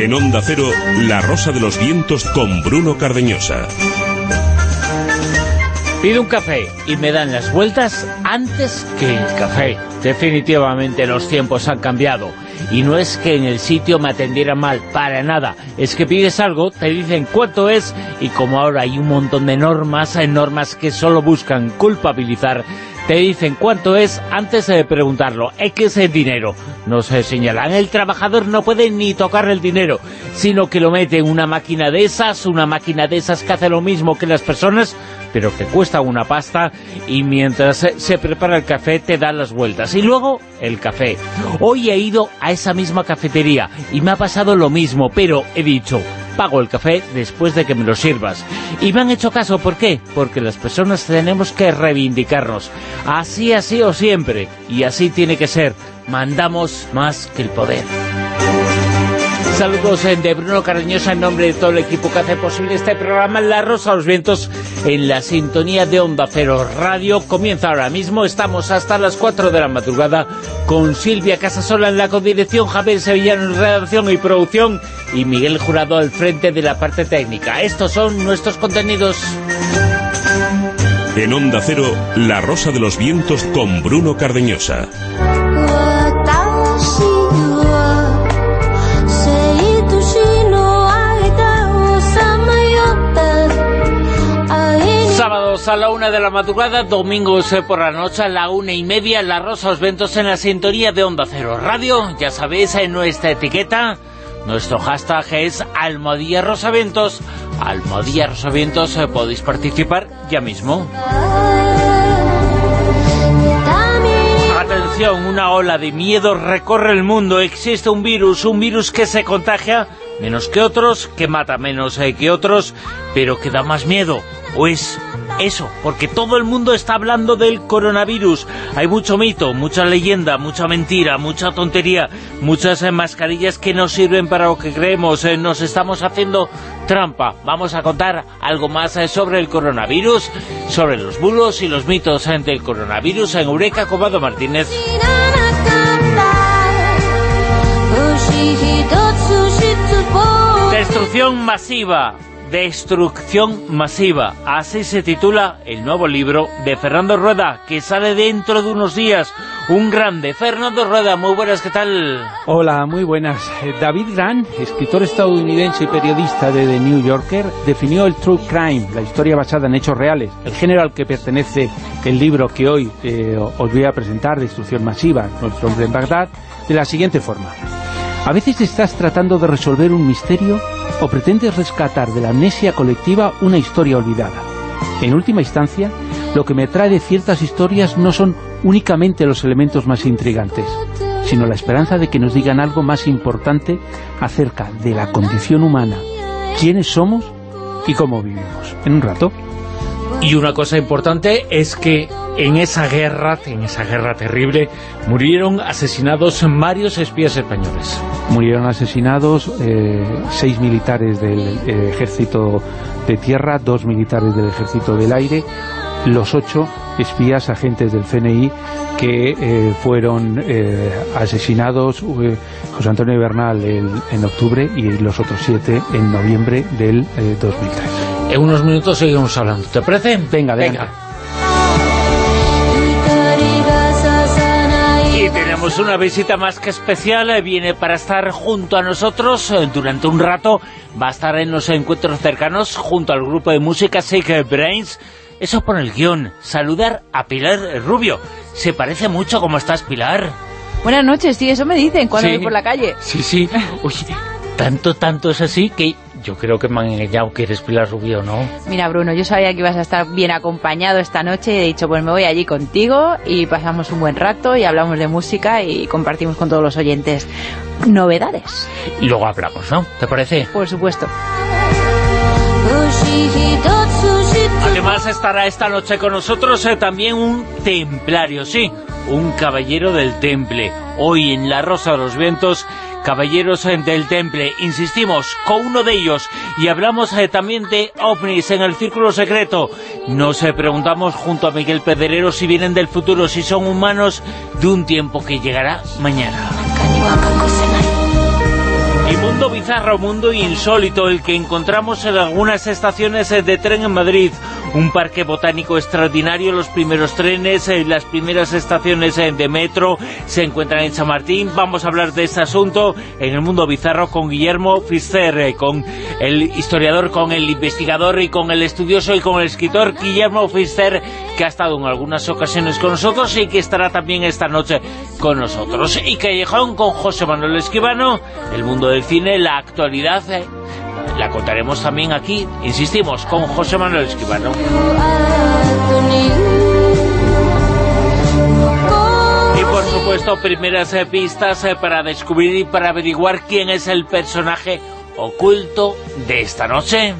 En Onda Cero, La Rosa de los Vientos con Bruno Cardeñosa. Pido un café y me dan las vueltas antes que el café. Definitivamente los tiempos han cambiado. Y no es que en el sitio me atendieran mal, para nada. Es que pides algo, te dicen cuánto es, y como ahora hay un montón de normas, hay normas que solo buscan culpabilizar, te dicen cuánto es antes de preguntarlo. X es dinero. No se señalan. El trabajador no puede ni tocar el dinero, sino que lo mete en una máquina de esas, una máquina de esas que hace lo mismo que las personas, pero que cuesta una pasta, y mientras se prepara el café te da las vueltas. Y luego, el café. Hoy he ido a esa misma cafetería, y me ha pasado lo mismo, pero he dicho pago el café después de que me lo sirvas. Y me han hecho caso, ¿por qué? Porque las personas tenemos que reivindicarnos. Así ha sido siempre, y así tiene que ser. Mandamos más que el poder. Saludos de Bruno Cariñosa en nombre de todo el equipo que hace posible este programa La Rosa los Vientos en la sintonía de Onda Cero Radio. Comienza ahora mismo, estamos hasta las 4 de la madrugada con Silvia Casasola en la codirección, Javier Sevillano en redacción y producción y Miguel Jurado al frente de la parte técnica. Estos son nuestros contenidos. En Onda Cero, La Rosa de los Vientos con Bruno Cardeñosa. Sábados a la una de la madrugada, domingos por la noche a la una y media, La Rosa los Ventos en la sintonía de Onda Cero Radio. Ya sabéis, en nuestra etiqueta, nuestro hashtag es Almodía Rosaventos. Almodía Rosaventos, eh, podéis participar ya mismo. Atención, una ola de miedo recorre el mundo. Existe un virus, un virus que se contagia menos que otros, que mata menos eh, que otros, pero que da más miedo. ¿O es eso? Porque todo el mundo está hablando del coronavirus. Hay mucho mito, mucha leyenda, mucha mentira, mucha tontería, muchas eh, mascarillas que no sirven para lo que creemos. Eh, nos estamos haciendo trampa. Vamos a contar algo más eh, sobre el coronavirus, sobre los bulos y los mitos del coronavirus en Eureka Cobado Martínez. Destrucción masiva, destrucción masiva. Así se titula el nuevo libro de Fernando Rueda, que sale dentro de unos días. Un grande. Fernando Rueda, muy buenas, ¿qué tal? Hola, muy buenas. Eh, David Grant, escritor estadounidense y periodista de The New Yorker, definió el true crime, la historia basada en hechos reales, el género al que pertenece el libro que hoy eh, os voy a presentar, Destrucción masiva, nuestro hombre en Bagdad, de la siguiente forma. A veces estás tratando de resolver un misterio o pretendes rescatar de la amnesia colectiva una historia olvidada. En última instancia, lo que me atrae de ciertas historias no son únicamente los elementos más intrigantes, sino la esperanza de que nos digan algo más importante acerca de la condición humana, quiénes somos y cómo vivimos. En un rato. Y una cosa importante es que en esa guerra, en esa guerra terrible, murieron asesinados varios espías españoles. Murieron asesinados eh, seis militares del eh, ejército de tierra, dos militares del ejército del aire, los ocho espías, agentes del CNI, que eh, fueron asesinados José Antonio Bernal en octubre y los otros siete en noviembre del 2003. En unos minutos seguimos hablando. ¿Te parece? Venga, venga. Y tenemos una visita más que especial. Viene para estar junto a nosotros durante un rato. Va a estar en los encuentros cercanos junto al grupo de música Shake Brains. Eso por el guion. Saludar a Pilar Rubio. Se parece mucho como estás, Pilar. Buenas noches, sí, eso me dicen cuando Sí. voy por la calle. Sí, sí. Uy, tanto, tanto es así que yo creo que me han engañado que eres Pilar Rubio, ¿no? Mira, Bruno, yo sabía que ibas a estar bien acompañado esta noche y he dicho, pues me voy allí contigo y pasamos un buen rato y hablamos de música y compartimos con todos los oyentes novedades, Y luego hablamos, ¿no? ¿Te parece? por supuesto. Además estará esta noche con nosotros eh, también un templario, sí, un caballero del temple. Hoy en La Rosa de los Vientos, caballeros eh, del temple. Insistimos con uno de ellos y hablamos eh, también de ovnis en el Círculo Secreto. Nos eh, preguntamos junto a Miguel Pedrero si vienen del futuro, si son humanos de un tiempo que llegará mañana. Y Mundo bizarro, mundo insólito, el que encontramos en algunas estaciones de tren en Madrid. Un parque botánico extraordinario, los primeros trenes, eh, las primeras estaciones eh, de metro se encuentran en San Martín. Vamos a hablar de este asunto en el mundo bizarro con Guillermo Fister, eh, con el historiador, con el investigador y con el estudioso y con el escritor Guillermo Fister, que ha estado en algunas ocasiones con nosotros y que estará también esta noche con nosotros. Y Callejón con José Manuel Esquivano, el mundo del cine, la actualidad, eh, la contaremos también aquí, insistimos, con José Manuel Esquivano. Y por supuesto, primeras eh, pistas eh, para descubrir y para averiguar quién es el personaje oculto de esta noche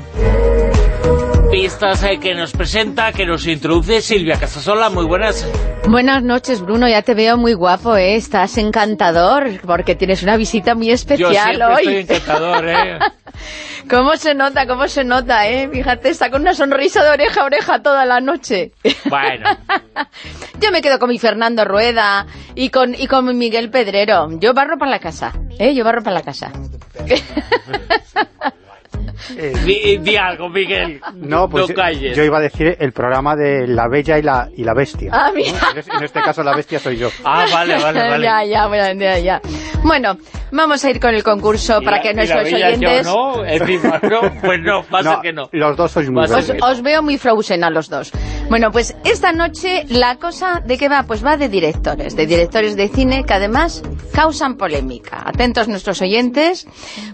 pistas que nos presenta, que nos introduce Silvia Casasola. Muy buenas. Buenas noches, Bruno. Ya te veo muy guapo, ¿eh? Estás encantador, porque tienes una visita muy especial Yo hoy. estoy encantador, ¿eh? ¿Cómo se nota, cómo se nota, eh? Fíjate, está con una sonrisa de oreja a oreja toda la noche. Bueno. Yo me quedo con mi Fernando Rueda y con, y con mi Miguel Pedrero. Yo barro para la casa, ¿eh? Yo barro para la casa. Eh, di, di, algo, Miguel. No, pues no calles. yo iba a decir el programa de La Bella y la, y la Bestia. Ah, mira. En este caso la bestia soy yo. Ah, vale, vale, vale. ya, ya, bueno, ya, ya. Bueno, vamos a ir con el concurso Y para la- que nuestros oyentes... yo no, encima no, pues no, va a ser No, que no. Los dos sois muy Os, os veo muy frozen a los dos. Bueno, pues esta noche la cosa de qué va, pues va de directores, de directores de cine que además causan polémica. Atentos nuestros oyentes,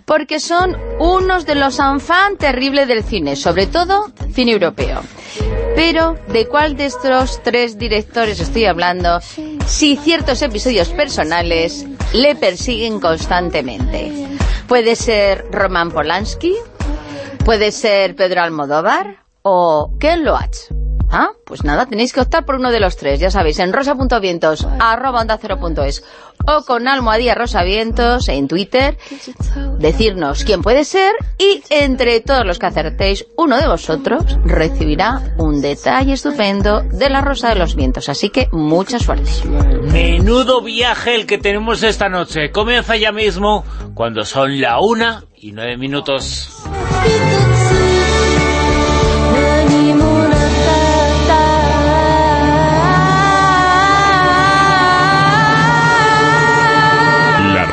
porque son unos de los enfants terribles del cine, sobre todo cine europeo. Pero, ¿de cuál de estos tres directores estoy hablando? Si ciertos episodios personales le persiguen constantemente. Puede ser Roman Polanski, Puede ser Pedro Almodóvar o Ken Loach. Ah, pues nada, tenéis que optar por uno de los tres, ya sabéis, en rosa.vientos, arroba onda cero punto es, o con almohadilla rosavientos en Twitter, decirnos quién puede ser, y entre todos los que acertéis, uno de vosotros recibirá un detalle estupendo de la Rosa de los Vientos, así que mucha suerte. Menudo viaje el que tenemos esta noche. Comienza ya mismo, cuando son la una y nueve minutos.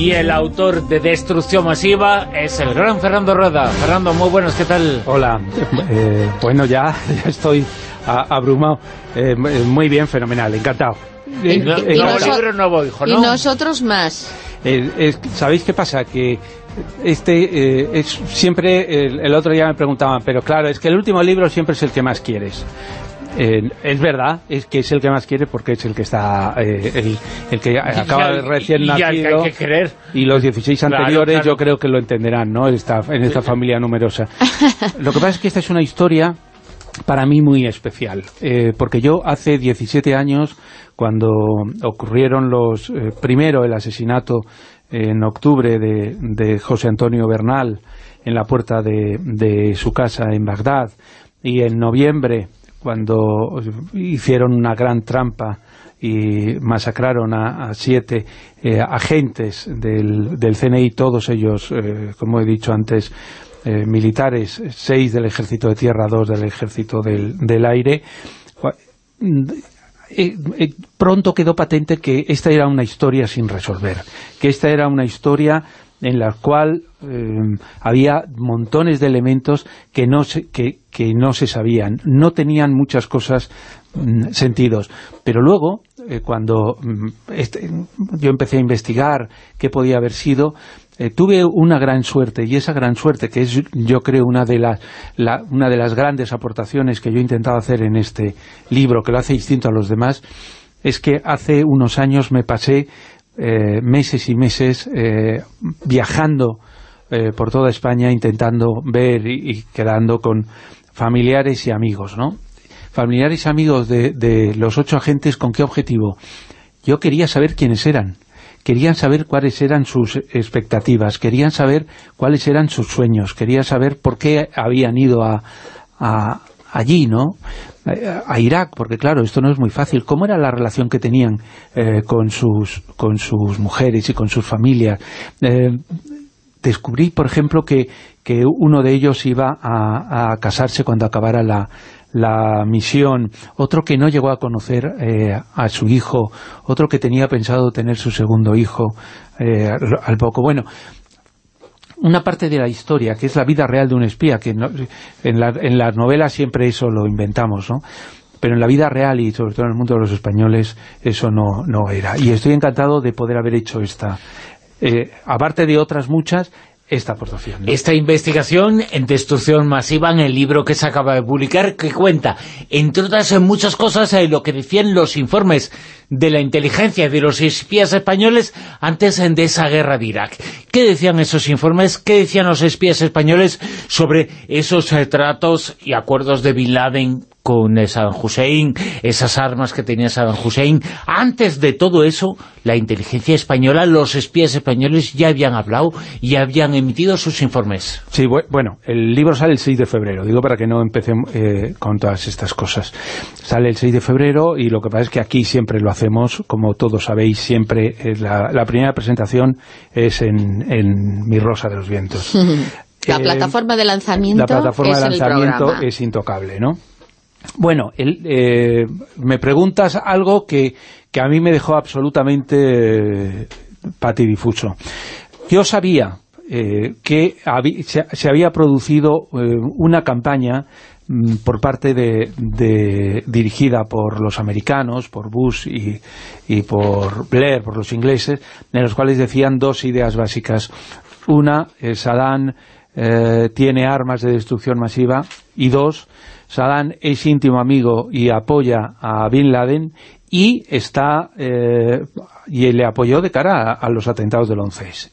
Y el autor de Destrucción Masiva es el gran Fernando Rueda. Fernando, muy buenos, ¿qué tal? Hola, eh, bueno, ya, ya estoy a- abrumado. Eh, muy bien, fenomenal, encantado. Eh, No, eh, hijo, Y ¿no? nosotros más. Eh, ¿Sabéis qué pasa? Que este eh, es siempre, el, el otro día me preguntaban, pero claro, es que el último libro siempre es el que más quieres. Eh, es verdad, es que es el que más quiere porque es el que está, eh, el, el que acaba de recién y, y al que nacido. hay que querer. Y los 16 Claro, anteriores claro. yo creo que lo entenderán, ¿no? Esta, en esta familia numerosa. Lo que pasa es que esta es una historia para mí muy especial, eh, porque yo hace 17 años, cuando ocurrieron los, eh, primero el asesinato en octubre de, de José Antonio Bernal en la puerta de, de su casa en Bagdad, y en noviembre, cuando hicieron una gran trampa y masacraron a, a siete eh, agentes del, CNI, todos ellos, eh, como he dicho antes, eh, militares, seis del ejército de tierra, dos del ejército del, del aire. Pronto quedó patente que esta era una historia sin resolver, que esta era una historia en la cual eh, había montones de elementos que no se, que, que no se sabían, no tenían muchas cosas mm, sentidos, pero luego eh, cuando mm, este, yo empecé a investigar qué podía haber sido, eh, tuve una gran suerte y esa gran suerte que es yo creo una de las la- una de las grandes aportaciones que yo he intentado hacer en este libro que lo hace distinto a los demás es que hace unos años me pasé eh, meses y meses eh, viajando eh, por toda España intentando ver y, y, quedando con familiares y amigos, ¿no? Familiares y amigos de, de los ocho agentes, ¿con qué objetivo? Yo quería saber quiénes eran querían saber cuáles eran sus expectativas, querían saber cuáles eran sus sueños, querían saber por qué habían ido a, a allí, ¿no? a Irak, porque claro, esto no es muy fácil. ¿Cómo era la relación que tenían eh, con, sus, con sus mujeres y con sus familias? Eh, descubrí, por ejemplo, que, que uno de ellos iba a, a casarse cuando acabara la, la misión, otro que no llegó a conocer eh, a su hijo, otro que tenía pensado tener su segundo hijo eh, al poco. Bueno, una parte de la historia, que es la vida real de un espía, que no, en, la, en las novelas siempre eso lo inventamos, ¿no? pero en la vida real y sobre todo en el mundo de los españoles eso no, no era. Y estoy encantado de poder haber hecho esta, eh, aparte de otras muchas, esta aportación. Esta investigación en destrucción masiva en el libro que se acaba de publicar, que cuenta, entre otras en muchas cosas, eh, lo que decían los informes de la inteligencia de los espías españoles antes de esa guerra de Irak. ¿Qué decían esos informes? ¿Qué decían los espías españoles sobre esos eh, tratos y acuerdos de Bin Laden con Saddam Hussein, esas armas que tenía Saddam Hussein. Antes de todo eso, la inteligencia española, los espías españoles ya habían hablado y habían emitido sus informes. Sí, bueno, el libro sale el 6 de febrero, digo para que no empecemos eh, con todas estas cosas. Sale el 6 de febrero y lo que pasa es que aquí siempre lo hacemos, como todos sabéis, siempre eh, la, la, primera presentación es en, en Mi Rosa de los Vientos. La eh, plataforma de lanzamiento, la plataforma es, de lanzamiento es intocable, ¿no? Bueno, eh, me preguntas algo que, que, a mí me dejó absolutamente eh, patidifuso. Yo sabía eh, que se, se, había producido una campaña mm, por parte de, de, dirigida por los americanos, por Bush y, y por Blair, por los ingleses, en los cuales decían dos ideas básicas. Una, Saddam tiene armas de destrucción masiva y dos, Saddam es íntimo amigo y apoya a Bin Laden y está eh, y le apoyó de cara a, los atentados del 11S.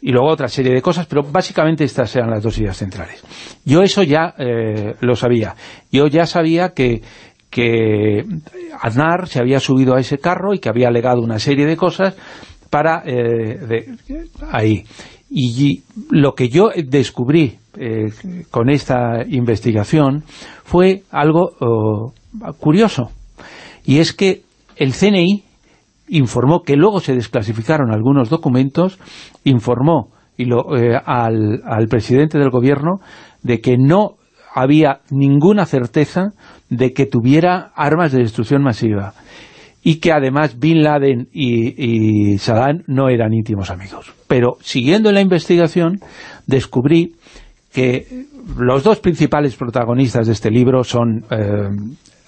Y luego otra serie de cosas, pero básicamente estas eran las dos ideas centrales. Yo eso ya eh, lo sabía. Yo ya sabía que, que Aznar se había subido a ese carro y que había alegado una serie de cosas para eh, ahí. Y lo que yo descubrí eh, con esta investigación fue algo oh, curioso. Y es que el CNI informó que luego se desclasificaron algunos documentos, informó y lo, eh, al, presidente del gobierno de que no había ninguna certeza de que tuviera armas de destrucción masiva y que además Bin Laden y, y, Saddam no eran íntimos amigos. Pero siguiendo la investigación descubrí que los dos principales protagonistas de este libro son eh,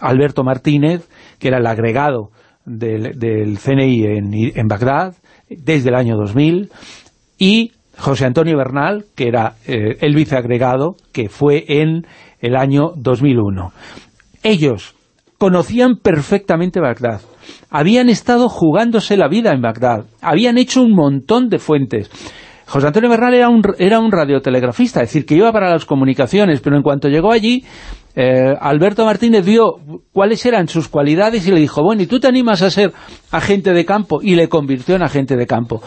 Alberto Martínez, que era el agregado del, CNI en, en, Bagdad desde el año 2000, y José Antonio Bernal, que era eh, el viceagregado, que fue en el año 2001. Ellos conocían perfectamente Bagdad, habían estado jugándose la vida en Bagdad, habían hecho un montón de fuentes. José Antonio Bernal era un, era un radiotelegrafista, es decir, que iba para las comunicaciones, pero en cuanto llegó allí, eh, Alberto Martínez vio cuáles eran sus cualidades y le dijo, bueno, ¿y tú te animas a ser agente de campo? Y le convirtió en agente de campo.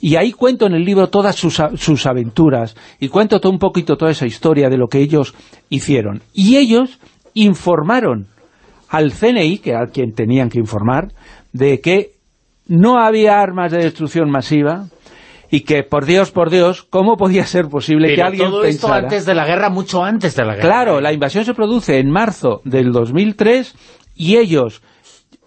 Y ahí cuento en el libro todas sus, sus aventuras y cuento todo un poquito toda esa historia de lo que ellos hicieron. Y ellos informaron al CNI, que era quien tenían que informar, de que no había armas de destrucción masiva, y que, por Dios, por Dios, ¿cómo podía ser posible Pero que alguien todo pensara... esto antes de la guerra, mucho antes de la guerra. Claro, la invasión se produce en marzo del 2003 y ellos...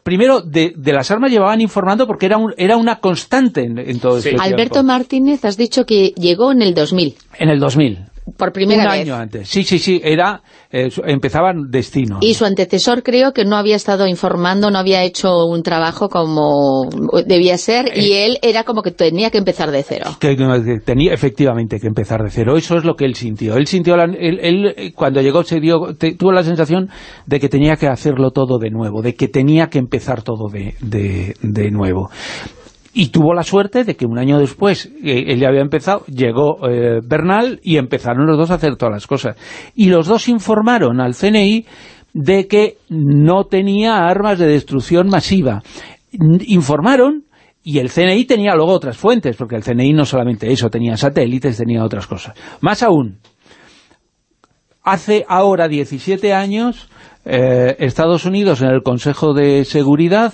Primero, de, de las armas llevaban informando porque era, un, era una constante en, en todo sí. este Alberto tiempo. Martínez, has dicho que llegó en el 2000. En el 2000. Por primera un vez. año antes. Sí, sí, sí, era eh, empezaban destino. Y su antecesor creo que no había estado informando, no había hecho un trabajo como debía ser, eh, y él era como que tenía que empezar de cero. Que, que, tenía efectivamente que empezar de cero. Eso es lo que él sintió. Él sintió, la, él, él, cuando llegó se dio, te, tuvo la sensación de que tenía que hacerlo todo de nuevo, de que tenía que empezar todo de, de, de nuevo. Y tuvo la suerte de que un año después, eh, él ya había empezado, llegó eh, Bernal y empezaron los dos a hacer todas las cosas. Y los dos informaron al CNI de que no tenía armas de destrucción masiva. Informaron y el CNI tenía luego otras fuentes, porque el CNI no solamente eso, tenía satélites, tenía otras cosas. Más aún, hace ahora 17 años, eh, Estados Unidos en el Consejo de Seguridad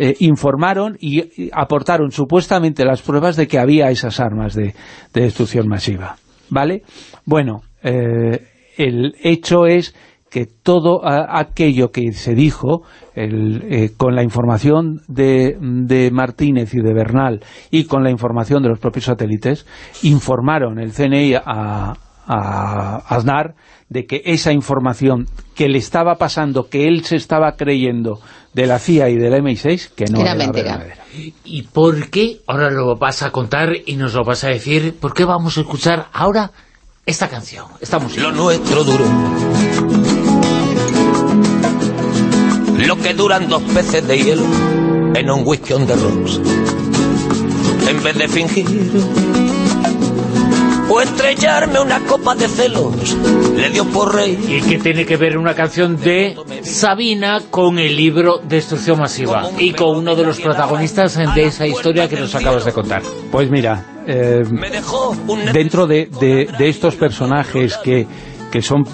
eh, informaron y, aportaron supuestamente las pruebas de que había esas armas de, destrucción masiva. ¿Vale? Bueno, eh, el hecho es que todo aquello que se dijo eh, con la información de, Martínez y de Bernal y con la información de los propios satélites, informaron el CNI a, Aznar de que esa información que le estaba pasando, que él se estaba creyendo de la CIA y del MI6, que no era, mentira. ¿Y por qué? Ahora lo vas a contar y nos lo vas a decir. ¿Por qué vamos a escuchar ahora esta canción, esta música? Lo nuestro duro lo que duran dos peces de hielo en un whisky on the rocks. En vez de fingir o estrellarme una copa de celos, le dio por rey. ¿Y qué tiene que ver una canción de Sabina con el libro Destrucción Masiva? Y con uno de los protagonistas de esa historia que nos acabas de contar. Pues mira, eh, dentro de, de, estos personajes que, que son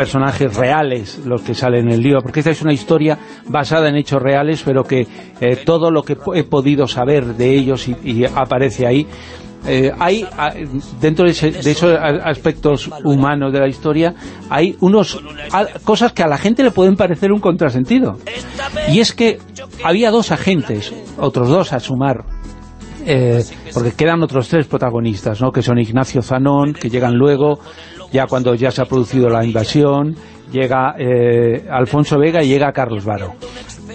personajes reales los que salen en el libro, porque esta es una historia basada en hechos reales, pero que eh, todo lo que he podido saber de ellos y, aparece ahí, eh, hay dentro de, esos aspectos humanos de la historia hay unos cosas que a la gente le pueden parecer un contrasentido y es que había dos agentes otros dos a sumar eh, porque quedan otros tres protagonistas ¿no? que son Ignacio Zanón que llegan luego ya cuando ya se ha producido la invasión, llega eh, Alfonso Vega y llega Carlos Varo.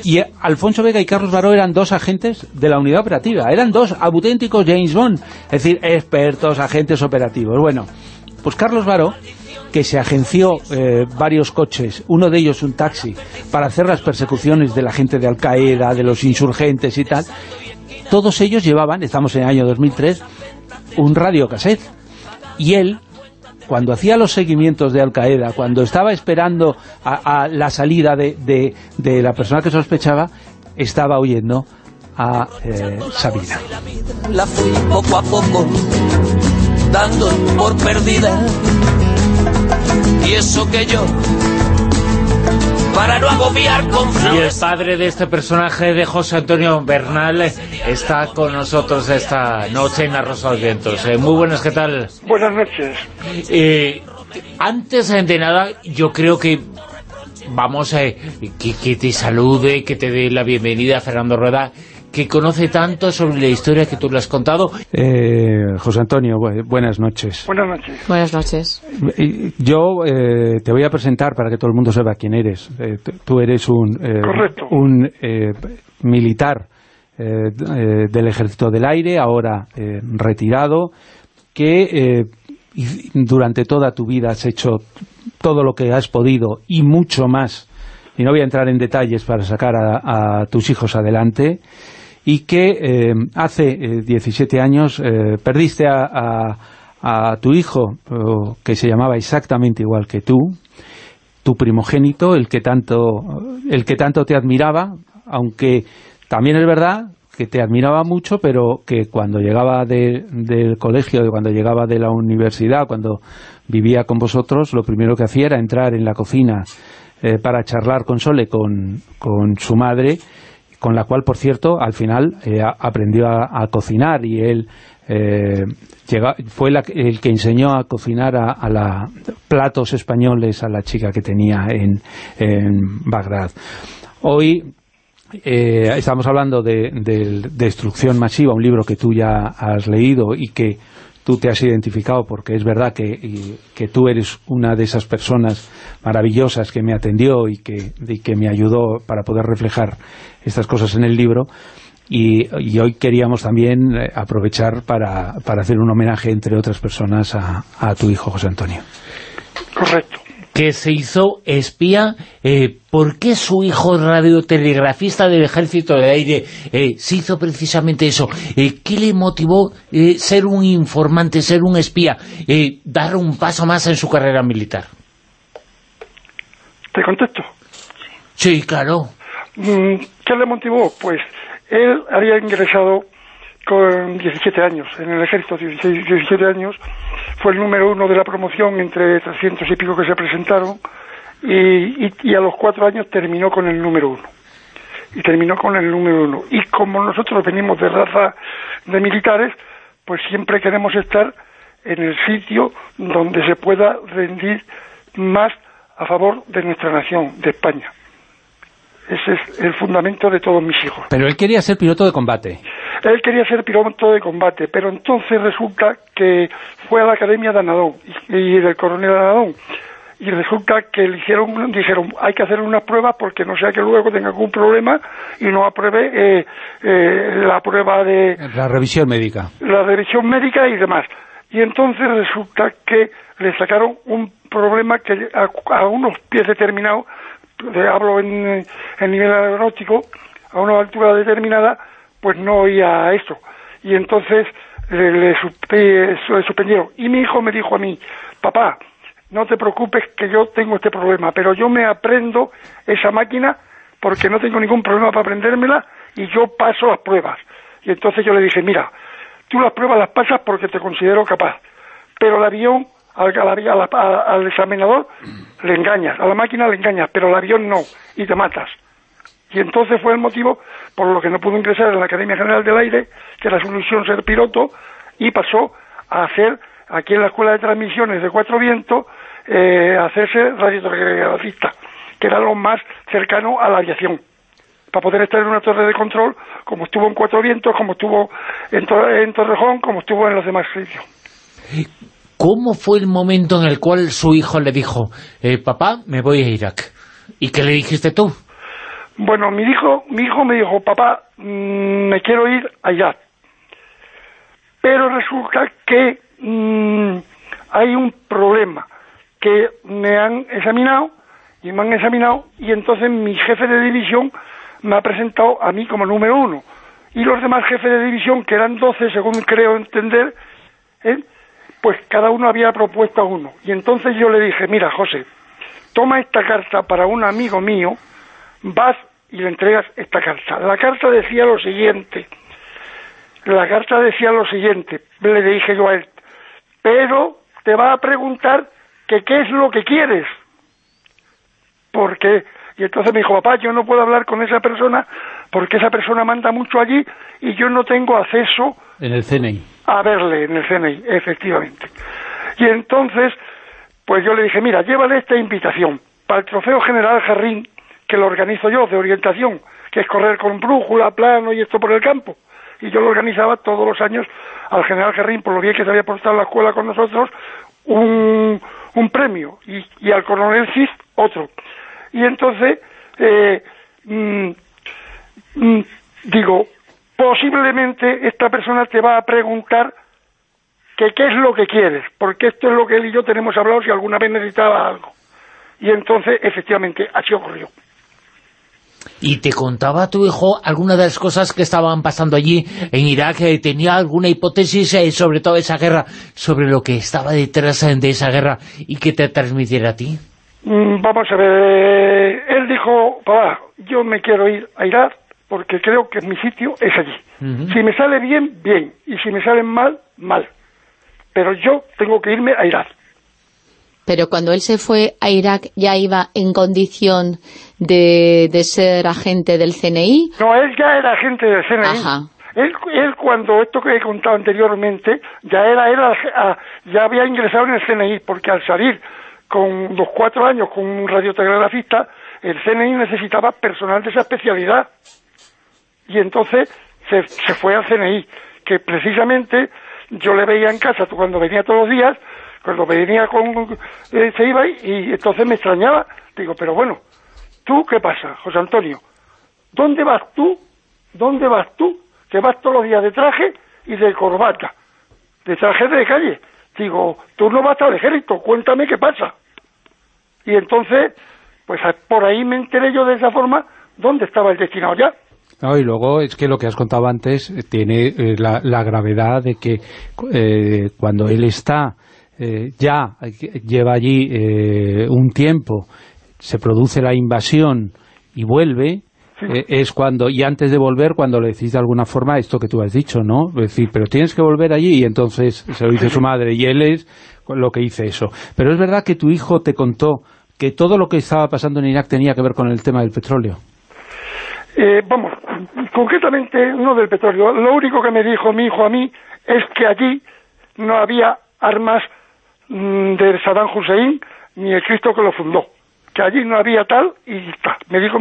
Y Alfonso Vega y Carlos Varo eran dos agentes de la unidad operativa, eran dos auténticos James Bond, es decir, expertos, agentes operativos. Bueno, pues Carlos Varo, que se agenció eh, varios coches, uno de ellos un taxi, para hacer las persecuciones de la gente de Al-Qaeda, de los insurgentes y tal, todos ellos llevaban, estamos en el año 2003, un radio cassette. Y él cuando hacía los seguimientos de Al-Qaeda, cuando estaba esperando a, la salida de, la persona que sospechaba, estaba oyendo a eh, Sabina. La fui poco a poco dando por perdida y eso que yo para no agobiar con Y el padre de este personaje de José Antonio Bernal está con nosotros esta noche en Rosa de Vientos. Eh, muy buenas, ¿qué tal? Buenas noches. Eh, antes de nada, yo creo que vamos a eh, que, que, te salude, que te dé la bienvenida a Fernando Rueda que conoce tanto sobre la historia que tú le has contado. Eh, José Antonio, buenas noches. Buenas noches. Buenas noches. Yo eh, te voy a presentar para que todo el mundo sepa quién eres. Eh, tú eres un, un militar del Ejército del Aire, ahora retirado, que durante toda tu vida has hecho todo lo que has podido y mucho más y no voy a entrar en detalles para sacar a tus hijos adelante y que eh, hace 17 eh, años eh, perdiste a, tu hijo, que se llamaba exactamente igual que tú, tu primogénito, el que tanto, el que tanto te admiraba, aunque también es verdad que te admiraba mucho, pero que cuando llegaba del colegio, cuando llegaba de la universidad, cuando vivía con vosotros, lo primero que hacía era entrar en la cocina para charlar con Sole, con su madre, con la cual, por cierto, al final eh, aprendió a, cocinar y él eh, fue el que enseñó a cocinar a, la, platos españoles a la chica que tenía en, Bagdad. Hoy eh, estamos hablando de, de, Destrucción Masiva, un libro que tú ya has leído y que tú te has identificado porque es verdad que, que tú eres una de esas personas maravillosas que me atendió y que, que me ayudó para poder reflejar estas cosas en el libro. Y, hoy queríamos también eh, aprovechar para, para, hacer un homenaje, entre otras personas, a, tu hijo José Antonio. Correcto. Que se hizo espía. Eh, ¿Por qué su hijo radiotelegrafista del Ejército de Aire eh, se hizo precisamente eso? Eh, ¿Qué le motivó eh, ser un informante, ser un espía, eh, dar un paso más en su carrera militar? ¿Te contesto? Sí, claro. Mm, ¿Qué le motivó? Pues él había ingresado con 17 años en el ejército, 16, 17 años, fue el número uno de la promoción entre 300 y pico que se presentaron y, y, y a los cuatro años terminó con el número uno. Y terminó con el número uno. Y como nosotros venimos de raza de militares, pues siempre queremos estar en el sitio donde se pueda rendir más a favor de nuestra nación, de España. Ese es el fundamento de todos mis hijos. Pero él quería ser piloto de combate. Él quería ser piloto de combate, pero entonces resulta que fue a la Academia de Anadón y, del coronel Anadón. Y resulta que le hicieron, dijeron, hay que hacer unas pruebas porque no sea que luego tenga algún problema y no apruebe eh, eh, la prueba de La revisión médica. la revisión médica y demás. Y entonces resulta que le sacaron un problema que a, a unos pies determinados, de- hablo en, en nivel aeronáutico, a una altura determinada, pues no oía eso. Y entonces le, le suspe- le suspendieron. Y mi hijo me dijo a mí, papá, no te preocupes que yo tengo este problema, pero yo me aprendo esa máquina porque no tengo ningún problema para aprendérmela y yo paso las pruebas. Y entonces yo le dije, mira, tú las pruebas las pasas porque te considero capaz, pero el avión, al, al examinador, le engañas, a la máquina le engañas, pero al avión no, y te matas. Y entonces fue el motivo por lo que no pudo ingresar en la Academia General del Aire, que era su ilusión ser piloto, y pasó a hacer, aquí en la Escuela de Transmisiones de Cuatro Vientos, eh, a hacerse radiotelegrafista, que era lo más cercano a la aviación para poder estar en una torre de control, como estuvo en Cuatro Vientos, como estuvo en, Tor- en Torrejón, como estuvo en los demás sitios. ¿Cómo fue el momento en el cual su hijo le dijo, eh, papá, me voy a Irak? ¿Y qué le dijiste tú? Bueno, mi hijo, mi hijo me dijo, papá, mm, me quiero ir allá. Pero resulta que mm, hay un problema, que me han examinado, y me han examinado, y entonces mi jefe de división me ha presentado a mí como número uno. Y los demás jefes de división, que eran 12, según creo entender, ¿eh? pues cada uno había propuesto a uno. Y entonces yo le dije, mira, José, toma esta carta para un amigo mío, vas y le entregas esta carta. La carta decía lo siguiente, la carta decía lo siguiente, le dije yo a él, pero te va a preguntar que qué es lo que quieres. Porque, y entonces me dijo, papá, yo no puedo hablar con esa persona porque esa persona manda mucho allí y yo no tengo acceso En el CNI. a verle en el CNI, efectivamente. Y entonces, pues yo le dije, mira, llévale esta invitación para el Trofeo General Jarrín, que lo organizo yo, de orientación, que es correr con brújula, plano y esto por el campo. Y yo lo organizaba todos los años al General Jarrín, por lo bien que se había portado en la escuela con nosotros, un, un premio, y, y al Coronel Cis otro. Y entonces, eh, mm, mm, digo, posiblemente esta persona te va a preguntar que qué es lo que quieres, porque esto es lo que él y yo tenemos hablado si alguna vez necesitaba algo. Y entonces, efectivamente, así ocurrió. ¿Y te contaba tu hijo alguna de las cosas que estaban pasando allí en Irak? Eh, ¿Tenía alguna hipótesis eh, sobre toda esa guerra, sobre lo que estaba detrás eh, de esa guerra y que te transmitiera a ti? Mm, Vamos a ver, él dijo, papá, yo me quiero ir a Irak porque creo que mi sitio es allí. Si me sale bien, bien, y si me sale mal, mal. Pero yo tengo que irme a Irak. Pero cuando él se fue a Irak ya iba en condición de, de ser agente del CNI. No, él ya era agente del CNI. Ajá. Él, él cuando esto que he contado anteriormente, ya era, era ya había ingresado en el CNI, porque al salir con los cuatro años con un radiotelegrafista, el CNI necesitaba personal de esa especialidad. Y entonces se, se fue al CNI, que precisamente yo le veía en casa cuando venía todos los días, cuando venía con... eh, se iba y, y entonces me extrañaba. Digo, pero bueno, ¿tú qué pasa, José Antonio? ¿Dónde vas tú? ¿Dónde vas tú? Que vas todos los días de traje y de corbata, de traje de calle. Digo, tú no vas al ejército, cuéntame qué pasa. Y entonces, pues por ahí me enteré yo de esa forma dónde estaba el destinado ya. y luego es que lo que has contado antes eh, tiene eh, la, gravedad de que eh, cuando él está ya, lleva allí un tiempo, se produce la invasión y vuelve, es cuando, y antes de volver, cuando le decís de alguna forma esto que tú has dicho, ¿no? Es decir, pero tienes que volver allí, y entonces se lo dice su madre, y él es lo que dice eso. Pero es verdad que tu hijo te contó que todo lo que estaba pasando en Irak tenía que ver con el tema del petróleo. Eh, vamos, concretamente no del petróleo. Lo único que me dijo mi hijo a mí es que allí no había armas mm, de Saddam Hussein ni el Cristo que lo fundó. Que allí no había tal y. Me dijo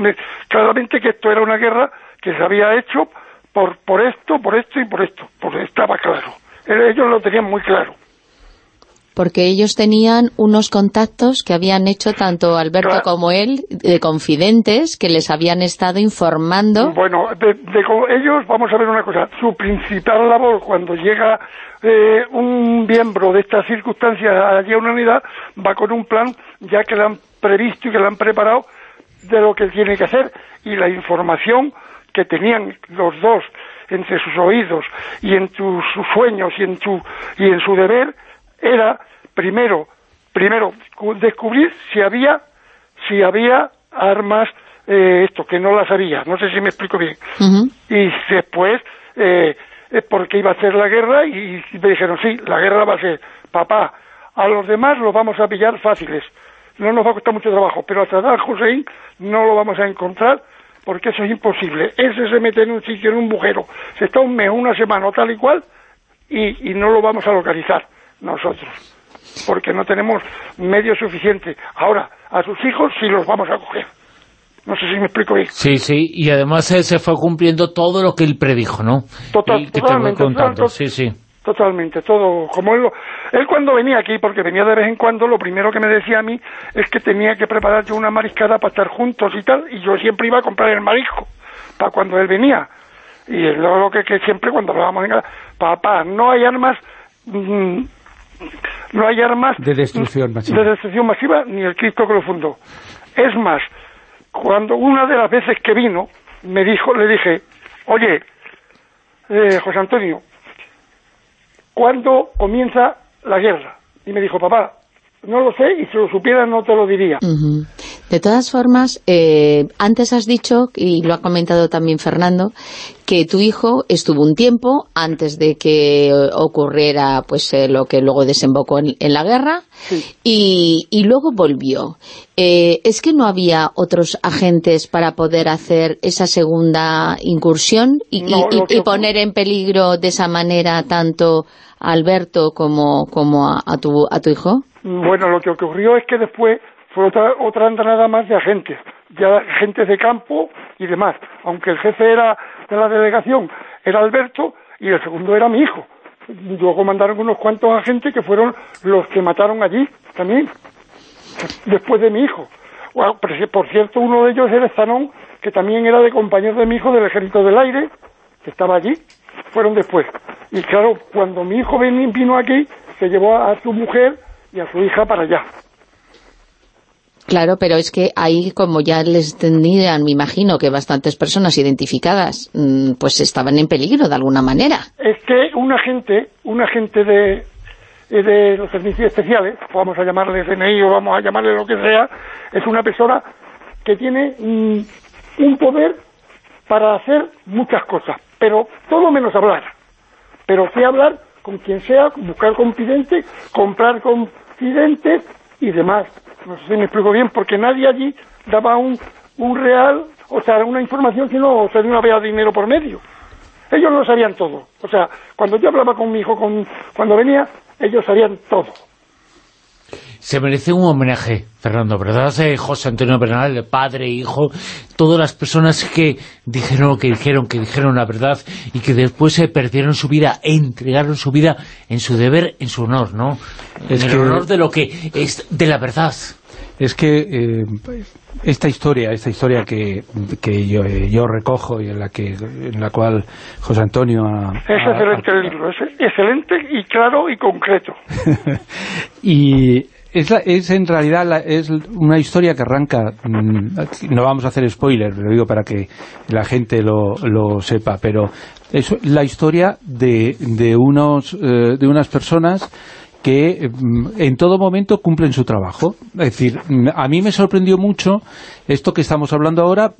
claramente que esto era una guerra que se había hecho por, por esto, por esto y por esto. Porque estaba claro. Ellos lo tenían muy claro porque ellos tenían unos contactos que habían hecho tanto Alberto como él, de confidentes, que les habían estado informando. Bueno, de, ellos, vamos a ver una cosa, su principal labor cuando llega eh, un miembro de estas circunstancias allí a una unidad, va con un plan ya que le han previsto y que le han preparado de lo que tiene que hacer y la información que tenían los dos entre sus oídos y en sus sueños y en, su, y en su deber era primero primero descubrir si había si había armas eh, esto que no las había. No sé si me explico bien. Y después eh, porque iba a ser la guerra y me dijeron sí la guerra va a ser papá a los demás los vamos a pillar fáciles no nos va a costar mucho trabajo pero a Saddam Hussein no lo vamos a encontrar porque eso es imposible ese se mete en un sitio en un bujero se está un mes una semana o tal y cual y, y no lo vamos a localizar nosotros, porque no tenemos medios suficientes. Ahora, a sus hijos sí los vamos a coger. No sé si me explico bien. Sí, sí, y además se fue cumpliendo todo lo que él predijo, ¿no? totalmente, sí, sí. Totalmente, todo. Como él, él cuando venía aquí, porque venía de vez en cuando, lo primero que me decía a mí es que tenía que preparar yo una mariscada para estar juntos y tal, y yo siempre iba a comprar el marisco para cuando él venía. Y es lo que, que siempre cuando hablábamos en casa, papá, no hay armas mm, no hay armas de destrucción masiva. de destrucción masiva ni el Cristo que lo fundó. Es más, cuando una de las veces que vino, me dijo, le dije, oye, eh, José Antonio, ¿cuándo comienza la guerra? Y me dijo, papá, no lo sé y si lo supiera no te lo diría. De todas formas, eh, antes has dicho, y lo ha comentado también Fernando, que tu hijo estuvo un tiempo antes de que ocurriera pues eh, lo que luego desembocó en, la guerra y, luego volvió. Eh, ¿Es que no había otros agentes para poder hacer esa segunda incursión y, poner en peligro de esa manera tanto a Alberto como, como a, tu, a tu hijo? Bueno, lo que ocurrió es que después fue otra, otra andanada más de agentes, ya agentes de campo y demás, aunque el jefe era de la delegación era Alberto y el segundo era mi hijo. Luego mandaron unos cuantos agentes que fueron los que mataron allí también, después de mi hijo. por cierto, uno de ellos era Zanón, que también era de compañero de mi hijo del Ejército del Aire, que estaba allí, fueron después. Y claro, cuando mi hijo vino aquí, se llevó a su mujer y a su hija para allá. Claro, pero es que ahí, como ya les tendrían, me imagino que bastantes personas identificadas, mm, pues estaban en peligro de alguna manera. Es que un agente, un agente de, de los servicios especiales, vamos a llamarle CNI o vamos a llamarle lo que sea, es una persona que tiene mm, un poder para hacer muchas cosas, pero todo menos hablar. Pero sí hablar con quien sea, buscar confidentes, comprar confidentes y demás no si me explico bien, porque nadie allí daba un, un real, o sea, una información si no, o sea, no había dinero por medio. Ellos lo sabían todo. O sea, cuando yo hablaba con mi hijo, con, cuando venía, ellos sabían todo. Se merece un homenaje, Fernando, ¿verdad? Eh, José Antonio Bernal, padre, hijo, todas las personas que dijeron lo que dijeron, que dijeron la verdad y que después se perdieron su vida, entregaron su vida en su deber, en su honor, ¿no? en el honor de lo que es de la verdad. Es que eh, esta historia, esta historia que, que yo, eh, yo, recojo y en la que en la cual José Antonio ha... Es excelente el libro, es excelente y claro y concreto. y es, la- es en realidad la- es una historia que arranca, mm, no vamos a hacer spoiler, lo digo para que la gente lo, lo sepa, pero es la historia de, de, unos, eh, de unas personas que mm, en todo momento cumplen su trabajo. Es decir, mm, a mí me sorprendió mucho esto que estamos hablando ahora,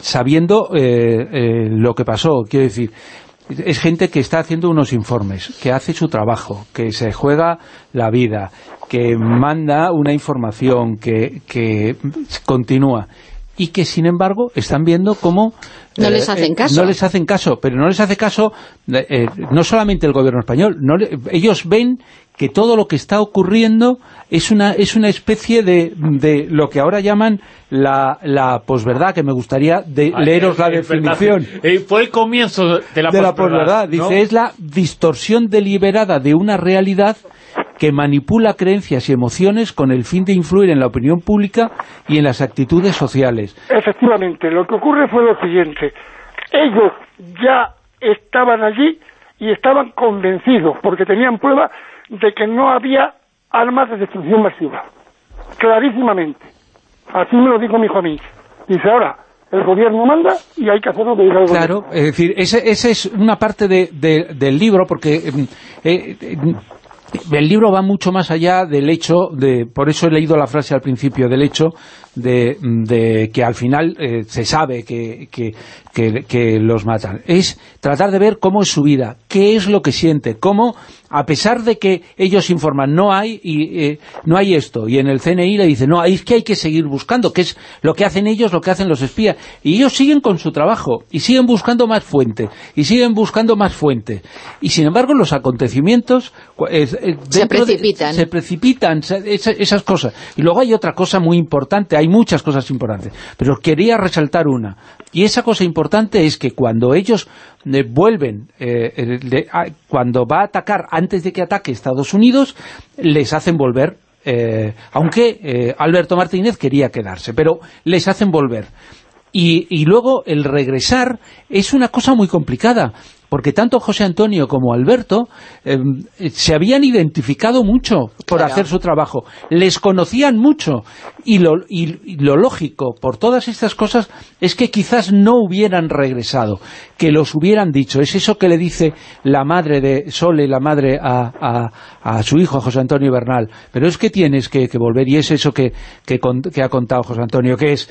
sabiendo eh, eh, lo que pasó. Quiero decir, es gente que está haciendo unos informes, que hace su trabajo, que se juega la vida, que manda una información, que, que continúa y que sin embargo están viendo cómo No les hacen caso. no les hacen caso pero no les hace caso eh, eh, no solamente el gobierno español no le- ellos ven que todo lo que está ocurriendo es una es una especie de, de lo que ahora llaman la, la posverdad que me gustaría de, leeros la Eh, eh, definición Eh, fue el comienzo de la de la posverdad, posverdad. ¿no? Dice, es la distorsión deliberada de una realidad que manipula creencias y emociones con el fin de influir en la opinión pública y en las actitudes sociales. Efectivamente, lo que ocurre fue lo siguiente. Ellos ya estaban allí y estaban convencidos, porque tenían pruebas de que no había armas de destrucción masiva. Clarísimamente. Así me lo dijo mi hijo a mí. Dice, ahora, el gobierno manda y hay que hacer lo que diga el Claro, es decir, esa ese es una parte de- de- del libro, porque mm, eh, eh, el libro va mucho más allá del hecho, de por eso he leído la frase al principio, del hecho de, de que al final eh, se sabe que, que- que- que los matan. Es tratar de ver cómo es su vida, qué es lo que siente, cómo, a pesar de que ellos informan, no hay y eh, no hay esto, y en el CNI le dicen, no, es que hay que seguir buscando, que es lo que hacen ellos, lo que hacen los espías, y ellos siguen con su trabajo, y siguen buscando más fuente, y siguen buscando más fuente, y sin embargo los acontecimientos eh, Se de- precipitan. se precipitan, se- esas cosas, y luego hay otra cosa muy importante, hay muchas cosas importantes, pero quería resaltar una, y esa cosa importante es que cuando ellos eh, vuelven, eh, eh, de- a- cuando va a atacar, antes de que ataque Estados Unidos, les hacen volver, eh, aunque Alberto Martínez quería quedarse, pero les hacen volver. Y luego el regresar es una cosa muy complicada, porque tanto José Antonio como Alberto eh, se habían identificado mucho por Claro. hacer su trabajo, les conocían mucho, y lo, y- y lo lógico por todas estas cosas es que quizás no hubieran regresado, que los hubieran dicho. Es eso que le dice la madre de Sole, la madre a, a- a su hijo, José Antonio Bernal. Pero es que tienes que, que volver, y es eso que, que, que ha contado José Antonio, que es,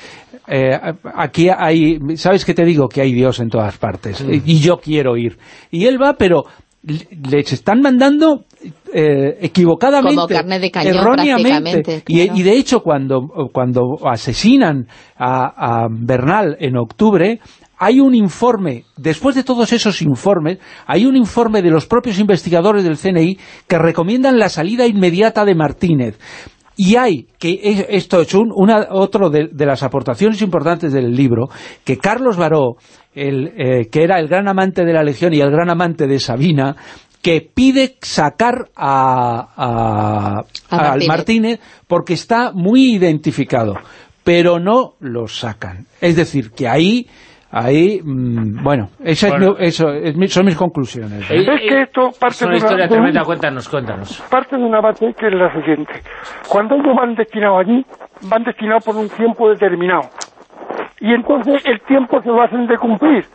eh, aquí hay, ¿sabes qué te digo? Que hay Dios en todas partes, y yo quiero ir. Y él va, pero le- les están mandando eh, equivocadamente, Como carne de cañón, erróneamente. Y- y de hecho, cuando, cuando asesinan a, a Bernal en octubre, hay un informe, después de todos esos informes, hay un informe de los propios investigadores del CNI que recomiendan la salida inmediata de Martínez. Y hay, que es- esto es un, una, otro de, de las aportaciones importantes del libro, que Carlos Baró, el, eh, que era el gran amante de la Legión y el gran amante de Sabina, que pide sacar a, a- A al Martínez. Martínez porque está muy identificado, pero no lo sacan. Es decir, que ahí, ahí mm, bueno, esa es mi- eso es mi- son mis conclusiones. Eh, Es que esto parte es una de una- historia de un- tremenda, cuéntanos, cuéntanos. parte de una base que es la siguiente. Cuando ellos van destinados allí, van destinados por un tiempo determinado. Y entonces el tiempo se lo hacen de cumplir.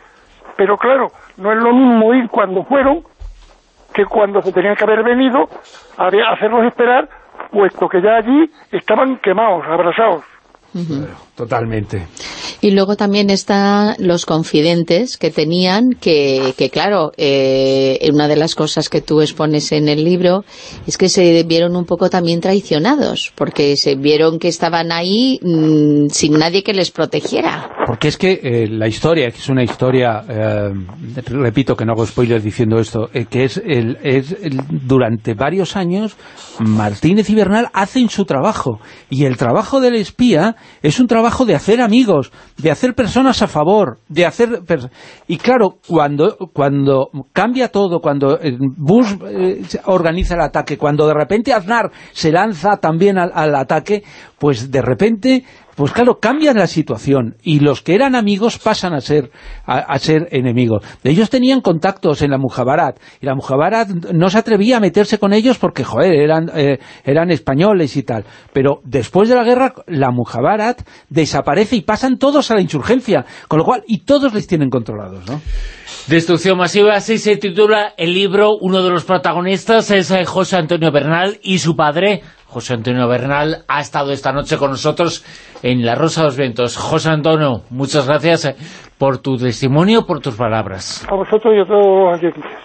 Pero claro, no es lo mismo ir cuando fueron que cuando se tenían que haber venido a hacerlos esperar, puesto que ya allí estaban quemados, abrasados. Totalmente. Y luego también están los confidentes que tenían, que, que claro, eh, una de las cosas que tú expones en el libro es que se vieron un poco también traicionados, porque se vieron que estaban ahí mm, sin nadie que les protegiera. Porque es que eh, la historia, que es una historia, eh, repito que no hago spoilers diciendo esto, eh, que es, el, es el- durante varios años Martínez y Bernal hacen su trabajo. Y el trabajo del espía es un trabajo de hacer amigos, de hacer personas a favor, de hacer... y claro, cuando, cuando cambia todo, cuando eh, Bush eh, organiza el ataque, cuando de repente Aznar se lanza también al, al ataque, pues de repente pues claro, cambian la situación y los que eran amigos pasan a ser a, ser enemigos. Ellos tenían contactos en la Mujabarat y la Mujabarat no se atrevía a meterse con ellos porque, joder, eran, eh, eran españoles y tal. Pero después de la guerra, la Mujabarat desaparece y pasan todos a la insurgencia, con lo cual, y todos les tienen controlados, ¿no? Destrucción masiva, así se titula el libro, uno de los protagonistas es eh, José Antonio Bernal y su padre, José Antonio Bernal, ha estado esta noche con nosotros en La Rosa de los Vientos. José Antonio, muchas gracias eh, por tu testimonio, por tus palabras. A vosotros y a todos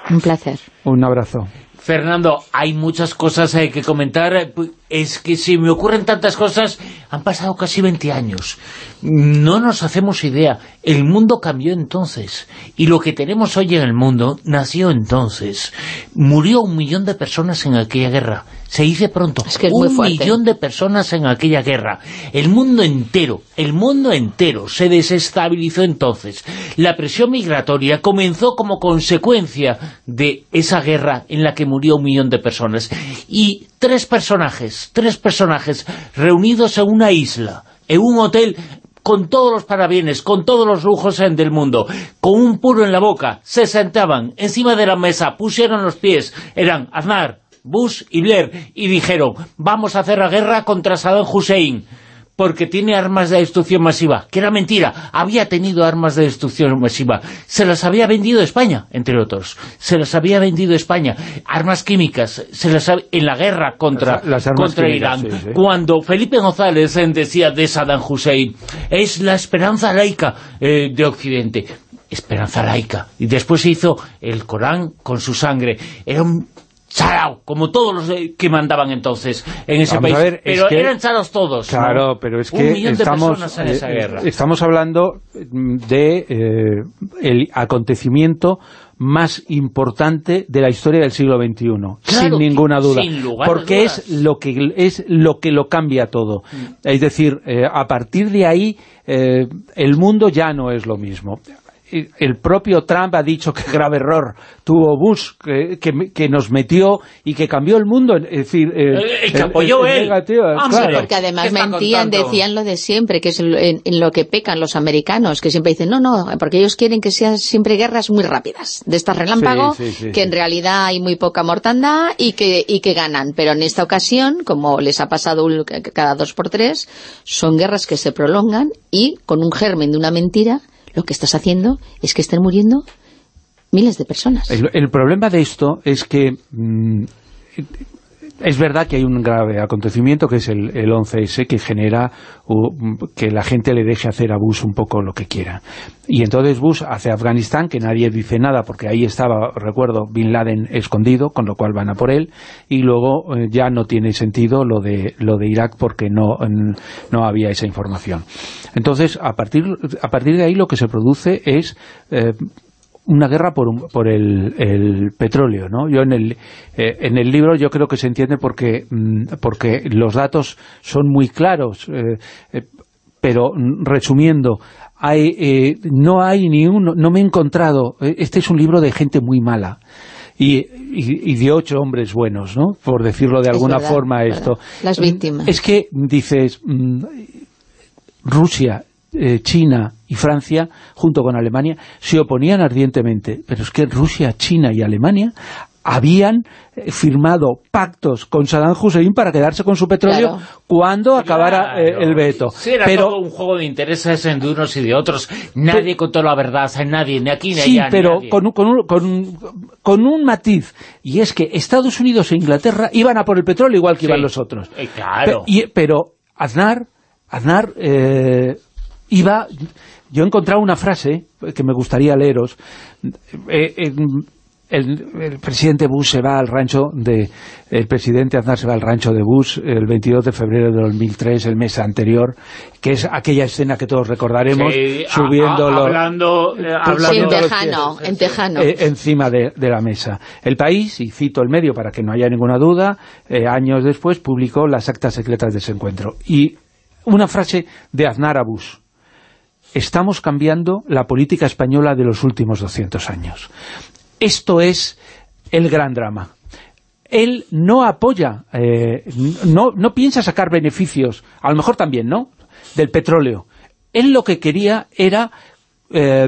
Un placer. Un abrazo. Fernando, hay muchas cosas hay que comentar. Es que si me ocurren tantas cosas, han pasado casi 20 años. No nos hacemos idea. El mundo cambió entonces. Y lo que tenemos hoy en el mundo nació entonces. Murió un millón de personas en aquella guerra. Se dice pronto, un millón de personas en aquella guerra. El mundo entero, el mundo entero se desestabilizó entonces. La presión migratoria comenzó como consecuencia de esa guerra en la que murió un millón de personas. Y tres personajes, tres personajes reunidos en una isla, en un hotel con todos los parabienes, con todos los lujos del mundo, con un puro en la boca, se sentaban encima de la mesa, pusieron los pies, eran Aznar, Bush y Blair, y dijeron, vamos a hacer la guerra contra Saddam Hussein, porque tiene armas de destrucción masiva, que era mentira, había tenido armas de destrucción masiva, se las había vendido España, entre otros, se las había vendido España, armas químicas, se las en la guerra contra, contra Irán, cuando Felipe González decía de Saddam Hussein, es la esperanza laica eh, de Occidente, esperanza laica, y después se hizo el Corán con su sangre, era un charao, como todos los que mandaban entonces en ese país. pero eran charaos todos. Claro, pero es que estamos, en esa eh, guerra. estamos hablando de eh, el acontecimiento más importante de la historia del siglo XXI, sin ninguna duda, porque es lo que es lo que lo cambia todo. Mm. Es decir, eh, a partir de ahí el mundo ya no es lo mismo el propio Trump ha dicho que grave error tuvo Bush, que, nos metió y que cambió el mundo. Es decir, eh, que apoyó él. Porque además mentían, decían lo de siempre, que es en, lo que pecan los americanos, que siempre dicen, no, no, porque ellos quieren que sean siempre guerras muy rápidas, de estas relámpago, que en realidad hay muy poca mortandad y que, y que ganan. Pero en esta ocasión, como les ha pasado cada dos por tres, son guerras que se prolongan y con un germen de una mentira lo que estás haciendo es que estén muriendo miles de personas. El, problema de esto es que mm, es verdad que hay un grave acontecimiento que es el, 11S que genera que la gente le deje hacer a Bush un poco lo que quiera. Y entonces Bush hace Afganistán, que nadie dice nada porque ahí estaba, recuerdo, Bin Laden escondido, con lo cual van a por él, y luego eh, ya no tiene sentido lo de, lo de Irak porque no, no había esa información. Entonces, a partir, a partir de ahí lo que se produce es... Eh, una guerra por, por el, petróleo, ¿no? Yo en el, eh, en el libro yo creo que se entiende porque, mm, porque los datos son muy claros, eh, eh, pero mm, resumiendo, hay, no hay ni uno, no me he encontrado, este es un libro de gente muy mala, y, y, de ocho hombres buenos, ¿no? Por decirlo de alguna forma esto. Las víctimas. Es que dices, mm, Rusia eh, China y Francia, junto con Alemania, se oponían ardientemente. Pero es que Rusia, China y Alemania habían eh, firmado pactos con Saddam Hussein para quedarse con su petróleo cuando acabara eh, el veto. era pero, todo un juego de intereses de unos y de otros. Nadie contó la verdad, nadie, ni aquí ni allá. Sí, pero Con, con, un, con, con, un matiz, y es que Estados Unidos e Inglaterra iban a por el petróleo igual que iban los otros. claro. Pero, pero Aznar, Aznar iba... Yo he encontrado una frase que me gustaría leeros. Eh, el, presidente Bush se va al rancho de... El presidente Aznar se va al rancho de Bush el 22 de febrero de 2003, el mes anterior, que es aquella escena que todos recordaremos, subiendo... hablando, eh, en tejano, en tejano. Eh, encima de, la mesa. El país, y cito el medio para que no haya ninguna duda, años después publicó las actas secretas de ese encuentro. Y una frase de Aznar a Bush estamos cambiando la política española de los últimos 200 años. Esto es el gran drama. él no apoya, eh, no, no piensa sacar beneficios, a lo mejor también, ¿no?, del petróleo. Él lo que quería era eh,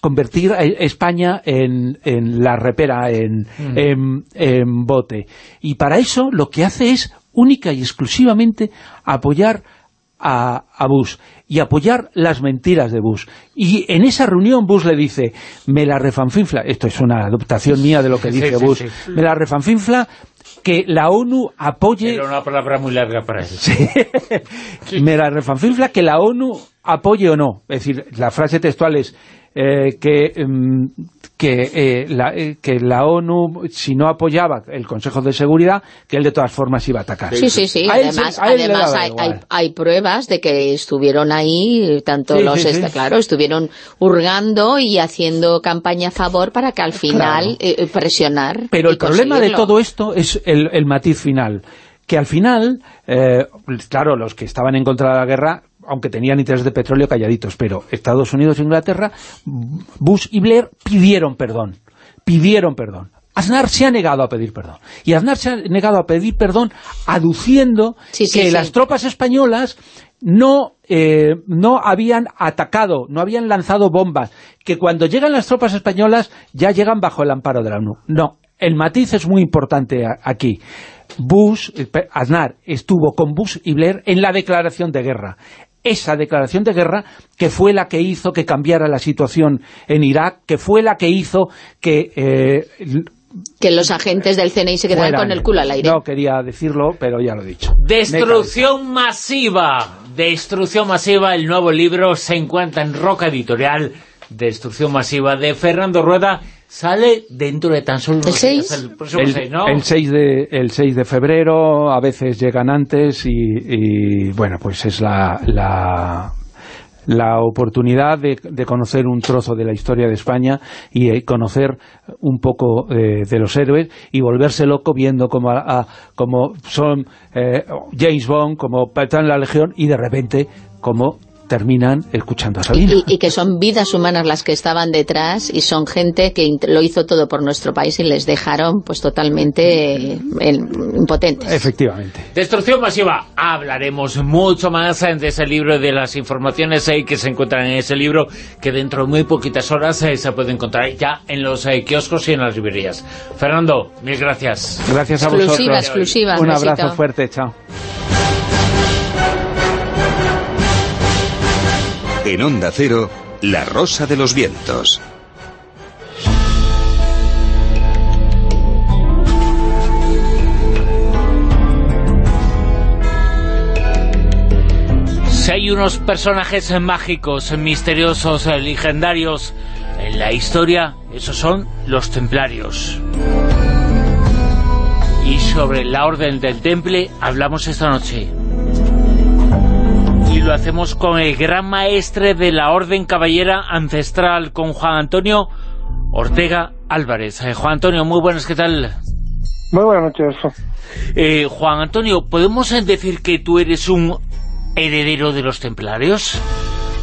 convertir a España en, en la repera, en, Mm. en- en bote. Y para eso lo que hace es única y exclusivamente apoyar a, a Bush y apoyar las mentiras de Bush. Y en esa reunión Bush le dice, me la refanfinfla, esto es una adaptación mía de lo que dice sí, Bush, sí. me la refanfinfla que la ONU apoye... Era una palabra muy larga para eso. me la refanfinfla que la ONU apoye o no. Es decir, la frase textual es eh, que, mm, que, eh, la, eh, que la ONU, si no apoyaba el Consejo de Seguridad, que él de todas formas iba a atacar. Sí, sí, sí. Además, se- además hay, hay, hay pruebas de que estuvieron ahí, tanto Sí, los, sí, este, sí. claro, estuvieron hurgando y haciendo campaña a favor para que al final eh, presionar. Pero el problema de todo esto es el, el matiz final. Que al final, eh, claro, los que estaban en contra de la guerra, aunque tenían interés de petróleo calladitos, pero Estados Unidos e Inglaterra, Bush y Blair pidieron perdón. Pidieron perdón. Aznar se ha negado a pedir perdón. Y Aznar se ha negado a pedir perdón aduciendo Sí, sí, que sí. las tropas españolas no, eh, no habían atacado, no habían lanzado bombas, que cuando llegan las tropas españolas ya llegan bajo el amparo de la ONU. No, el matiz es muy importante aquí. Bush, eh, Aznar, estuvo con Bush y Blair en la declaración de guerra. Esa declaración de guerra que fue la que hizo que cambiara la situación en Irak, que fue la que hizo que... eh, Que los agentes del CNI se quedaran con el culo al aire. No quería decirlo, pero ya lo he dicho. Destrucción masiva. Destrucción masiva. El nuevo libro se encuentra en Roca Editorial. Destrucción masiva de Fernando Rueda. Sale dentro de tan solo unos ¿El días, seis? El próximo el, seis, ¿no? el 6 de, el 6 de febrero, a veces llegan antes y, y, bueno, pues es la, la, la oportunidad de, de conocer un trozo de la historia de España y eh, conocer un poco eh, de los héroes y volverse loco viendo como, a- a- como son eh, James Bond, como en la Legión y de repente como terminan escuchando a Sabina. Y, y que son vidas humanas las que estaban detrás y son gente que lo hizo todo por nuestro país y les dejaron pues totalmente eh, en- impotentes. Efectivamente. Destrucción masiva. Hablaremos mucho más de ese libro y de las informaciones eh, que se encuentran en ese libro, que dentro de muy poquitas horas eh, se puede encontrar ya en los eh, kioscos y en las librerías. Fernando, mil gracias. Gracias a Exclusiva, vosotros. exclusiva, Un abrazo fuerte, chao. En Onda Cero, La Rosa de los Vientos. Si hay unos personajes mágicos, misteriosos, legendarios en la historia, esos son los templarios. Y sobre la Orden del Temple hablamos esta noche. Lo hacemos con el gran maestre de la Orden Caballera Ancestral, con Juan Antonio Ortega Álvarez. Eh, Juan Antonio, muy buenas, ¿qué tal? Muy buenas noches. Eh, Juan Antonio, ¿podemos eh, decir que tú eres un heredero de los templarios?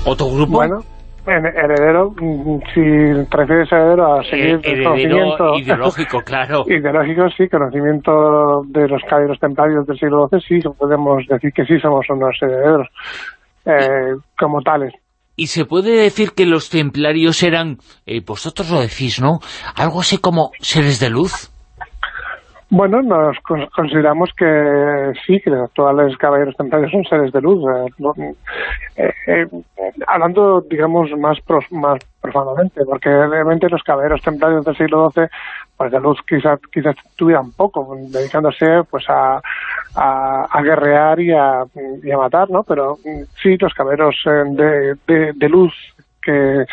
¿O tu grupo? Bueno, en- heredero, mm, si te refieres a heredero a seguir Eh, el heredero conocimiento ideológico, claro. ideológico, sí, conocimiento de los caballeros templarios del siglo XII, sí, podemos decir que sí somos unos herederos eh, como tales. Y se puede decir que los templarios eran, eh, vosotros lo decís, ¿no? Algo así como seres de luz. Bueno, nos con- consideramos que sí, que los actuales caballeros templarios son seres de luz. eh, eh, eh, hablando, digamos, más pros- más profundamente, porque realmente los caballeros templarios del siglo XII, pues de luz quizás quizás tuvieran poco, dedicándose pues a, a, guerrear y a, y a matar, ¿no? Pero mm, sí, los caballeros eh, de, de, de luz que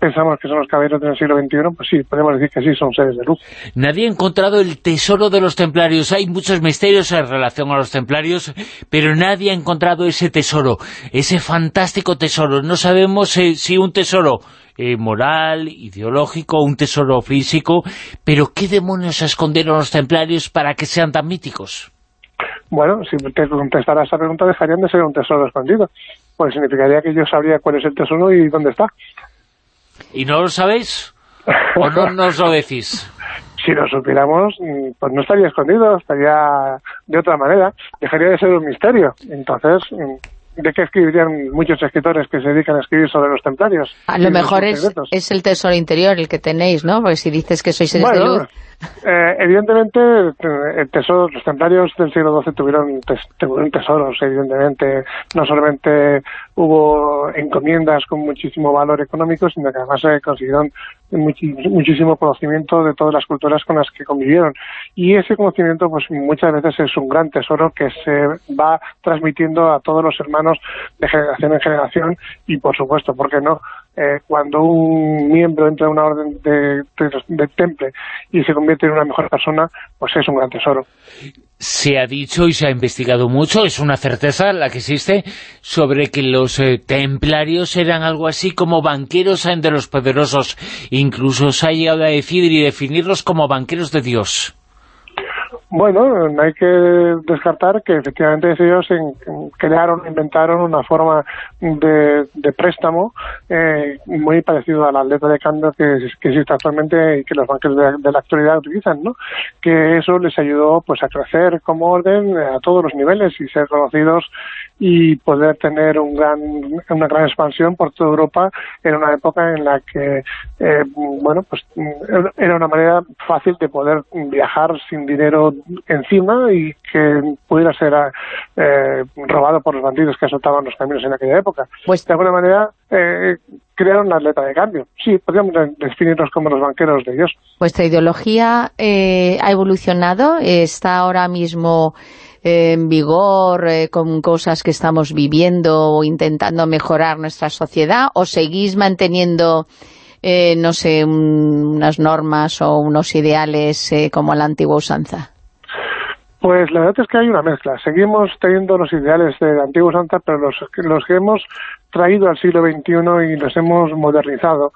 pensamos que son los caballeros del siglo XXI, pues sí, podemos decir que sí, son seres de luz. Nadie ha encontrado el tesoro de los templarios. Hay muchos misterios en relación a los templarios, pero nadie ha encontrado ese tesoro, ese fantástico tesoro. No sabemos eh, si un tesoro eh, moral, ideológico, un tesoro físico, pero ¿qué demonios escondieron los templarios para que sean tan míticos? Bueno, si te contestara esa pregunta dejarían de ser un tesoro escondido. Pues significaría que yo sabría cuál es el tesoro y dónde está. ¿Y no lo sabéis? ¿O no nos lo decís? si lo supiéramos, mm, pues no estaría escondido, estaría de otra manera, dejaría de ser un misterio. Entonces, mm, ¿de qué escribirían muchos escritores que se dedican a escribir sobre los templarios? A lo mejor es, es, el tesoro interior el que tenéis, ¿no? Porque si dices que sois seres de luz... Eh, evidentemente, eh, el tesoro, los templarios del siglo XII tuvieron, tuvieron tesoros, evidentemente. No solamente hubo encomiendas con muchísimo valor económico, sino que además se consiguieron muchísimo conocimiento de todas las culturas con las que convivieron. Y ese conocimiento, pues muchas veces es un gran tesoro que se va transmitiendo a todos los hermanos de generación en generación y, por supuesto, ¿por qué no? Eh, cuando un miembro entra en una orden de, temple y se convierte en una mejor persona, pues es un gran tesoro. Se ha dicho y se ha investigado mucho, es una certeza la que existe, sobre que los eh, templarios eran algo así como banqueros de los poderosos. Incluso se ha llegado a decir y definirlos como banqueros de Dios. Bueno, no hay que descartar que efectivamente ellos crearon, inventaron una forma de, préstamo eh, muy parecido a la letra de cambio que, existe actualmente y que los bancos de, la actualidad utilizan, ¿no? Que eso les ayudó pues a crecer como orden a todos los niveles y ser conocidos y poder tener un gran, una gran expansión por toda Europa en una época en la que, eh, bueno, pues era una manera fácil de poder viajar sin dinero encima y que pudiera ser eh, robado por los bandidos que asaltaban los caminos en aquella época. Pues de alguna manera eh, crearon la letra de cambio. Sí, podríamos definirnos como los banqueros de Dios. ¿Vuestra ideología eh, ha evolucionado? ¿Está ahora mismo en vigor eh, con cosas que estamos viviendo o intentando mejorar nuestra sociedad? ¿O seguís manteniendo eh, no sé, unas normas o unos ideales eh, como la antigua usanza? Pues la verdad es que hay una mezcla. Seguimos teniendo los ideales de la antigua usanza, pero los, los que hemos traído al siglo XXI y los hemos modernizado.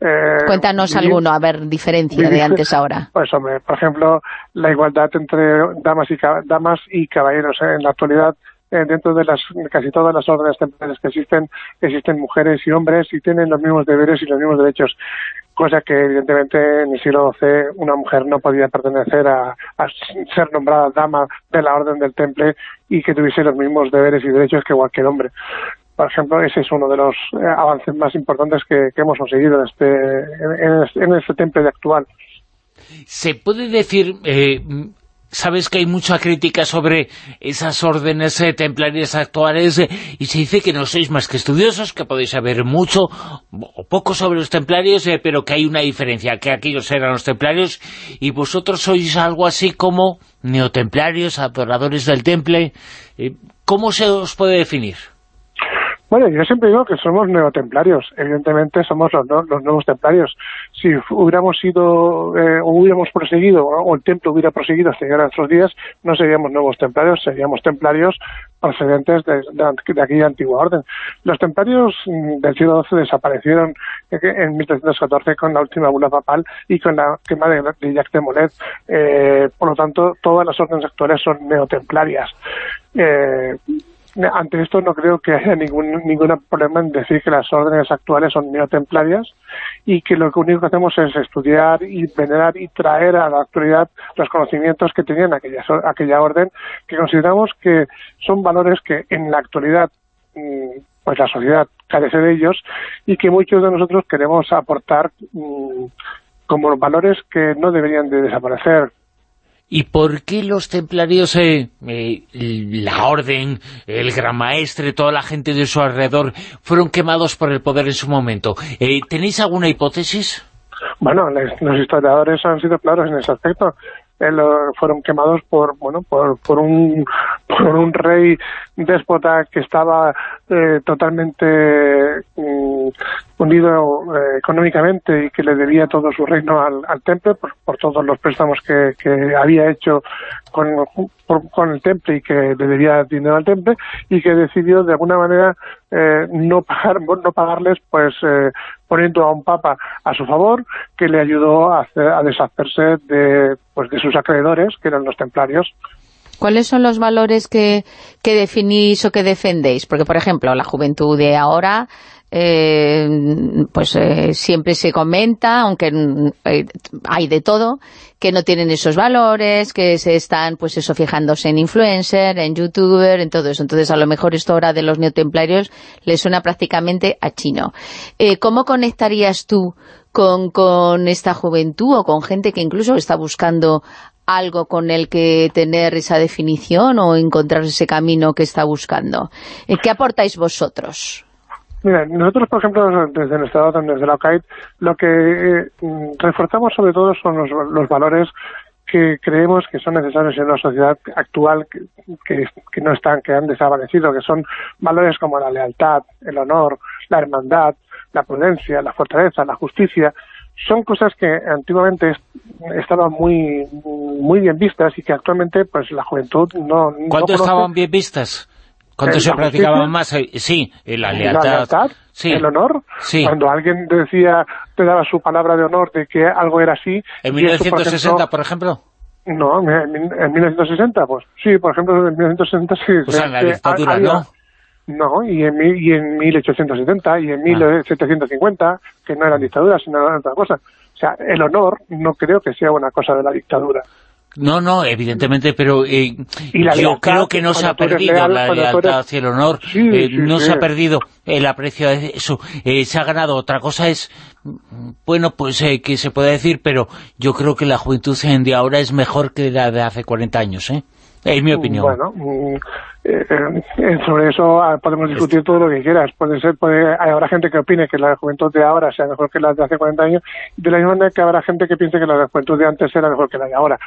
Eh, Cuéntanos alguno, a ver, diferencia de antes ahora. Pues hombre, por ejemplo, la igualdad entre damas y, damas y caballeros. En la actualidad eh, dentro de las casi todas las órdenes temporales que existen, existen mujeres y hombres y tienen los mismos deberes y los mismos derechos, cosa que evidentemente en el siglo XII una mujer no podía pertenecer a, ser nombrada dama de la orden del temple y que tuviese los mismos deberes y derechos que cualquier hombre. Por ejemplo, ese es uno de los eh, avances más importantes que, hemos conseguido en este, en, en este temple actual. ¿Se puede decir, eh, sabes que hay mucha crítica sobre esas órdenes eh, templarias actuales y se dice que no sois más que estudiosos, que podéis saber mucho o poco sobre los templarios, pero que hay una diferencia, que aquellos eran los templarios y vosotros sois algo así como neotemplarios, adoradores del temple. ¿Cómo se os puede definir? Bueno, yo siempre digo que somos neotemplarios, evidentemente somos los, los nuevos templarios. Si hubiéramos sido, eh, o hubiéramos proseguido, o el templo hubiera proseguido hasta llegar a nuestros días, no seríamos nuevos templarios, seríamos templarios procedentes de, de, aquella antigua orden. Los templarios mm, del siglo XII desaparecieron en 1314 con la última bula papal y con la quema de, Jacques de Mollet. Eh, por lo tanto, todas las órdenes actuales son neotemplarias. Eh, ante esto no creo que haya ningún, ningún problema en decir que las órdenes actuales son neotemplarias y que lo único que hacemos es estudiar y venerar y traer a la actualidad los conocimientos que tenían aquella, aquella orden, que consideramos que son valores que en la actualidad mm, pues la sociedad carece de ellos y que muchos de nosotros queremos aportar mm, como valores que no deberían de desaparecer ¿Y por qué los templarios, eh, eh, la orden, el gran maestre, toda la gente de su alrededor, fueron quemados por el poder en su momento? Eh, ¿Tenéis alguna hipótesis? Bueno, los historiadores han sido claros en ese aspecto. fueron quemados por bueno por un rey déspota que estaba totalmente mm, unido eh, económicamente y que le debía todo su reino al, al temple por, todos los préstamos que, había hecho con, con, el temple y que le debía dinero al temple y que decidió de alguna manera eh, no pagar no pagarles pues eh, poniendo a un papa a su favor que le ayudó a, a deshacerse de pues de sus acreedores que eran los templarios ¿Cuáles son los valores que, que definís o que defendéis? Porque, por ejemplo, la juventud de ahora eh, pues eh, siempre se comenta, aunque eh, hay de todo, que no tienen esos valores, que se están, pues eso, fijándose en influencer, en youtuber, en todo eso. Entonces, a lo mejor esto ahora de los neotemplarios les suena prácticamente a chino. Eh, ¿Cómo conectarías tú con, con esta juventud o con gente que incluso está buscando algo con el que tener esa definición o encontrar ese camino que está buscando? Eh, ¿Qué aportáis vosotros? Mira, nosotros, por ejemplo, desde nuestra orden, desde la OCAID, lo que eh, reforzamos sobre todo son los, los, valores que creemos que son necesarios en una sociedad actual que, no están, que han desaparecido, que son valores como la lealtad, el honor, la hermandad, la prudencia, la fortaleza, la justicia, son cosas que antiguamente estaban muy muy bien vistas y que actualmente pues la juventud no ¿Cuánto no estaban bien vistas? ¿Cuánto se practicaban más? Sí, la lealtad. La lealtad sí. el honor. Sí. Cuando alguien decía, te daba su palabra de honor de que algo era así. ¿En 1960, por ejemplo? No, en, en 1960, pues sí, por ejemplo, en 1960 sí. Sea, en la dictadura, ¿no? No, y en, y en 1870 y en 1750, que no eran dictaduras, sino otra cosa. O sea, el honor no creo que sea una cosa de la dictadura. No, no, evidentemente, pero eh, yo creo que no se ha perdido leal, la lealtad eres- y el honor, Sí, eh, sí, no sí. se ha perdido el aprecio a eso, eh, se ha ganado. Otra cosa es, bueno, pues eh, que se puede decir, pero yo creo que la juventud en de ahora es mejor que la de hace 40 años, ¿eh? Es mi opinión. Bueno, mm, eh, eh, sobre eso ah, podemos discutir todo lo que quieras. Puede ser, puede, habrá gente que opine que la juventud de ahora sea mejor que la de hace 40 años, de la misma manera que habrá gente que piense que la juventud de antes era mejor que la de ahora.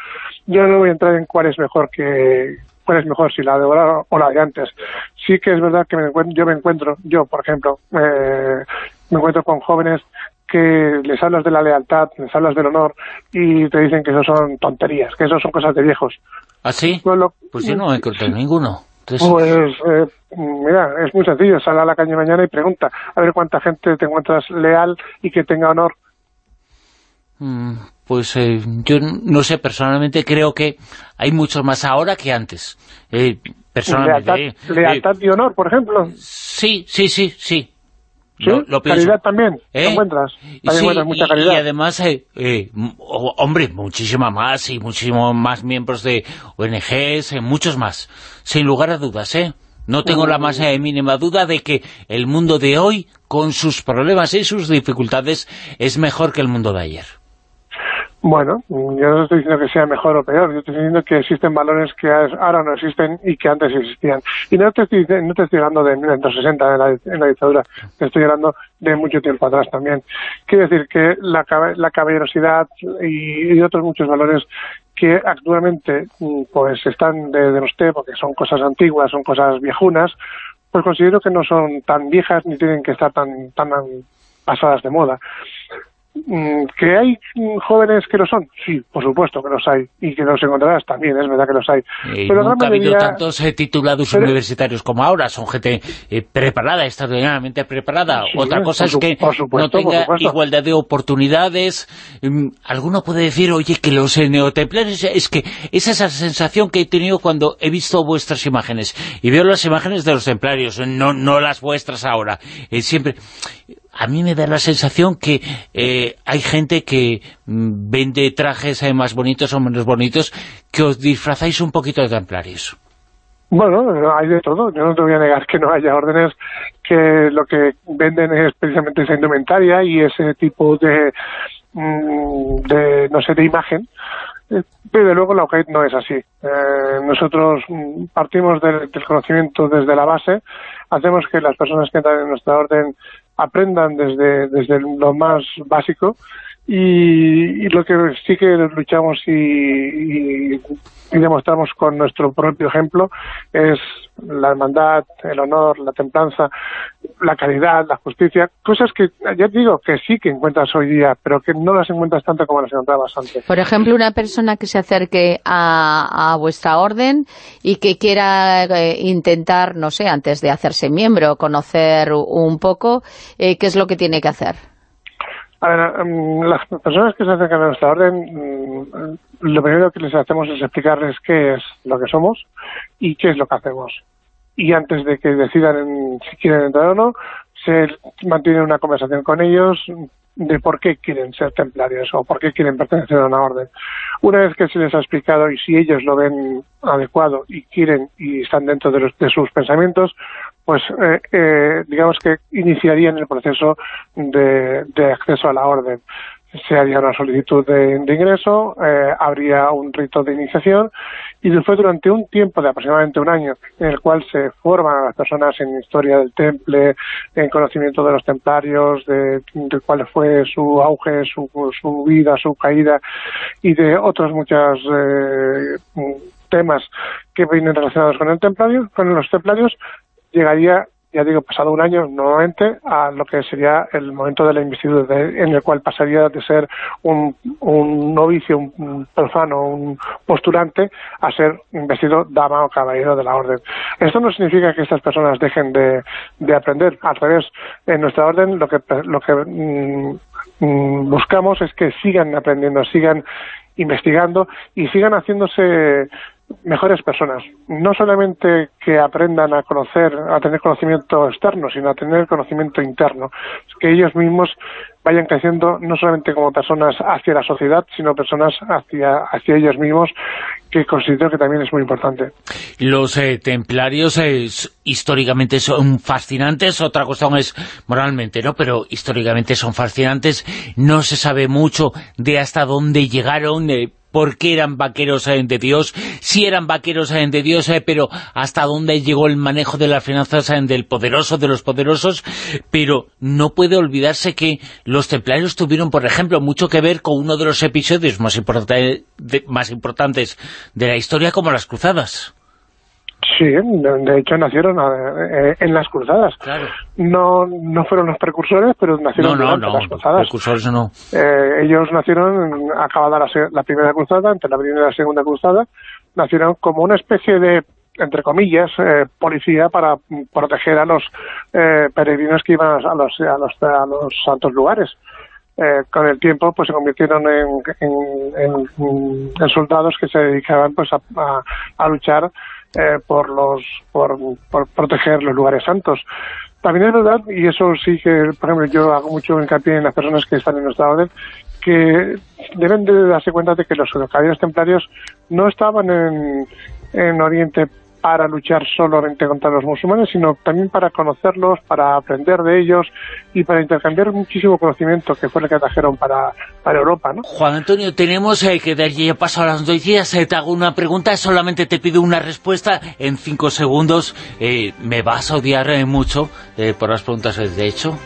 Yo no voy a entrar en cuál es mejor que cuál es mejor, si la de ahora o la de antes. Sí que es verdad que me encuent- yo me encuentro, yo por ejemplo, eh, me encuentro con jóvenes que les hablas de la lealtad, les hablas del honor y te dicen que eso son tonterías, que eso son cosas de viejos. ¿Ah, sí? Pues lo- Pues yo no he encontrado ninguno. Entonces, pues, eh, mira, es muy sencillo. Sal a la calle mañana y pregunta a ver cuánta gente te encuentras leal y que tenga honor. mm, pues eh, yo no sé, personalmente creo que hay muchos más ahora que antes. Eh, personalmente. Lealtad, eh. lealtad y honor, por ejemplo. Sí, sí, sí, sí. ¿Sí? Lo, lo. Caridad también. ¿Te ¿Eh? encuentras? Y También sí, encuentras mucha y- caridad. Y además, eh, eh, hombre, muchísima más y muchísimos más miembros de ONGs, eh, muchos más. Sin lugar a dudas, ¿eh? No tengo la más eh, mínima duda de que el mundo de hoy, con sus problemas y sus dificultades, es mejor que el mundo de ayer. Bueno, yo no estoy diciendo que sea mejor o peor, yo estoy diciendo que existen valores que ahora no existen y que antes existían. Y no te estoy, no te estoy hablando de 1960 en la, en la dictadura, te estoy hablando de mucho tiempo atrás también. Quiero decir que la, la caballerosidad y, y otros muchos valores que actualmente mm, pues están de, de usted porque son cosas antiguas, son cosas viejunas, pues considero que no son tan viejas ni tienen que estar tan, tan pasadas de moda. Mm, ¿Que hay mm, jóvenes que lo son? Sí, por supuesto que los hay. Y que los encontrarás también, es verdad que los hay. Eh, Pero nunca ha habido mayoría- tantos eh, titulados Pero- universitarios como ahora, son gente eh, preparada, extraordinariamente preparada. Sí, Otra cosa es que supuesto, no tenga igualdad de oportunidades. Mm, Alguno puede decir, oye, que los neotemplarios, es que esa es la sensación que he tenido cuando he visto vuestras imágenes. Y veo las imágenes de los templarios, no, no las vuestras ahora. Eh, siempre... A mí me da la sensación que eh, hay gente que mm, vende trajes eh, más bonitos o menos bonitos, que os disfrazáis un poquito de templarios. Bueno, hay de todo. Yo no te voy a negar que no haya órdenes que lo que venden es precisamente esa indumentaria y ese tipo de, mm, de no sé, de imagen. Eh, Pero luego la OCAID no es así. Eh, nosotros mm, partimos del, del conocimiento desde la base, hacemos que las personas que entran en nuestra orden aprendan desde, desde lo más básico y, lo que sí que luchamos y demostramos con nuestro propio ejemplo es la hermandad, el honor, la templanza, la caridad, la justicia, cosas que ya te digo que sí que encuentras hoy día, pero que no las encuentras tanto como las encontrabas antes. Por ejemplo, una persona que se acerque a, a vuestra orden y que quiera eh, intentar, no sé, antes de hacerse miembro, conocer un poco, eh, ¿qué es lo que tiene que hacer? A ver, mm, las personas que se acercan a nuestra orden, mm, lo primero que les hacemos es explicarles qué es lo que somos y qué es lo que hacemos. Y antes de que decidan si quieren entrar o no, se mantiene una conversación con ellos de por qué quieren ser templarios o por qué quieren pertenecer a una orden. Una vez que se les ha explicado y si ellos lo ven adecuado y quieren y están dentro de, los, de sus pensamientos, pues eh, eh, digamos que iniciarían el proceso de, de acceso a la orden. Se haría una solicitud de, ingreso, eh, habría un rito de iniciación y después durante un tiempo de aproximadamente un año en el cual se forman a las personas en historia del temple, en conocimiento de los templarios, de, cuál fue su auge, su, su, vida, su caída y de otros muchos eh, temas que vienen relacionados con el templario, con los templarios, llegaría ya digo, pasado un año nuevamente a lo que sería el momento de la investidura, en el cual pasaría de ser un, novicio, un profano, un postulante, a ser investido dama o caballero de la orden. Esto no significa que estas personas dejen de, de aprender, al revés, en nuestra orden lo que, lo que mm, mm, buscamos es que sigan aprendiendo, sigan investigando y sigan haciéndose mejores personas. No solamente que aprendan a conocer, a tener conocimiento externo, sino a tener conocimiento interno. Que ellos mismos vayan creciendo no solamente como personas hacia la sociedad, sino personas hacia, hacia ellos mismos, que considero que también es muy importante. Los eh, templarios eh, históricamente son fascinantes, otra cuestión es moralmente, ¿no? Pero históricamente son fascinantes, no se sabe mucho de hasta dónde llegaron, eh, por qué eran vaqueros eh, de Dios, si eran vaqueros eh, de Dios, eh, pero hasta dónde llegó el manejo de las finanzas del poderoso, de los poderosos, pero no puede olvidarse que los templarios tuvieron, por ejemplo, mucho que ver con uno de los episodios más, más importantes de la historia, como las cruzadas. Sí, de hecho nacieron eh, en las cruzadas. No no fueron los precursores, pero nacieron en las cruzadas. precursores no. Eh, ellos nacieron, acabada la, la, primera cruzada, entre la primera y la segunda cruzada, nacieron como una especie de entre comillas, eh, policía para proteger a los peregrinos que iban a los, a los, a los santos lugares. con el tiempo pues se convirtieron en, en, soldados que se dedicaban pues a, a luchar eh, por los por, proteger los lugares santos. También es verdad, y eso sí que, por ejemplo, yo hago mucho hincapié en las personas que están en nuestra orden, que deben de darse cuenta de que los caballeros templarios no estaban en, en Oriente para luchar solamente contra los musulmanes, sino también para conocerlos, para aprender de ellos y para intercambiar muchísimo conocimiento que fue lo que trajeron para, para Europa, ¿no? Juan Antonio, tenemos eh, que dar ya paso a las noticias, eh, te hago una pregunta, solamente te pido una respuesta en cinco segundos. Eh, ¿Me vas a odiar mucho por las preguntas de hecho?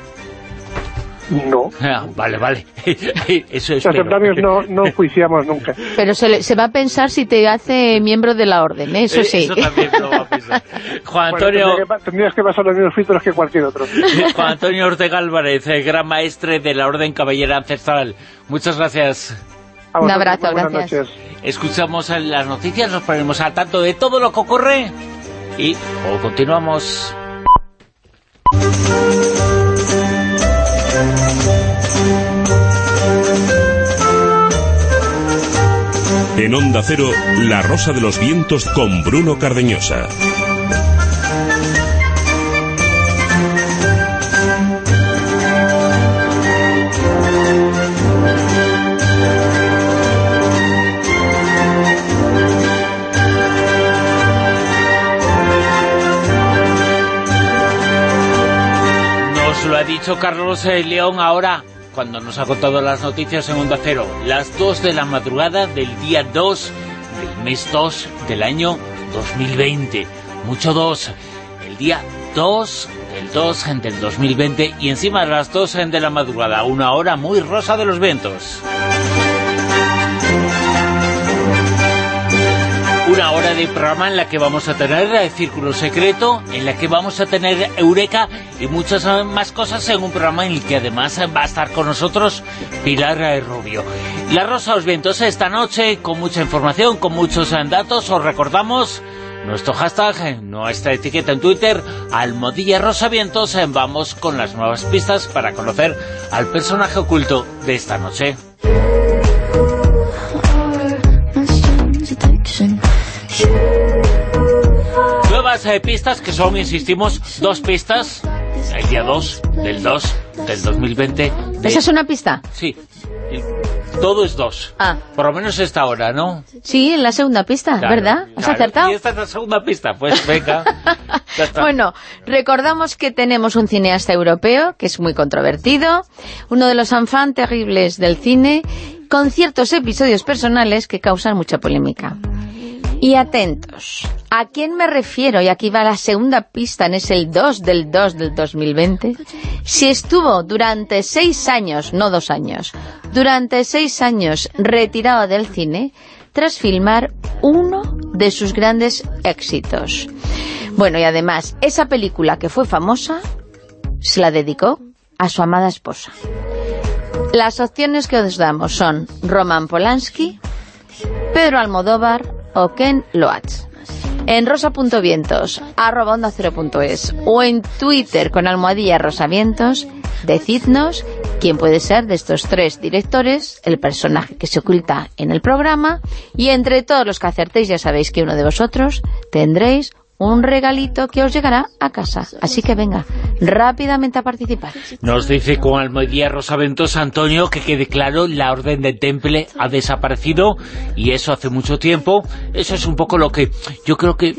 No. Ah, vale, vale. Eso es. Los templarios no, no juiciamos nunca. Pero se, se, va a pensar si te hace miembro de la orden, ¿eh? eso sí. Eso también lo va a pensar. Juan Antonio... tendrías, que, pasar los mismos filtros que cualquier otro. Juan Antonio Ortega Álvarez, el gran maestre de la Orden Caballera Ancestral. Muchas gracias. Un abrazo, gracias. Escuchamos las noticias, nos ponemos al tanto de todo lo que ocurre y o continuamos. En Onda Cero, La Rosa de los Vientos con Bruno Cardeñosa. Nos lo ha dicho Carlos eh, León ahora cuando nos ha contado las noticias en Onda Cero. Las 2 de la madrugada del día 2 del mes 2 del año 2020. Mucho 2. El día 2 del 2 del 2020 y encima las 2 de la madrugada. Una hora muy rosa de los vientos. Una hora de programa en la que vamos a tener el Círculo Secreto, en la que vamos a tener Eureka y muchas más cosas en un programa en el que además va a estar con nosotros Pilar Rubio. La Rosa los Vientos esta noche con mucha información, con muchos datos, os recordamos nuestro hashtag, nuestra etiqueta en Twitter, Almodilla Rosa Vientos, vamos con las nuevas pistas para conocer al personaje oculto de esta noche. Nuevas eh, pistas que son, insistimos, dos pistas. El día 2 del 2 del 2020. de- ¿Esa es una pista? Sí, todo es 2. Ah. Por lo menos esta hora, ¿no? Sí, en la segunda pista, Claro, ¿verdad? ¿Has claro. acertado? Y esta es la segunda pista, pues venga. Bueno, recordamos que tenemos un cineasta europeo, que es muy controvertido, uno de los enfants terribles del cine, con ciertos episodios personales que causan mucha polémica. Y atentos, ¿a quién me refiero? Y aquí va la segunda pista, es el 2 del 2 del 2020. Si estuvo durante seis años, no dos años, durante seis años retirado del cine, tras filmar uno de sus grandes éxitos. Bueno, y además, esa película que fue famosa, se la dedicó a su amada esposa. Las opciones que os damos son Roman Polanski, Pedro Almodóvar o Ken Loach. En rosa.vientos, arroba onda cero punto es, o en Twitter con almohadilla rosavientos, decidnos quién puede ser de estos tres directores, el personaje que se oculta en el programa, y entre todos los que acertéis ya sabéis que uno de vosotros tendréis un regalito que os llegará a casa. Así que venga, rápidamente a participar. Nos dice con Almohadilla Rosaventos Antonio que quede claro, la Orden del Temple ha desaparecido y eso hace mucho tiempo. Eso es un poco lo que yo creo que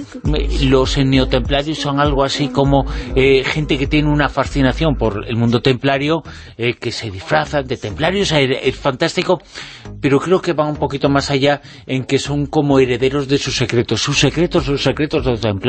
los neotemplarios son algo así como eh, gente que tiene una fascinación por el mundo templario, eh, que se disfrazan de templarios, es fantástico, pero creo que va un poquito más allá en que son como herederos de sus secretos. Sus secretos, sus secretos de los templarios,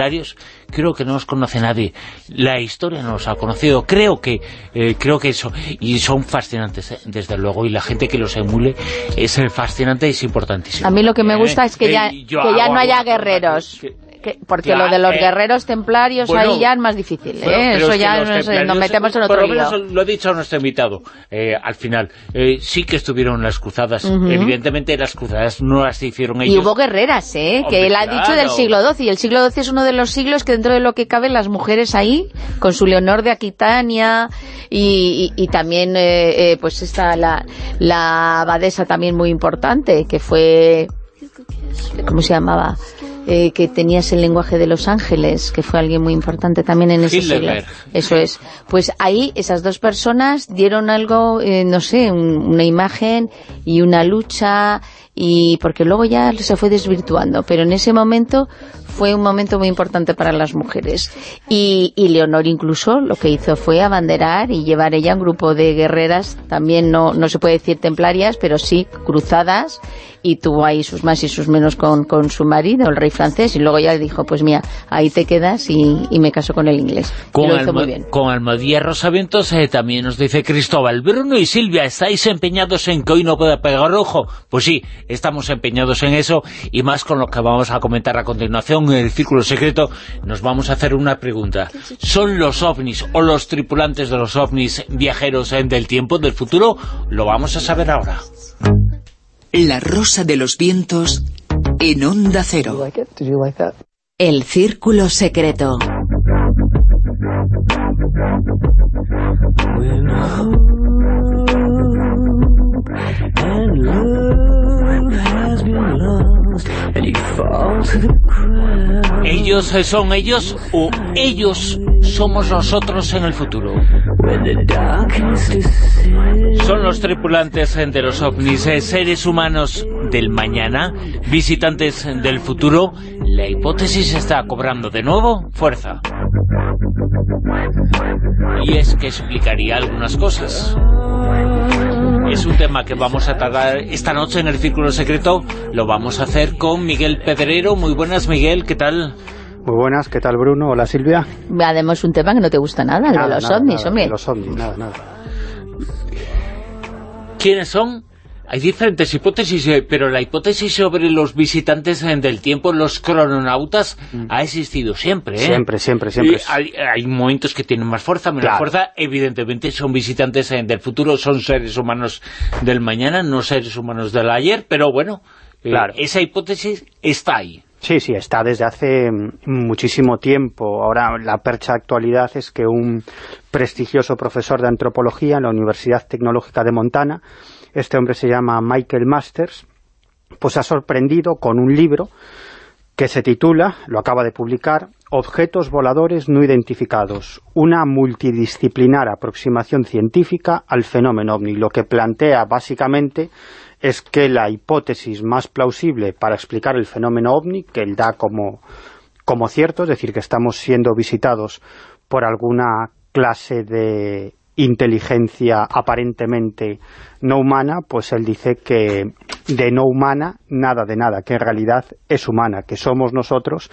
creo que no los conoce nadie. La historia no los ha conocido. Creo que eh, creo que eso. Y son fascinantes, eh, desde luego. Y la gente que los emule es fascinante y es importantísimo. A mí lo que me gusta es que eh, ya, que ya no haya guerreros. Que- porque Claro, lo de los eh, guerreros templarios bueno, ahí ya es más difícil, ¿eh? Bueno, Eso es ya nos, nos metemos en por otro lo menos lío. lo ha dicho nuestro invitado eh, al final. Eh, sí que estuvieron las cruzadas. Evidentemente las cruzadas no las hicieron Y ellos. hubo guerreras, ¿eh? Hombre, que él ha dicho del siglo XII. Y el siglo XII es uno de los siglos que dentro de lo que caben las mujeres ahí, con su Leonor de Aquitania y, y- y también, eh, eh, pues está la, la abadesa también muy importante, que fue... ¿Cómo se llamaba? Eh, que tenías el lenguaje de los ángeles, que fue alguien muy importante también en ese siglo. Eso es. Pues ahí esas dos personas dieron algo, eh, no sé, un- una imagen y una lucha, y porque luego ya se fue desvirtuando, pero en ese momento fue un momento muy importante para las mujeres. Y, y Leonor incluso lo que hizo fue abanderar y llevar ella un grupo de guerreras, también no, no se puede decir templarias, pero sí cruzadas, y tuvo ahí sus más y sus menos con, con su marido, el rey francés, y luego ya le dijo, pues mira, ahí te quedas y, y me caso con el inglés. y Con, lo hizo Almo- muy bien. con Almodía Rosavientos eh, también nos dice Cristóbal, Bruno y Silvia, ¿estáis empeñados en que hoy no pueda pegar ojo? Pues sí, estamos empeñados en eso y más con lo que vamos a comentar a continuación en el Círculo Secreto, nos vamos a hacer una pregunta. ¿Son los ovnis o los tripulantes de los ovnis viajeros eh, del tiempo, del futuro? Lo vamos a saber ahora. La rosa de los vientos en onda cero. El círculo secreto. ¿Ellos son ellos o ellos somos nosotros en el futuro? ¿Son los tripulantes de los ovnis eh, seres humanos del mañana? ¿Visitantes del futuro? ¿La hipótesis está cobrando de nuevo fuerza? Y es que explicaría algunas cosas. Es un tema que vamos a tratar esta noche en el Círculo Secreto. Lo vamos a hacer con Miguel Pedrero. Muy buenas, Miguel, ¿qué tal? Muy buenas, ¿qué tal Bruno? Hola Silvia. Además, un tema que no te gusta nada, el de Nada, los nada, ovnis, nada, hombre. de los ovnis, nada, nada. ¿Quiénes son? Hay diferentes hipótesis, eh, pero la hipótesis sobre los visitantes eh, del tiempo, los crononautas, ha existido siempre, ¿eh? Mm. Siempre, siempre, siempre. Hay, hay momentos que tienen más fuerza, menos Claro. fuerza. Evidentemente son visitantes eh, del futuro, son seres humanos del mañana, no seres humanos del ayer, pero bueno, eh, esa hipótesis está ahí. Sí, sí, está desde hace mm, muchísimo tiempo. Ahora la percha actualidad es que un prestigioso profesor de antropología en la Universidad Tecnológica de Montana, este hombre se llama Michael Masters, pues ha sorprendido con un libro que se titula, lo acaba de publicar, objetos voladores no identificados, una multidisciplinar aproximación científica al fenómeno ovni. Lo que plantea básicamente es que la hipótesis más plausible para explicar el fenómeno ovni, que él da como, como cierto, es decir, que estamos siendo visitados por alguna clase de inteligencia aparentemente no humana, pues él dice que de no humana, nada de nada, que en realidad es humana, que somos nosotros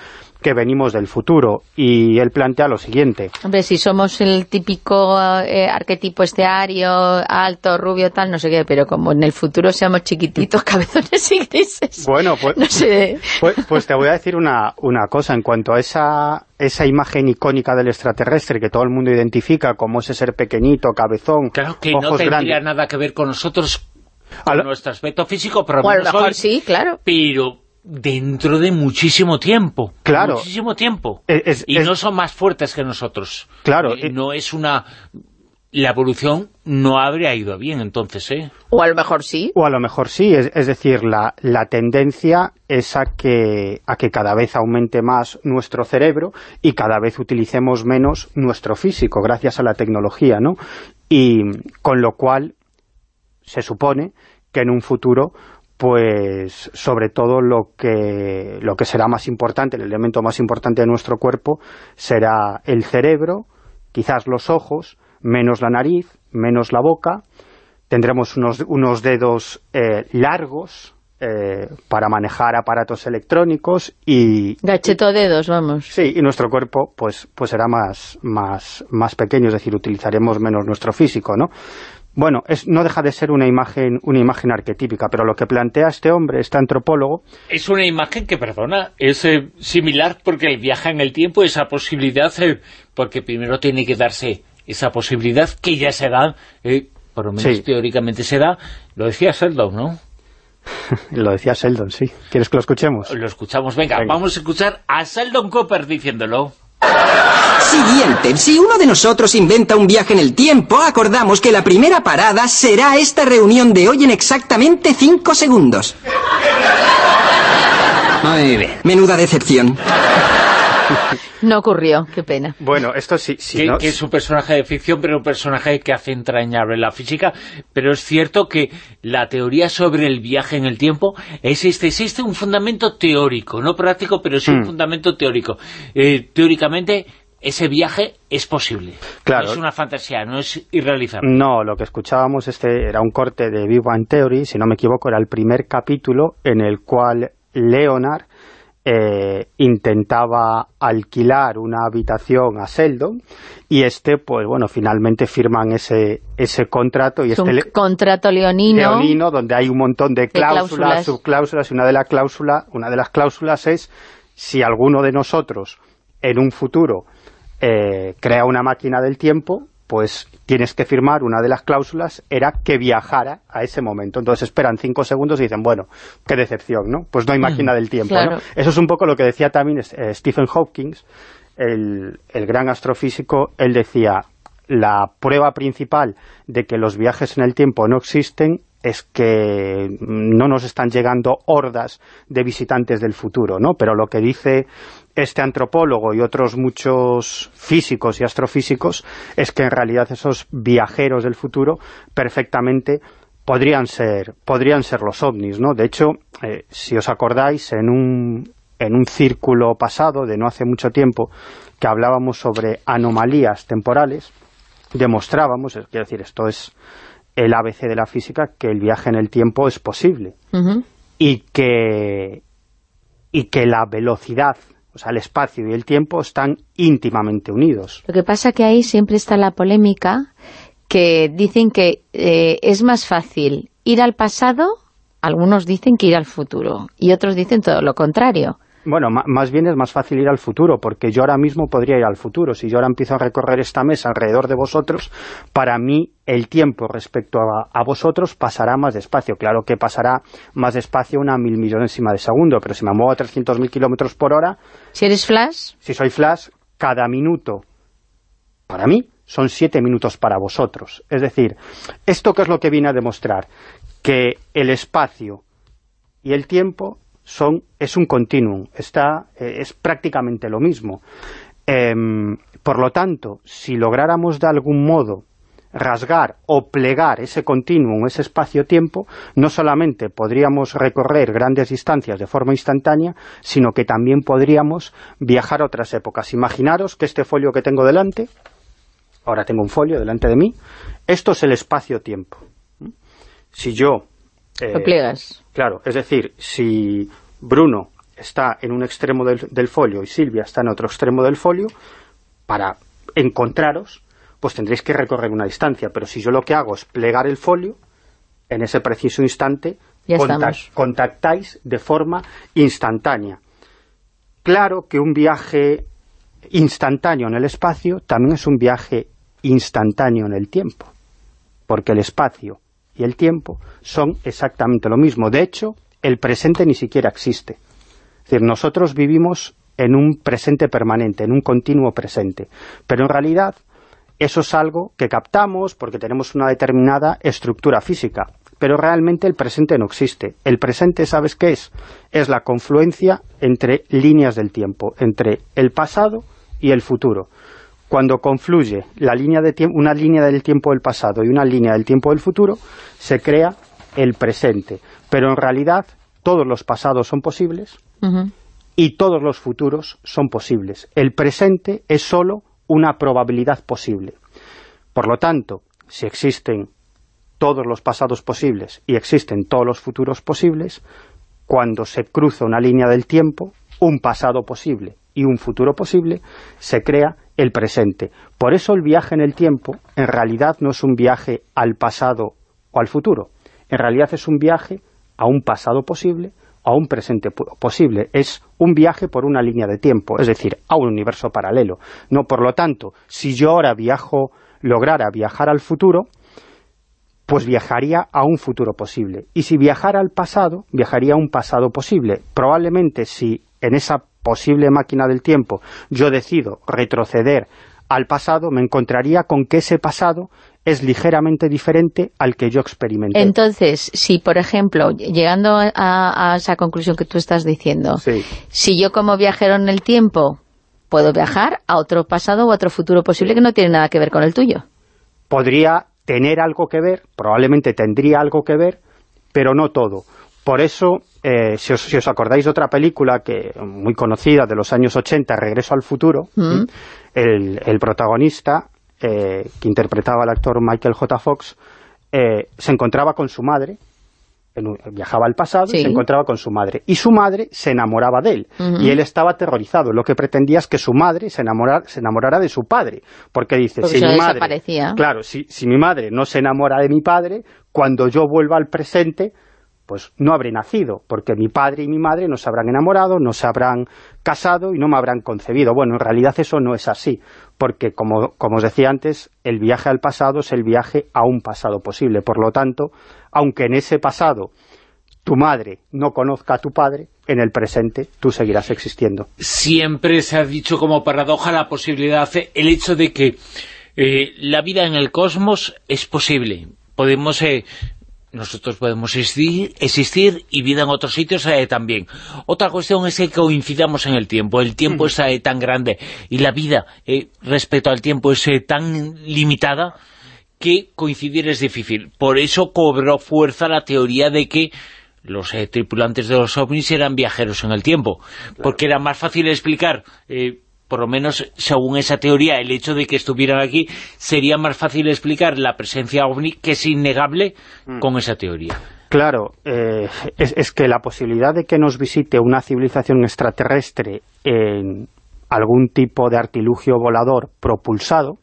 que venimos del futuro. Y él plantea lo siguiente. Hombre, si somos el típico eh, arquetipo esteario, alto, rubio, tal, no sé qué, pero como en el futuro seamos chiquititos, cabezones y grises. Bueno, pues, no sé. pues, pues, te voy a decir una, una cosa, en cuanto a esa, esa imagen icónica del extraterrestre que todo el mundo identifica como ese ser pequeñito, cabezón, Claro que ojos no tendría grandes. nada que ver con nosotros, con A lo- nuestro aspecto físico, pero O a lo mejor sí, claro. pero dentro de muchísimo tiempo. Claro. Muchísimo tiempo. Es- es- y es- no son más fuertes que nosotros. Claro, Eh, eh, no es una... La evolución no habría ido bien, entonces, ¿eh? O a lo mejor sí. O a lo mejor sí, es, es decir, la, la tendencia es a que, a que cada vez aumente más nuestro cerebro y cada vez utilicemos menos nuestro físico, gracias a la tecnología, ¿no? Y con lo cual se supone que en un futuro pues sobre todo lo que, lo que será más importante, el elemento más importante de nuestro cuerpo será el cerebro, quizás los ojos, menos la nariz, menos la boca, tendremos unos, unos dedos eh, largos eh, para manejar aparatos electrónicos y, Gacheto dedos, vamos. Sí, y nuestro cuerpo pues, pues será más, más, más pequeño, es decir, utilizaremos menos nuestro físico, ¿no? Bueno, es, no deja de ser una imagen, una imagen arquetípica, pero lo que plantea este hombre, este antropólogo, Es una imagen que, perdona, es eh, similar porque el viaje en el tiempo, esa posibilidad, eh, porque primero tiene que darse esa posibilidad que ya se da, eh, por lo menos Sí. teóricamente se da, lo decía Sheldon, ¿no? lo decía Sheldon, sí. ¿Quieres que lo escuchemos? Lo escuchamos, venga, Venga. vamos a escuchar a Sheldon Cooper diciéndolo. Siguiente, si uno de nosotros inventa un viaje en el tiempo, acordamos que la primera parada será esta reunión de hoy en exactamente cinco segundos. Muy bien. Menuda decepción. No ocurrió, qué pena. Bueno, esto sí, sí que, ¿no? que es un personaje de ficción, pero un personaje que hace entrañable la física, pero es cierto que la teoría sobre el viaje en el tiempo existe, existe un fundamento teórico, no práctico, pero sí un Hmm. fundamento teórico. Eh, teóricamente, ese viaje es posible. Claro. No es una fantasía, no es irrealizable. No, lo que escuchábamos este era un corte de Big Bang Theory, si no me equivoco, era el primer capítulo en el cual Leonard eh, intentaba alquilar una habitación a Sheldon y este, pues bueno, finalmente firman ese, ese contrato y Es un este le- contrato leonino. leonino donde hay un montón de cláusulas, cláusulas. subcláusulas y una de las cláusulas, una de las cláusulas es si alguno de nosotros en un futuro eh, crea una máquina del tiempo, pues tienes que firmar, una de las cláusulas era que viajara a ese momento. Entonces esperan cinco segundos y dicen, bueno, qué decepción, ¿no? Pues no hay máquina del tiempo, ¿no? Eso es un poco lo que decía también eh, Stephen Hawking, el, el gran astrofísico, él decía, la prueba principal de que los viajes en el tiempo no existen es que no nos están llegando hordas de visitantes del futuro, ¿no? Pero lo que dice este antropólogo y otros muchos físicos y astrofísicos es que en realidad esos viajeros del futuro perfectamente podrían ser, podrían ser los ovnis, ¿no? De hecho, eh, si os acordáis, en un, en un círculo pasado, de no hace mucho tiempo, que hablábamos sobre anomalías temporales, demostrábamos, es- quiero decir, esto es el ABC de la física, que el viaje en el tiempo es posible y que, y que la velocidad, o sea, el espacio y el tiempo están íntimamente unidos. Lo que pasa que ahí siempre está la polémica que dicen que eh, es más fácil ir al pasado, algunos dicen que ir al futuro, y otros dicen todo lo contrario. Bueno, más bien es más fácil ir al futuro, porque yo ahora mismo podría ir al futuro. Si yo ahora empiezo a recorrer esta mesa alrededor de vosotros, para mí el tiempo respecto a, a vosotros pasará más despacio. Claro que pasará más despacio una mil millonésima de segundo, pero si me muevo a 300.000 kilómetros por hora, Si eres Flash, si soy Flash, cada minuto para mí son siete minutos para vosotros. Es decir, ¿esto qué es lo que viene a demostrar? Que el espacio y el tiempo son, es un continuum, está, eh, es prácticamente lo mismo. Em, por lo tanto, si lográramos de algún modo rasgar o plegar ese continuum, ese espacio-tiempo, no solamente podríamos recorrer grandes distancias de forma instantánea, sino que también podríamos viajar a otras épocas. Imaginaros que este folio que tengo delante, ahora tengo un folio delante de mí, esto es el espacio-tiempo. Si yo... Eh, Lo pliegas. Claro, es decir, si Bruno está en un extremo del, del folio y Silvia está en otro extremo del folio, para encontraros pues tendréis que recorrer una distancia. Pero si yo lo que hago es plegar el folio, en ese preciso instante contactáis de forma instantánea. Claro que un viaje instantáneo en el espacio también es un viaje instantáneo en el tiempo, porque el espacio y el tiempo son exactamente lo mismo. De hecho, el presente ni siquiera existe. Es decir, nosotros vivimos en un presente permanente, en un continuo presente, pero en realidad eso es algo que captamos porque tenemos una determinada estructura física, pero realmente el presente no existe. El presente, ¿sabes qué es? Es la confluencia entre líneas del tiempo, entre el pasado y el futuro. Cuando confluye la línea de una línea del tiempo del pasado y una línea del tiempo del futuro, se crea el presente. Pero en realidad todos los pasados son posibles y todos los futuros son posibles. El presente es solo una probabilidad posible. Por lo tanto, si existen todos los pasados posibles y existen todos los futuros posibles, cuando se cruza una línea del tiempo, un pasado posible y un futuro posible, se crea el presente. Por eso el viaje en el tiempo en realidad no es un viaje al pasado o al futuro, en realidad es un viaje a un pasado posible a un presente posible. Es un viaje por una línea de tiempo, es decir, a un universo paralelo. No, por lo tanto, si yo ahora viajo, lograra viajar al futuro, pues viajaría a un futuro posible. Y si viajara al pasado, viajaría a un pasado posible. Probablemente si en esa posible máquina del tiempo yo decido retroceder al pasado, me encontraría con que ese pasado es ligeramente diferente al que yo experimenté. Entonces, si por ejemplo, llegando a, esa conclusión que tú estás diciendo, si yo como viajero en el tiempo puedo viajar a otro pasado o otro futuro posible que no tiene nada que ver con el tuyo. Podría tener algo que ver, probablemente tendría algo que ver, pero no todo. Por eso, eh, si, os, acordáis de otra película que muy conocida de los años 80, Regreso al futuro, mm. el, protagonista eh, que interpretaba el actor Michael J. Fox, eh, se encontraba con su madre, viajaba al pasado y se encontraba con su madre. Y su madre se enamoraba de él. Y él estaba aterrorizado. Lo que pretendía es que su madre se enamorara, se enamorara de su padre. Porque dice, si mi madre... Claro, si, si mi madre no se enamora de mi padre, cuando yo vuelva al presente pues no habré nacido, porque mi padre y mi madre no se habrán enamorado, no se habrán casado y no me habrán concebido. Bueno, en realidad eso no es así, porque como, como os decía antes, el viaje al pasado es el viaje a un pasado posible. Por lo tanto, aunque en ese pasado tu madre no conozca a tu padre, en el presente tú seguirás existiendo. Siempre se ha dicho como paradoja la posibilidad, el hecho de que eh, la vida en el cosmos es posible. Podemos eh, nosotros podemos existir, y vida en otros sitios eh, también. Otra cuestión es que coincidamos en el tiempo. El tiempo es eh, tan grande y la vida eh, respecto al tiempo es tan limitada que coincidir es difícil. Por eso cobró fuerza la teoría de que los tripulantes de los ovnis eran viajeros en el tiempo, porque era más fácil explicar por lo menos según esa teoría, el hecho de que estuvieran aquí, sería más fácil explicar la presencia ovni, que es innegable, mm. con esa teoría. Claro, eh, es, que la posibilidad de que nos visite una civilización extraterrestre en algún tipo de artilugio volador propulsado,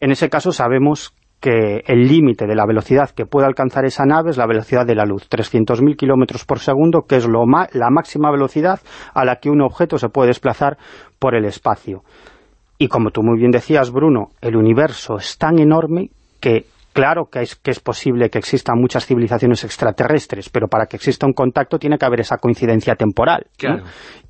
en ese caso sabemos que el límite de la velocidad que puede alcanzar esa nave es la velocidad de la luz, 300.000 kilómetros por segundo, que es lo la máxima velocidad a la que un objeto se puede desplazar por el espacio. Y como tú muy bien decías, Bruno, el universo es tan enorme que claro que es, que es posible que existan muchas civilizaciones extraterrestres, pero para que exista un contacto tiene que haber esa coincidencia temporal.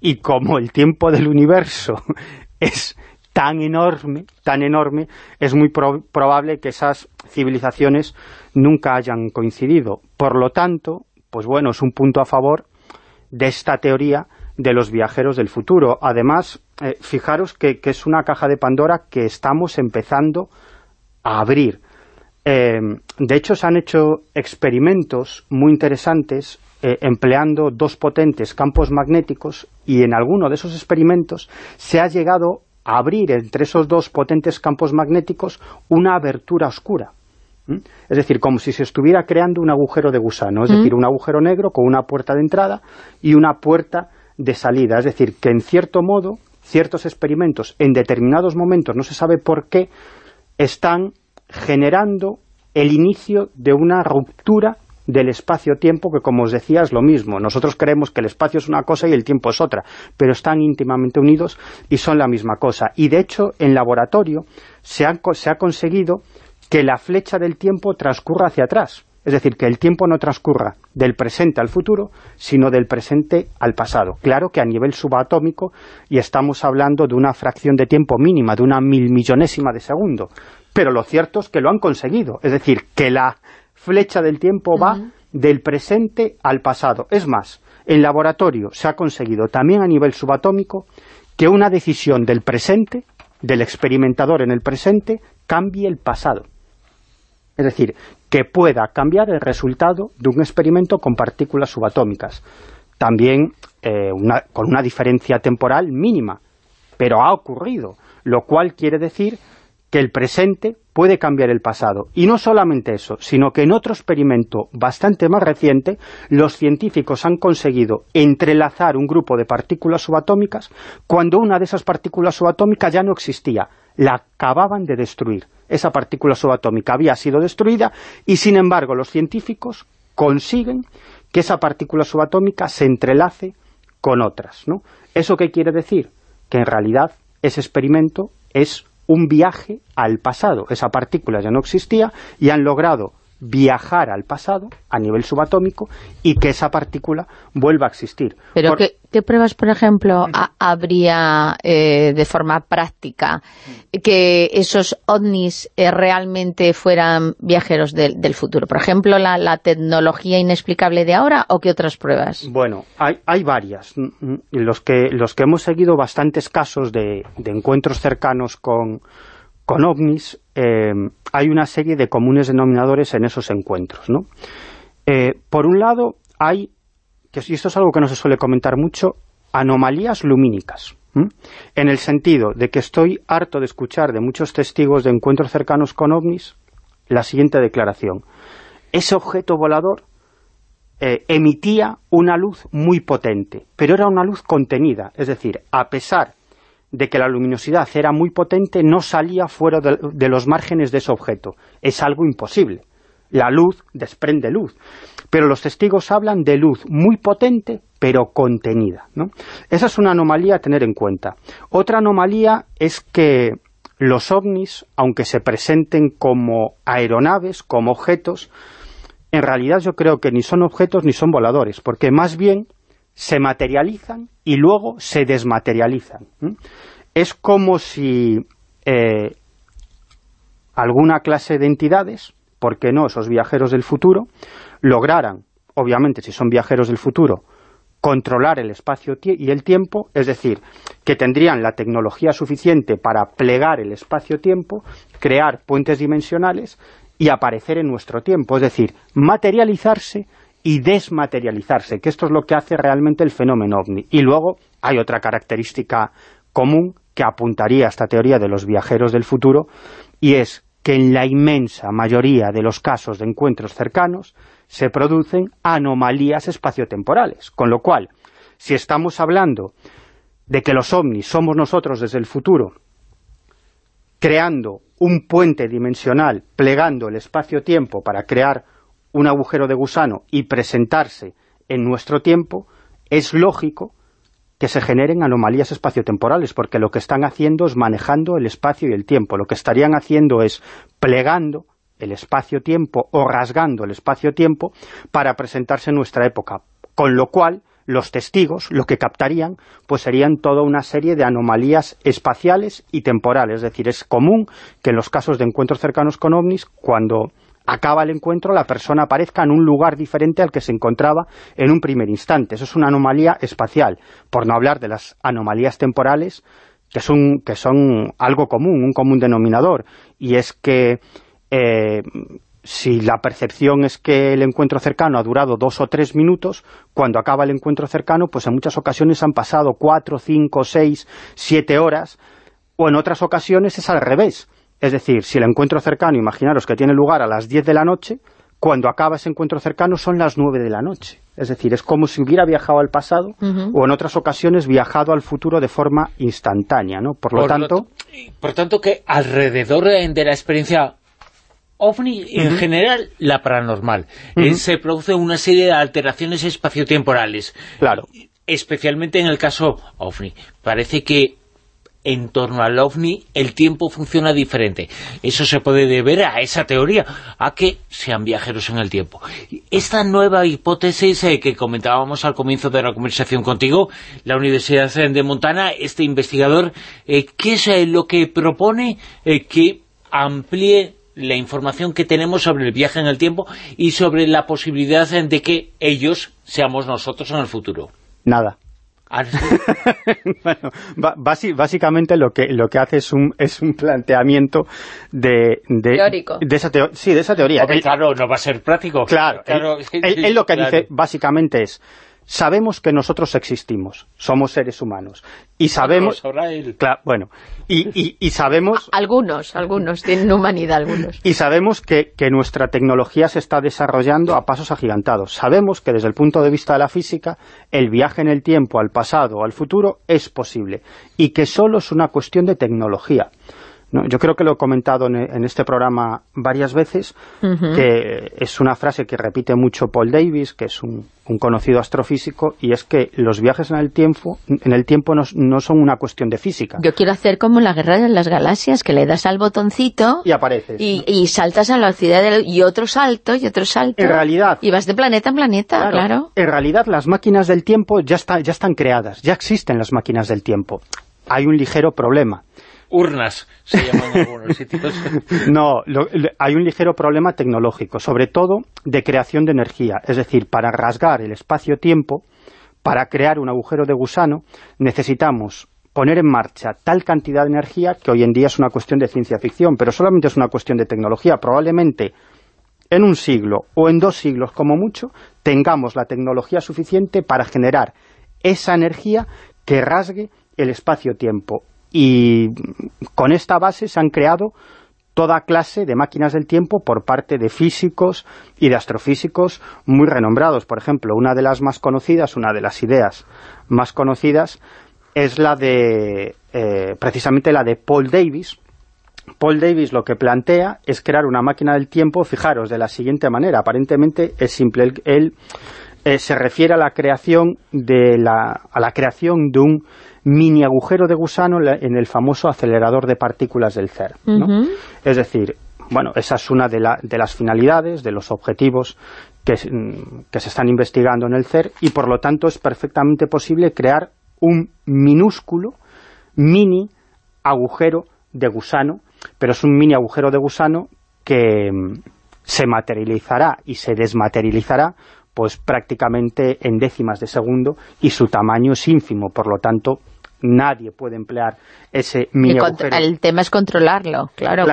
Y como el tiempo del universo es tan enorme, tan enorme, es muy probable que esas civilizaciones nunca hayan coincidido. Por lo tanto, pues bueno, es un punto a favor de esta teoría de los viajeros del futuro. Además, eh, fijaros que, es una caja de Pandora que estamos empezando a abrir. Eh, de hecho, se han hecho experimentos muy interesantes eh, empleando dos potentes campos magnéticos y en alguno de esos experimentos se ha llegado abrir entre esos dos potentes campos magnéticos una abertura oscura. Es decir, como si se estuviera creando un agujero de gusano, es decir, un agujero negro con una puerta de entrada y una puerta de salida. Es decir, que en cierto modo, ciertos experimentos, en determinados momentos, no se sabe por qué, están generando el inicio de una ruptura del espacio-tiempo, que como os decía es lo mismo. Nosotros creemos que el espacio es una cosa y el tiempo es otra, pero están íntimamente unidos y son la misma cosa. Y de hecho, en laboratorio se, se ha conseguido que la flecha del tiempo transcurra hacia atrás. Es decir, que el tiempo no transcurra del presente al futuro, sino del presente al pasado. Claro que a nivel subatómico, y estamos hablando de una fracción de tiempo mínima, de una mil millonésima de segundo. Pero lo cierto es que lo han conseguido. Es decir, que la flecha del tiempo va del presente al pasado. Es más, en laboratorio se ha conseguido también a nivel subatómico que una decisión del presente, del experimentador en el presente, cambie el pasado. Es decir, que pueda cambiar el resultado de un experimento con partículas subatómicas. También eh, con una diferencia temporal mínima, pero ha ocurrido, lo cual quiere decir que el presente puede cambiar el pasado. Y no solamente eso, sino que en otro experimento bastante más reciente, los científicos han conseguido entrelazar un grupo de partículas subatómicas cuando una de esas partículas subatómicas ya no existía, la acababan de destruir. Esa partícula subatómica había sido destruida y, sin embargo, los científicos consiguen que esa partícula subatómica se entrelace con otras. ¿no? ¿Eso qué quiere decir? Que en realidad ese experimento es un viaje al pasado. Esa partícula ya no existía y han logrado viajar al pasado a nivel subatómico y que esa partícula vuelva a existir. Pero ¿qué, pruebas, por ejemplo, habría eh, de forma práctica que esos ovnis eh, realmente fueran viajeros del futuro? Por ejemplo, la, tecnología inexplicable de ahora o qué otras pruebas? Bueno, hay, hay varias. Los que, los que hemos seguido bastantes casos de encuentros cercanos con con ovnis eh, hay una serie de comunes denominadores en esos encuentros. Eh, por un lado, hay, y esto es algo que no se suele comentar mucho, anomalías lumínicas. En el sentido de que estoy harto de escuchar de muchos testigos de encuentros cercanos con ovnis la siguiente declaración. Ese objeto volador eh, emitía una luz muy potente, pero era una luz contenida, es decir, a pesar de que la luminosidad era muy potente no salía fuera de, los márgenes de ese objeto. Es algo imposible. La luz desprende luz. Pero los testigos hablan de luz muy potente, pero contenida. ¿no? Esa es una anomalía a tener en cuenta. Otra anomalía es que los ovnis, aunque se presenten como aeronaves, como objetos, en realidad yo creo que ni son objetos ni son voladores, porque más bien se materializan y luego se desmaterializan. Es como si eh, alguna clase de entidades, ¿por qué no esos viajeros del futuro?, lograran, obviamente si son viajeros del futuro, controlar el espacio y el tiempo, es decir, que tendrían la tecnología suficiente para plegar el espacio-tiempo, crear puentes dimensionales y aparecer en nuestro tiempo, es decir, materializarse y desmaterializarse, que esto es lo que hace realmente el fenómeno OVNI. Y luego hay otra característica común que apuntaría a esta teoría de los viajeros del futuro, y es que en la inmensa mayoría de los casos de encuentros cercanos se producen anomalías espaciotemporales, con lo cual, si estamos hablando de que los ovnis somos nosotros desde el futuro, creando un puente dimensional, plegando el espacio-tiempo para crear un agujero de gusano y presentarse en nuestro tiempo, es lógico que se generen anomalías espaciotemporales, porque lo que están haciendo es manejando el espacio y el tiempo. Lo que estarían haciendo es plegando el espacio-tiempo o rasgando el espacio-tiempo para presentarse en nuestra época. Con lo cual, los testigos lo que captarían pues serían toda una serie de anomalías espaciales y temporales. Es decir, es común que en los casos de encuentros cercanos con ovnis, cuando acaba el encuentro, la persona aparezca en un lugar diferente al que se encontraba en un primer instante. Eso es una anomalía espacial, por no hablar de las anomalías temporales, que son, que son algo común, un común denominador, y es que eh, si la percepción es que el encuentro cercano ha durado dos o tres minutos, cuando acaba el encuentro cercano, pues en muchas ocasiones han pasado cuatro, cinco, seis, siete horas, o en otras ocasiones es al revés. Es decir, si el encuentro cercano, imaginaros que tiene lugar a las diez de la noche, cuando acaba ese encuentro cercano son las nueve de la noche. Es decir, es como si hubiera viajado al pasado o en otras ocasiones viajado al futuro de forma instantánea, ¿no? Por lo tanto... por tanto, que alrededor de la experiencia OVNI en general la paranormal. Eh, se produce una serie de alteraciones espaciotemporales. Claro. Especialmente en el caso OVNI. Parece que en torno al OVNI el tiempo funciona diferente. Eso se puede deber a esa teoría, a que sean viajeros en el tiempo. Esta nueva hipótesis eh, que comentábamos al comienzo de la conversación contigo, la Universidad de Montana, este investigador, eh, ¿qué es lo que propone que amplíe la información que tenemos sobre el viaje en el tiempo y sobre la posibilidad de que ellos seamos nosotros en el futuro. Nada. Ah, bueno, básicamente lo que lo que hace es un es un planteamiento de, de teórico. de esa sí de esa teoría. Claro no va a ser práctico. Claro, claro él, lo que dice básicamente es sabemos que nosotros existimos, somos seres humanos, y sabemos... bueno, y, sabemos... Algunos, algunos, tienen humanidad algunos. Y sabemos que, que, nuestra tecnología se está desarrollando a pasos agigantados. Sabemos que desde el punto de vista de la física, el viaje en el tiempo, al pasado o al futuro, es posible, y que solo es una cuestión de tecnología. Yo creo que lo he comentado en, este programa varias veces, que es una frase que repite mucho Paul Davis, que es un, conocido astrofísico, y es que los viajes en el tiempo en el tiempo no, son una cuestión de física. Yo quiero hacer como la guerra de las galaxias, que le das al botoncito y apareces. Y, saltas a la velocidad y otro salto, y otro salto. En realidad... Y vas de planeta en planeta, claro. En realidad las máquinas del tiempo ya, ya están creadas, ya existen las máquinas del tiempo. Hay un ligero problema urnas, se llaman algunos sitios. No, hay un ligero problema tecnológico, sobre todo de creación de energía. Es decir, para rasgar el espacio-tiempo, para crear un agujero de gusano, necesitamos poner en marcha tal cantidad de energía que hoy en día es una cuestión de ciencia ficción, pero solamente es una cuestión de tecnología. Probablemente en un siglo o en dos siglos, como mucho, tengamos la tecnología suficiente para generar esa energía que rasgue el espacio-tiempo y con esta base se han creado toda clase de máquinas del tiempo por parte de físicos y de astrofísicos muy renombrados. Por ejemplo, una de las más conocidas, una de las ideas más conocidas, es la de, eh, precisamente la de Paul Davis. Paul Davis lo que plantea es crear una máquina del tiempo, fijaros, de la siguiente manera. Aparentemente es simple. Él, eh, se refiere a la creación de la, a la creación de un mini agujero de gusano en el famoso acelerador de partículas del CERN. Es decir, bueno, esa es una de, las finalidades, de los objetivos que, que, se están investigando en el CERN y por lo tanto es perfectamente posible crear un minúsculo, mini agujero de gusano, pero es un mini agujero de gusano que mm, se materializará y se desmaterializará pues prácticamente en décimas de segundo y su tamaño es ínfimo, por lo tanto nadie puede emplear ese mini agujero. El tema es controlarlo, claro,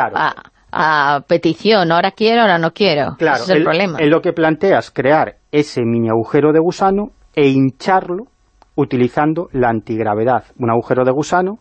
A, petición, ahora quiero, ahora no quiero, claro, Ese es el, problema. En lo que planteas crear ese mini agujero de gusano e hincharlo utilizando la antigravedad. Un agujero de gusano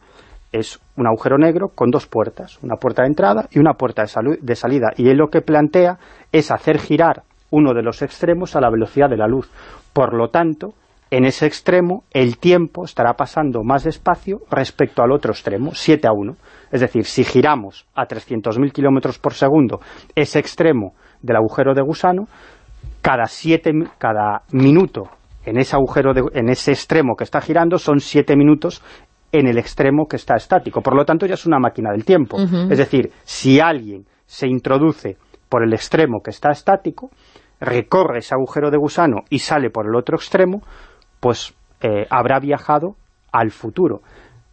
es un agujero negro con dos puertas, una puerta de entrada y una puerta de, de salida, y él lo que plantea es hacer girar uno de los extremos a la velocidad de la luz. Por lo tanto, en ese extremo el tiempo estará pasando más despacio respecto al otro extremo, 7 a 1. Es decir, si giramos a 300.000 kilómetros por segundo ese extremo del agujero de gusano, cada, siete, cada minuto en ese, agujero en ese extremo que está girando son 7 minutos en el extremo que está estático. Por lo tanto, ya es una máquina del tiempo. Es decir, si alguien se introduce por el extremo que está estático, recorre ese agujero de gusano y sale por el otro extremo, pues eh, habrá viajado al futuro.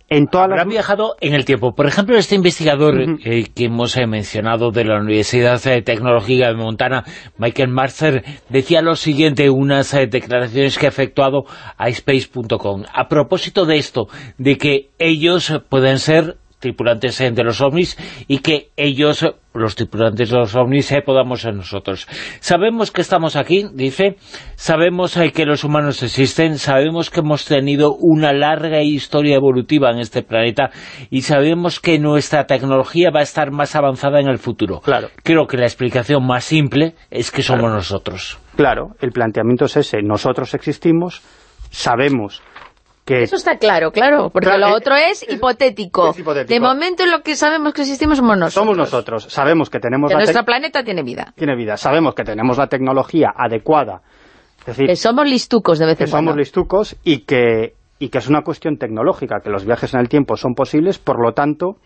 En todas Habrá viajado en el tiempo. Por ejemplo, este investigador eh, que hemos eh, mencionado de la Universidad eh, Tecnológica de Montana, Michael Marcer, decía lo siguiente, unas declaraciones que ha efectuado a space.com. A propósito de esto, de que ellos pueden ser tripulantes de los ovnis y que ellos, los tripulantes de los ovnis, eh, podamos ser nosotros. Sabemos que estamos aquí, dice, sabemos eh, que los humanos existen, sabemos que hemos tenido una larga historia evolutiva en este planeta y sabemos que nuestra tecnología va a estar más avanzada en el futuro. Claro. Creo que la explicación más simple es que somos nosotros. Claro, el planteamiento es ese, nosotros existimos, sabemos eso está claro, claro, porque lo eh, otro es, hipotético. De momento lo que sabemos que existimos somos nosotros. Somos nosotros, sabemos que tenemos... Que nuestro planeta tiene vida. Tiene vida, sabemos que tenemos la tecnología adecuada. Es decir, que somos listucos de vez en cuando. somos listucos y que, y que es una cuestión tecnológica, que los viajes en el tiempo son posibles, por lo tanto,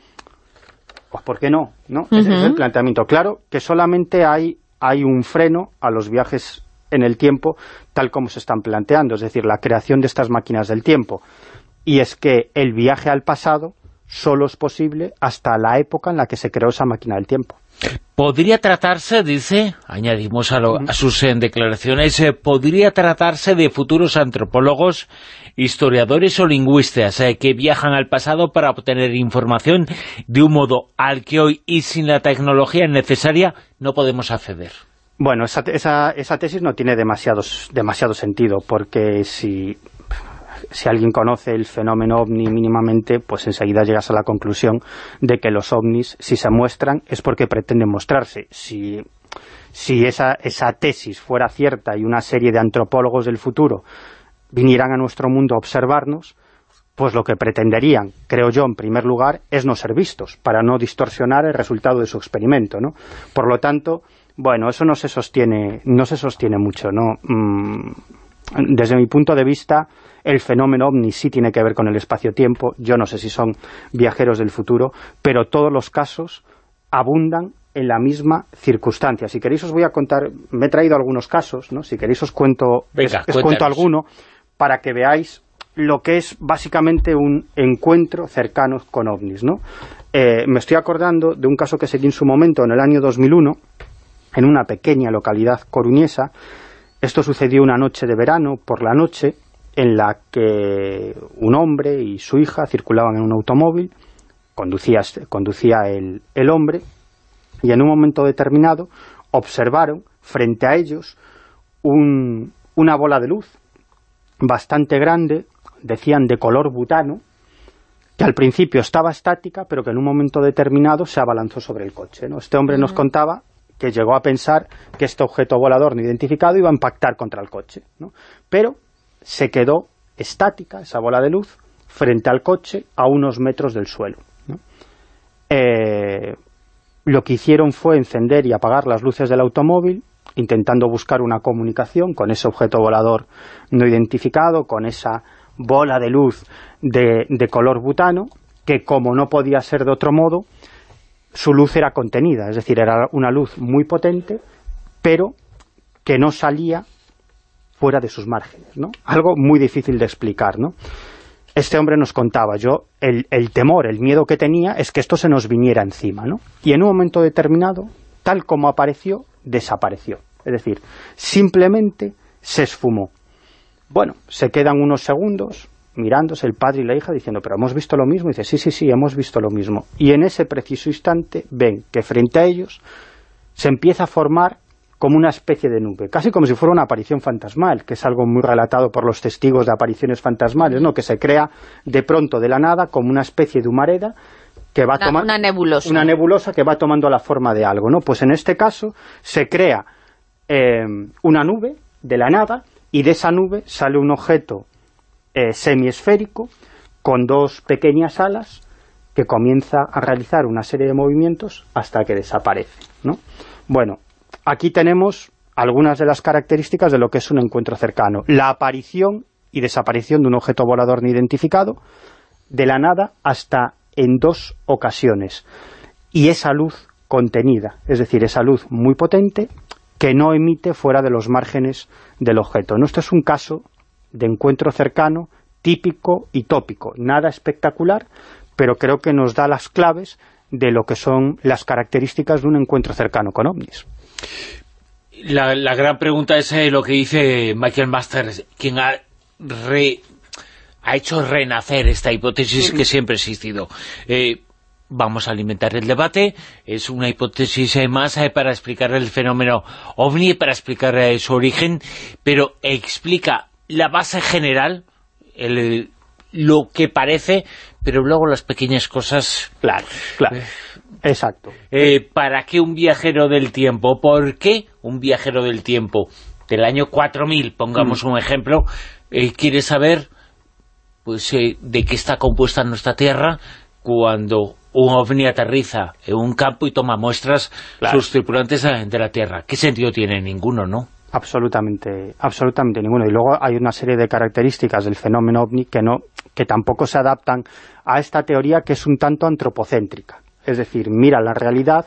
pues ¿por qué no? ¿no? Ese es el planteamiento. Claro que solamente hay, hay un freno a los viajes en el tiempo tal como se están planteando, es decir, la creación de estas máquinas del tiempo. Y es que el viaje al pasado solo es posible hasta la época en la que se creó esa máquina del tiempo. Podría tratarse, dice, añadimos a, sus eh, declaraciones, eh, podría tratarse de futuros antropólogos, historiadores o lingüistas eh, que viajan al pasado para obtener información de un modo al que hoy y sin la tecnología necesaria no podemos acceder. Bueno, esa, esa, tesis no tiene demasiados, demasiado sentido, porque si, si alguien conoce el fenómeno ovni mínimamente, pues enseguida llegas a la conclusión de que los ovnis, si se muestran, es porque pretenden mostrarse. Si, si esa, esa tesis fuera cierta y una serie de antropólogos del futuro vinieran a nuestro mundo a observarnos, pues lo que pretenderían, creo yo, en primer lugar, es no ser vistos, para no distorsionar el resultado de su experimento, ¿no? Por lo tanto, bueno, eso no se sostiene, no se sostiene mucho, ¿no? Mm, desde mi punto de vista, el fenómeno ovni sí tiene que ver con el espacio-tiempo, yo no sé si son viajeros del futuro, pero todos los casos abundan en la misma circunstancia. Si queréis os voy a contar, me he traído algunos casos, ¿no? Si queréis os cuento, os, cuento alguno para que veáis lo que es básicamente un encuentro cercano con ovnis, ¿no? Eh, me estoy acordando de un caso que seguí en su momento en el año 2001, en una pequeña localidad coruñesa. Esto sucedió una noche de verano, por la noche, en la que un hombre y su hija circulaban en un automóvil, conducía, conducía el, el hombre, y en un momento determinado observaron frente a ellos un, una bola de luz bastante grande, decían de color butano, que al principio estaba estática, pero que en un momento determinado se abalanzó sobre el coche. ¿no? Este hombre nos contaba que llegó a pensar que este objeto volador no identificado iba a impactar contra el coche. ¿no? Pero se quedó estática, esa bola de luz, frente al coche a unos metros del suelo. Eh, lo que hicieron fue encender y apagar las luces del automóvil, intentando buscar una comunicación con ese objeto volador no identificado, con esa bola de luz de, de color butano, que como no podía ser de otro modo, su luz era contenida, es decir, era una luz muy potente, pero que no salía fuera de sus márgenes, ¿no? Algo muy difícil de explicar, ¿no? Este hombre nos contaba, yo, el, el, temor, el miedo que tenía es que esto se nos viniera encima, ¿no? Y en un momento determinado, tal como apareció, desapareció. Es decir, simplemente se esfumó. Bueno, se quedan unos segundos, mirándose el padre y la hija diciendo, pero hemos visto lo mismo, y dice, sí, sí, sí, hemos visto lo mismo. Y en ese preciso instante ven que frente a ellos se empieza a formar como una especie de nube, casi como si fuera una aparición fantasmal, que es algo muy relatado por los testigos de apariciones fantasmales, ¿no? que se crea de pronto de la nada como una especie de humareda que va tomando una nebulosa. una nebulosa que va tomando la forma de algo, ¿no? Pues en este caso se crea eh, una nube de la nada y de esa nube sale un objeto eh, semiesférico con dos pequeñas alas que comienza a realizar una serie de movimientos hasta que desaparece. ¿no? Bueno, aquí tenemos algunas de las características de lo que es un encuentro cercano. La aparición y desaparición de un objeto volador no identificado, de la nada hasta en dos ocasiones. Y esa luz contenida, es decir, esa luz muy potente que no emite fuera de los márgenes del objeto. ¿no? Esto es un caso de encuentro cercano, típico y tópico. Nada espectacular, pero creo que nos da las claves de lo que son las características de un encuentro cercano con ovnis. La, gran pregunta es eh, lo que dice Michael Masters, quien ha, ha hecho renacer esta hipótesis que siempre ha existido. Eh, vamos a alimentar el debate, es una hipótesis eh, más para explicar el fenómeno OVNI, para explicar su origen, pero explica la base general, lo que parece, pero luego las pequeñas cosas... Claro, claro. Eh, Exacto. Eh, ¿Para qué un viajero del tiempo? ¿Por qué un viajero del tiempo del año 4000, pongamos mm. un ejemplo, eh, quiere saber pues de qué está compuesta nuestra Tierra cuando un ovni aterriza en un campo y toma muestras sus tripulantes de la Tierra? ¿Qué sentido tiene? Ninguno, ¿no? Absolutamente, absolutamente ninguno. Y luego hay una serie de características del fenómeno ovni que, no, que tampoco se adaptan a esta teoría que es un tanto antropocéntrica. Es decir, mira la realidad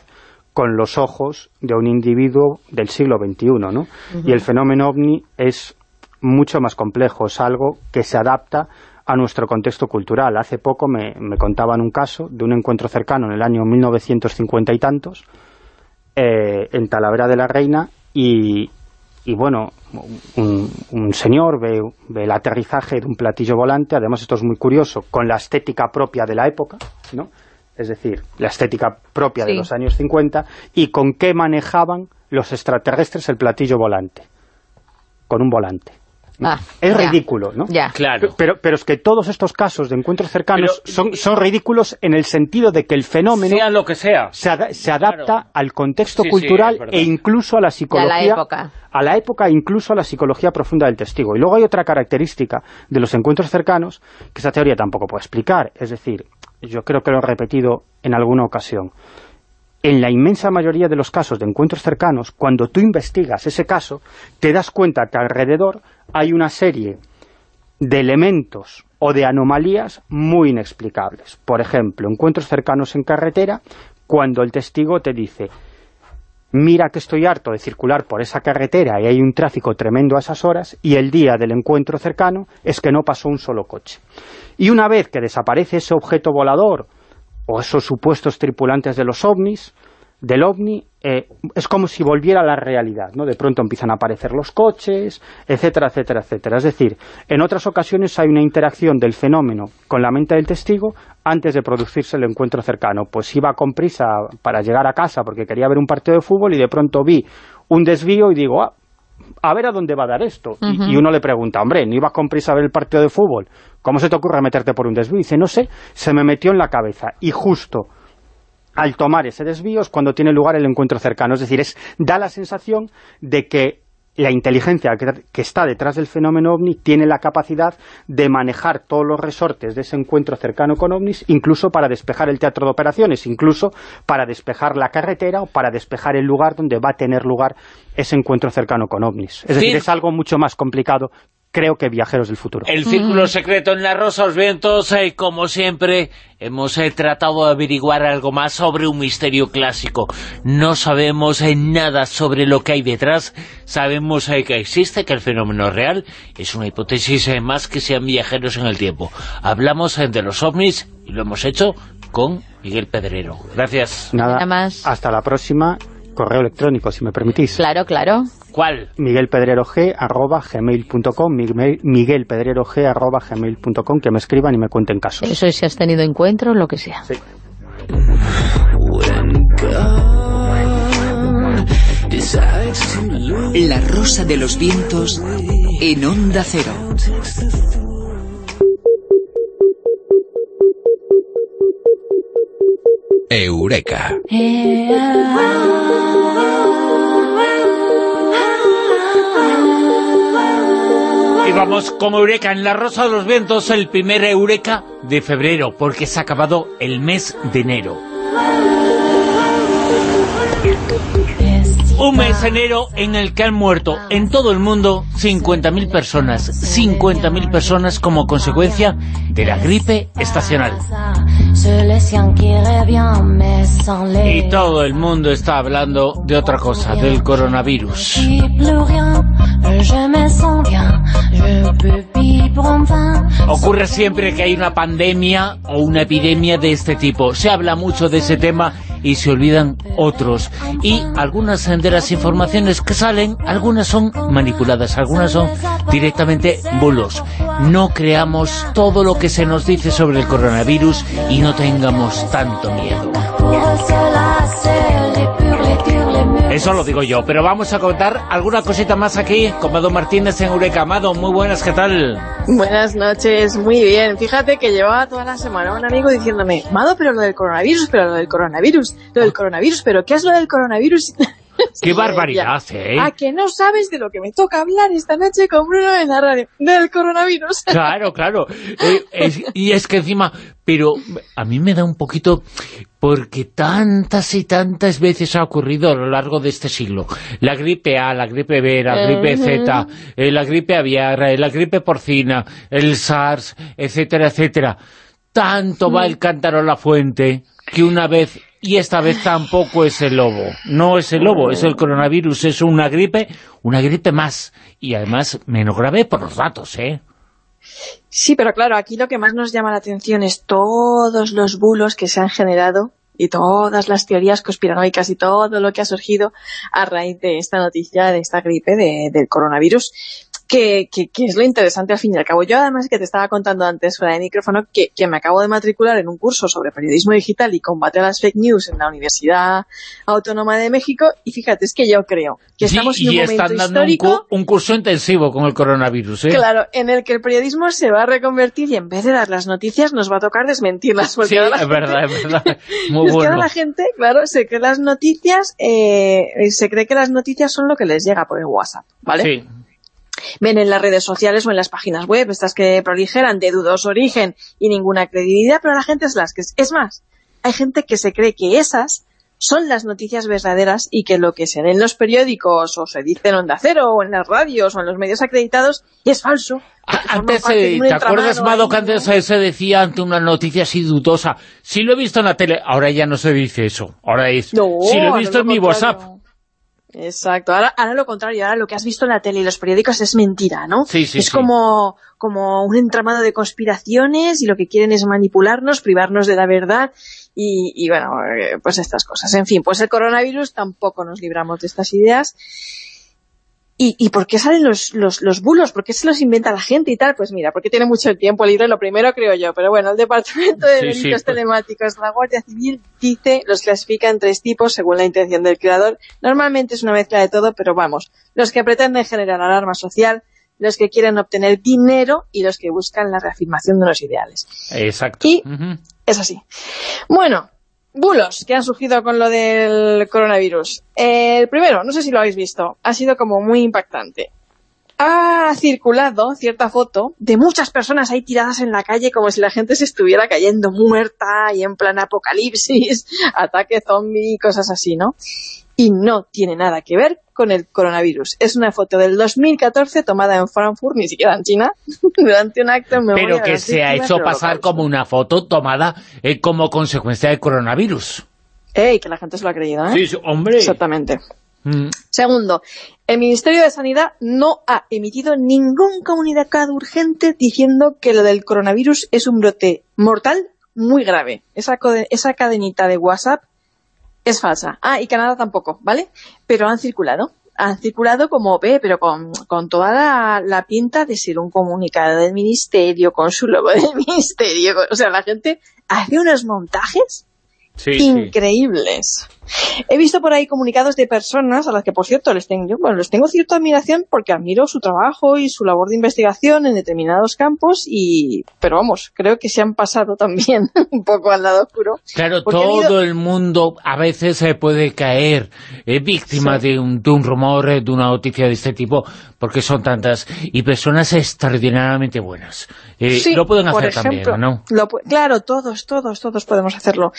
con los ojos de un individuo del siglo XXI, ¿no? Y el fenómeno ovni es mucho más complejo, es algo que se adapta a nuestro contexto cultural. Hace poco me, contaban un caso de un encuentro cercano en el año 1950 y tantos, eh, en Talavera de la Reina, y, y bueno, un, señor ve, el aterrizaje de un platillo volante, además esto es muy curioso, con la estética propia de la época, ¿no? es decir, la estética propia de los años 50, y con qué manejaban los extraterrestres el platillo volante, con un volante. Ah, es ridículo, ¿no? Ya. Claro. Pero, pero es que todos estos casos de encuentros cercanos son, son ridículos en el sentido de que el fenómeno... Sea lo que sea. Se, adapta al contexto cultural e incluso a la psicología... a la época. A la época, incluso a la psicología profunda del testigo. Y luego hay otra característica de los encuentros cercanos que esta teoría tampoco puede explicar. Es decir, yo creo que lo he repetido en alguna ocasión en la inmensa mayoría de los casos de encuentros cercanos, cuando tú investigas ese caso, te das cuenta que alrededor hay una serie de elementos o de anomalías muy inexplicables. Por ejemplo, encuentros cercanos en carretera, cuando el testigo te dice mira que estoy harto de circular por esa carretera y hay un tráfico tremendo a esas horas, y el día del encuentro cercano es que no pasó un solo coche. Y una vez que desaparece ese objeto volador o esos supuestos tripulantes de los ovnis, del ovni, eh, es como si volviera a la realidad, ¿no? De pronto empiezan a aparecer los coches, etcétera, etcétera, etcétera. Es decir, en otras ocasiones hay una interacción del fenómeno con la mente del testigo antes de producirse el encuentro cercano. Pues iba con prisa para llegar a casa porque quería ver un partido de fútbol y de pronto vi un desvío y digo, ah, a ver a dónde va a dar esto. y, uno le pregunta, hombre, ¿no ibas con prisa a ver el partido de fútbol? ¿Cómo se te ocurre meterte por un desvío? Y dice, no sé, se me metió en la cabeza. Y justo al tomar ese desvío es cuando tiene lugar el encuentro cercano. Es decir, es, da la sensación de que la inteligencia que, está detrás del fenómeno OVNI tiene la capacidad de manejar todos los resortes de ese encuentro cercano con OVNIs, incluso para despejar el teatro de operaciones, incluso para despejar la carretera o para despejar el lugar donde va a tener lugar ese encuentro cercano con OVNIs. Es decir, es algo mucho más complicado creo que Viajeros del Futuro. El Círculo Secreto en la Rosa, los Vientos, eh, como siempre, hemos eh, tratado de averiguar algo más sobre un misterio clásico. No sabemos eh, nada sobre lo que hay detrás, sabemos que existe, que el fenómeno real, es una hipótesis más que sean viajeros en el tiempo. Hablamos de los ovnis y lo hemos hecho con Miguel Pedrero. Gracias. Nada, más. hasta la próxima. Correo electrónico, si me permitís. Claro, claro. ¿Cuál? miguelpedrerog.gmail.com miguelpedrerog.gmail.com que me escriban y me cuenten casos. Eso es si has tenido encuentro, lo que sea. Sí. La rosa de los vientos en onda cero. Eureka. Vamos como Eureka en la Rosa de los Vientos, el primer Eureka de febrero, porque se ha acabado el mes de enero. Un mes de enero en el que han muerto en todo el mundo 50.000 personas, 50.000 personas como consecuencia de la gripe estacional. Y todo el mundo está hablando de otra cosa, del coronavirus. Ocurre siempre que hay una pandemia o una epidemia de este tipo. Se habla mucho de ese tema y se olvidan otros. Y algunas de las informaciones que salen, algunas son manipuladas, algunas son directamente bulos. No creamos todo lo que se nos dice sobre el coronavirus y no tengamos tanto miedo. Eso lo digo yo, pero vamos a contar alguna cosita más aquí con Mado Martínez en Eureka. Amado, muy buenas, ¿qué tal? Buenas noches, muy bien. Fíjate que llevaba toda la semana un amigo diciéndome, Mado, pero lo del coronavirus, pero lo del coronavirus, lo del coronavirus, pero ¿qué es lo del coronavirus? ¡Qué barbaridad, eh! A que no sabes de lo que me toca hablar esta noche con Bruno en la radio, del coronavirus. Claro, claro. Eh, y es que encima, pero a mí me da un poquito porque tantas y tantas veces ha ocurrido a lo largo de este siglo. La gripe A, la gripe B, la gripe Z, eh, la gripe aviar, la gripe porcina, el SARS, etcétera, etcétera. Tanto va el cántaro a la fuente que una vez y esta vez tampoco es el lobo. No es el lobo, es el coronavirus, es una gripe, una gripe más. Y además menos grave por los datos, ¿eh? Sí, pero claro, aquí lo que más nos llama la atención es todos los bulos que se han generado y todas las teorías conspiranoicas y todo lo que ha surgido a raíz de esta noticia, de esta gripe del coronavirus que, es lo interesante al fin y al cabo. Yo además que te estaba contando antes fuera de micrófono que, me acabo de matricular en un curso sobre periodismo digital y combate a las fake news en la Universidad Autónoma de México y fíjate, es que yo creo que estamos en un momento histórico... Un, curso intensivo con el coronavirus, ¿eh? Claro, en el que el periodismo se va a reconvertir y en vez de dar las noticias nos va a tocar desmentirlas. Sí, es verdad, es verdad. Muy bueno. Que la gente, claro, se cree las noticias, eh, se cree que las noticias son lo que les llega por el WhatsApp, ¿vale? Sí ven en las redes sociales o en las páginas web, estas que proligeran de dudoso origen y ninguna credibilidad, pero la gente es las que... Es más, hay gente que se cree que esas son las noticias verdaderas y que lo que se ve en los periódicos o se dice en Onda Cero o en las radios o en los medios acreditados es falso. Antes, ¿te acuerdas, Mado, que antes se decía ante una noticia así dudosa? Si lo he visto en la tele, ahora ya no se dice eso. Ahora es, si lo he visto en mi WhatsApp. Exacto, ahora, ahora lo contrario, ahora lo que has visto en la tele y los periódicos es mentira, ¿no? Sí, sí, es Como, como un entramado de conspiraciones y lo que quieren es manipularnos, privarnos de la verdad y, y bueno, eh, pues estas cosas. En fin, pues el coronavirus tampoco nos libramos de estas ideas ¿Y, ¿Y por qué salen los, los, los, bulos? ¿Por qué se los inventa la gente y tal? Pues mira, porque tiene mucho tiempo libre, lo primero creo yo. Pero bueno, el Departamento de Delitos pues. Telemáticos de la Guardia Civil dice, los clasifica en tres tipos según la intención del creador. Normalmente es una mezcla de todo, pero vamos, los que pretenden generar alarma social, los que quieren obtener dinero y los que buscan la reafirmación de unos ideales. Exacto. Y es así. Bueno, bulos que han surgido con lo del coronavirus. El primero, no sé si lo habéis visto, ha sido como muy impactante. Ha circulado cierta foto de muchas personas ahí tiradas en la calle como si la gente se estuviera cayendo muerta y en plan apocalipsis, ataque zombie, cosas así, ¿no? Y no tiene nada que ver con el coronavirus. Es una foto del 2014 tomada en Frankfurt, ni siquiera en China, durante un acto en memoria Pero que se ha hecho pasar como una foto tomada eh, como consecuencia del coronavirus. ¡Ey! Que la gente se lo ha creído, ¿eh? Sí, hombre. Exactamente. Mm. Segundo, el Ministerio de Sanidad no ha emitido ningún comunicado urgente diciendo que lo del coronavirus es un brote mortal muy grave. Esa, esa cadenita de WhatsApp es falsa. Ah, y Canadá tampoco, ¿vale? Pero han circulado. Han circulado como ve, pero con, con toda la, la, pinta de ser un comunicado del ministerio, con su logo del ministerio. O sea, la gente hace unos montajes increíbles. He visto por ahí comunicados de personas a las que, por cierto, les tengo, bueno, les tengo cierta admiración porque admiro su trabajo y su labor de investigación en determinados campos, y pero vamos, creo que se han pasado también un poco al lado oscuro. Claro, todo el mundo a veces se puede caer eh, víctima de, un, de un rumor, eh, de una noticia de este tipo, porque son tantas, y personas extraordinariamente buenas. Eh, lo pueden hacer también, ¿no? claro, todos, todos, todos podemos hacerlo.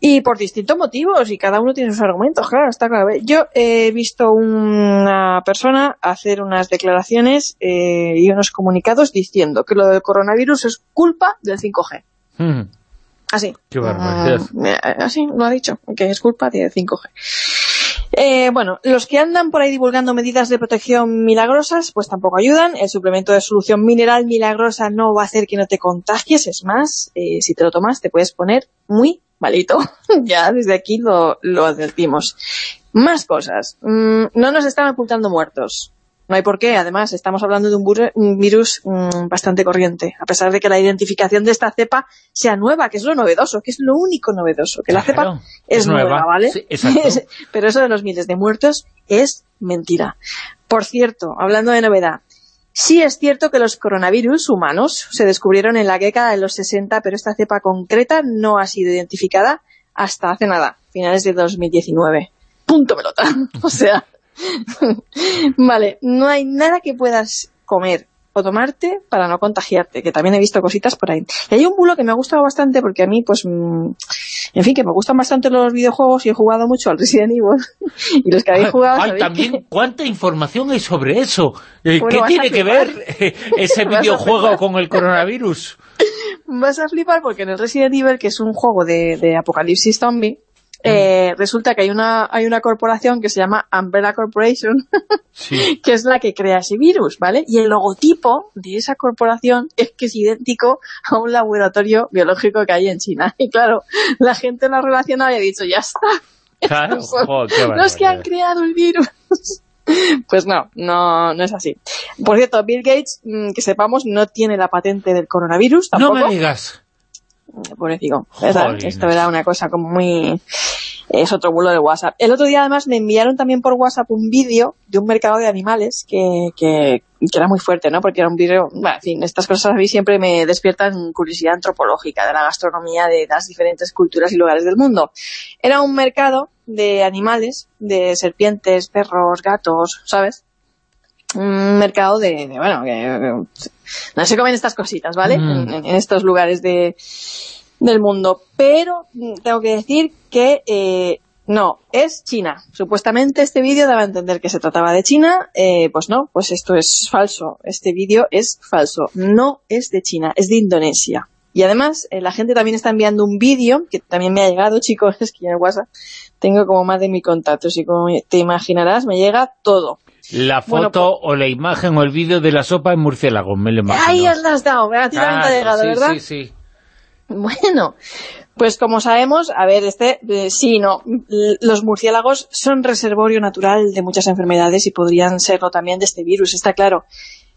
Y por distintos motivos, y cada uno tiene sus argumentos, claro, está claro. Yo he visto una persona hacer unas declaraciones eh, y unos comunicados diciendo que lo del coronavirus es culpa del 5G. Hmm. Así. Qué barbaridad. Ah, así lo ha dicho, que es culpa del 5G. Eh, bueno, los que andan por ahí divulgando medidas de protección milagrosas, pues tampoco ayudan. El suplemento de solución mineral milagrosa no va a hacer que no te contagies. Es más, eh, si te lo tomas te puedes poner muy malito. ya desde aquí lo, lo advertimos. Más cosas. Mm, no nos están ocultando muertos. No hay por qué, además, estamos hablando de un, virus mm, bastante corriente, a pesar de que la identificación de esta cepa sea nueva, que es lo novedoso, que es lo único novedoso, que la cepa es, nueva, ¿vale? Pero eso de los miles de muertos es mentira. Por cierto, hablando de novedad, sí es cierto que los coronavirus humanos se descubrieron en la década de los 60, pero esta cepa concreta no ha sido identificada hasta hace nada, finales de 2019. Punto pelota. o sea, vale, no hay nada que puedas comer o tomarte para no contagiarte, que también he visto cositas por ahí. Y hay un bulo que me ha gustado bastante porque a mí, pues, mm, en fin, que me gustan bastante los videojuegos y he jugado mucho al Resident Evil. y los que habéis jugado... Ay, también, ¿cuánta información hay sobre eso? Eh, ¿Qué tiene que ver ese videojuego con el coronavirus? Vas a flipar porque en el Resident Evil, que es un juego de, de apocalipsis zombie, eh, resulta que hay una, hay una corporación que se llama Umbrella Corporation, que es la que crea ese virus, ¿vale? Y el logotipo de esa corporación es que es idéntico a un laboratorio biológico que hay en China. Y claro, la gente lo ha relacionado y ha dicho, ya está. Claro, los que han creado el virus. Pues no, no, no es así. Por cierto, Bill Gates, mm, que sepamos, no tiene la patente del coronavirus tampoco. No me digas pobrecito, ¿verdad? Esto era una cosa como muy... Es otro bulo de WhatsApp. El otro día además me enviaron también por WhatsApp un vídeo de un mercado de animales que, que, era muy fuerte, ¿no? Porque era un vídeo... Bueno, en fin, estas cosas a mí siempre me despiertan curiosidad antropológica de la gastronomía de las diferentes culturas y lugares del mundo. Era un mercado de animales, de serpientes, perros, gatos, ¿sabes? Un mercado de, bueno, que, no se comen estas cositas, ¿vale? Mm. En, estos lugares de, del mundo. Pero tengo que decir que eh, no, es China. Supuestamente este vídeo daba a entender que se trataba de China, eh, pues no, pues esto es falso. Este vídeo es falso. No es de China, es de Indonesia. Y además, eh, la gente también está enviando un vídeo, que también me ha llegado, chicos, es que en WhatsApp tengo como más de mi contactos, y como te imaginarás, me llega todo la foto pues- o la imagen o el vídeo de la sopa en murciélago, me lo imagino. Ahí has dado, me ha llegado, ¿verdad? Sí, sí, Bueno, pues como sabemos, a ver, este, eh, sí, no, los murciélagos son reservorio natural de muchas enfermedades y podrían serlo también de este virus, está claro.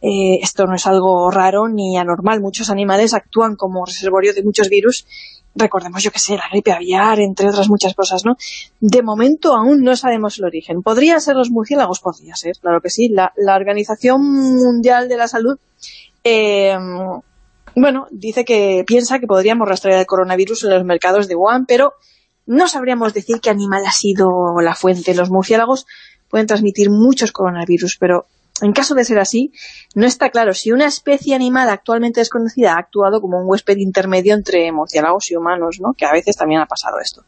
Eh, esto no es algo raro ni anormal, muchos animales actúan como reservorio de muchos virus recordemos, yo que sé, la gripe aviar, entre otras muchas cosas, ¿no? De momento aún no sabemos el origen. ¿Podría ser los murciélagos? Podría ser, claro que sí. La, Organización Mundial de la Salud, eh, bueno, dice que piensa que podríamos rastrear el coronavirus en los mercados de Wuhan, pero no sabríamos decir qué animal ha sido la fuente. Los murciélagos pueden transmitir muchos coronavirus, pero en caso de ser así, no está claro si una especie animal actualmente desconocida ha actuado como un huésped intermedio entre murciélagos y humanos, ¿no? que a veces también ha pasado esto.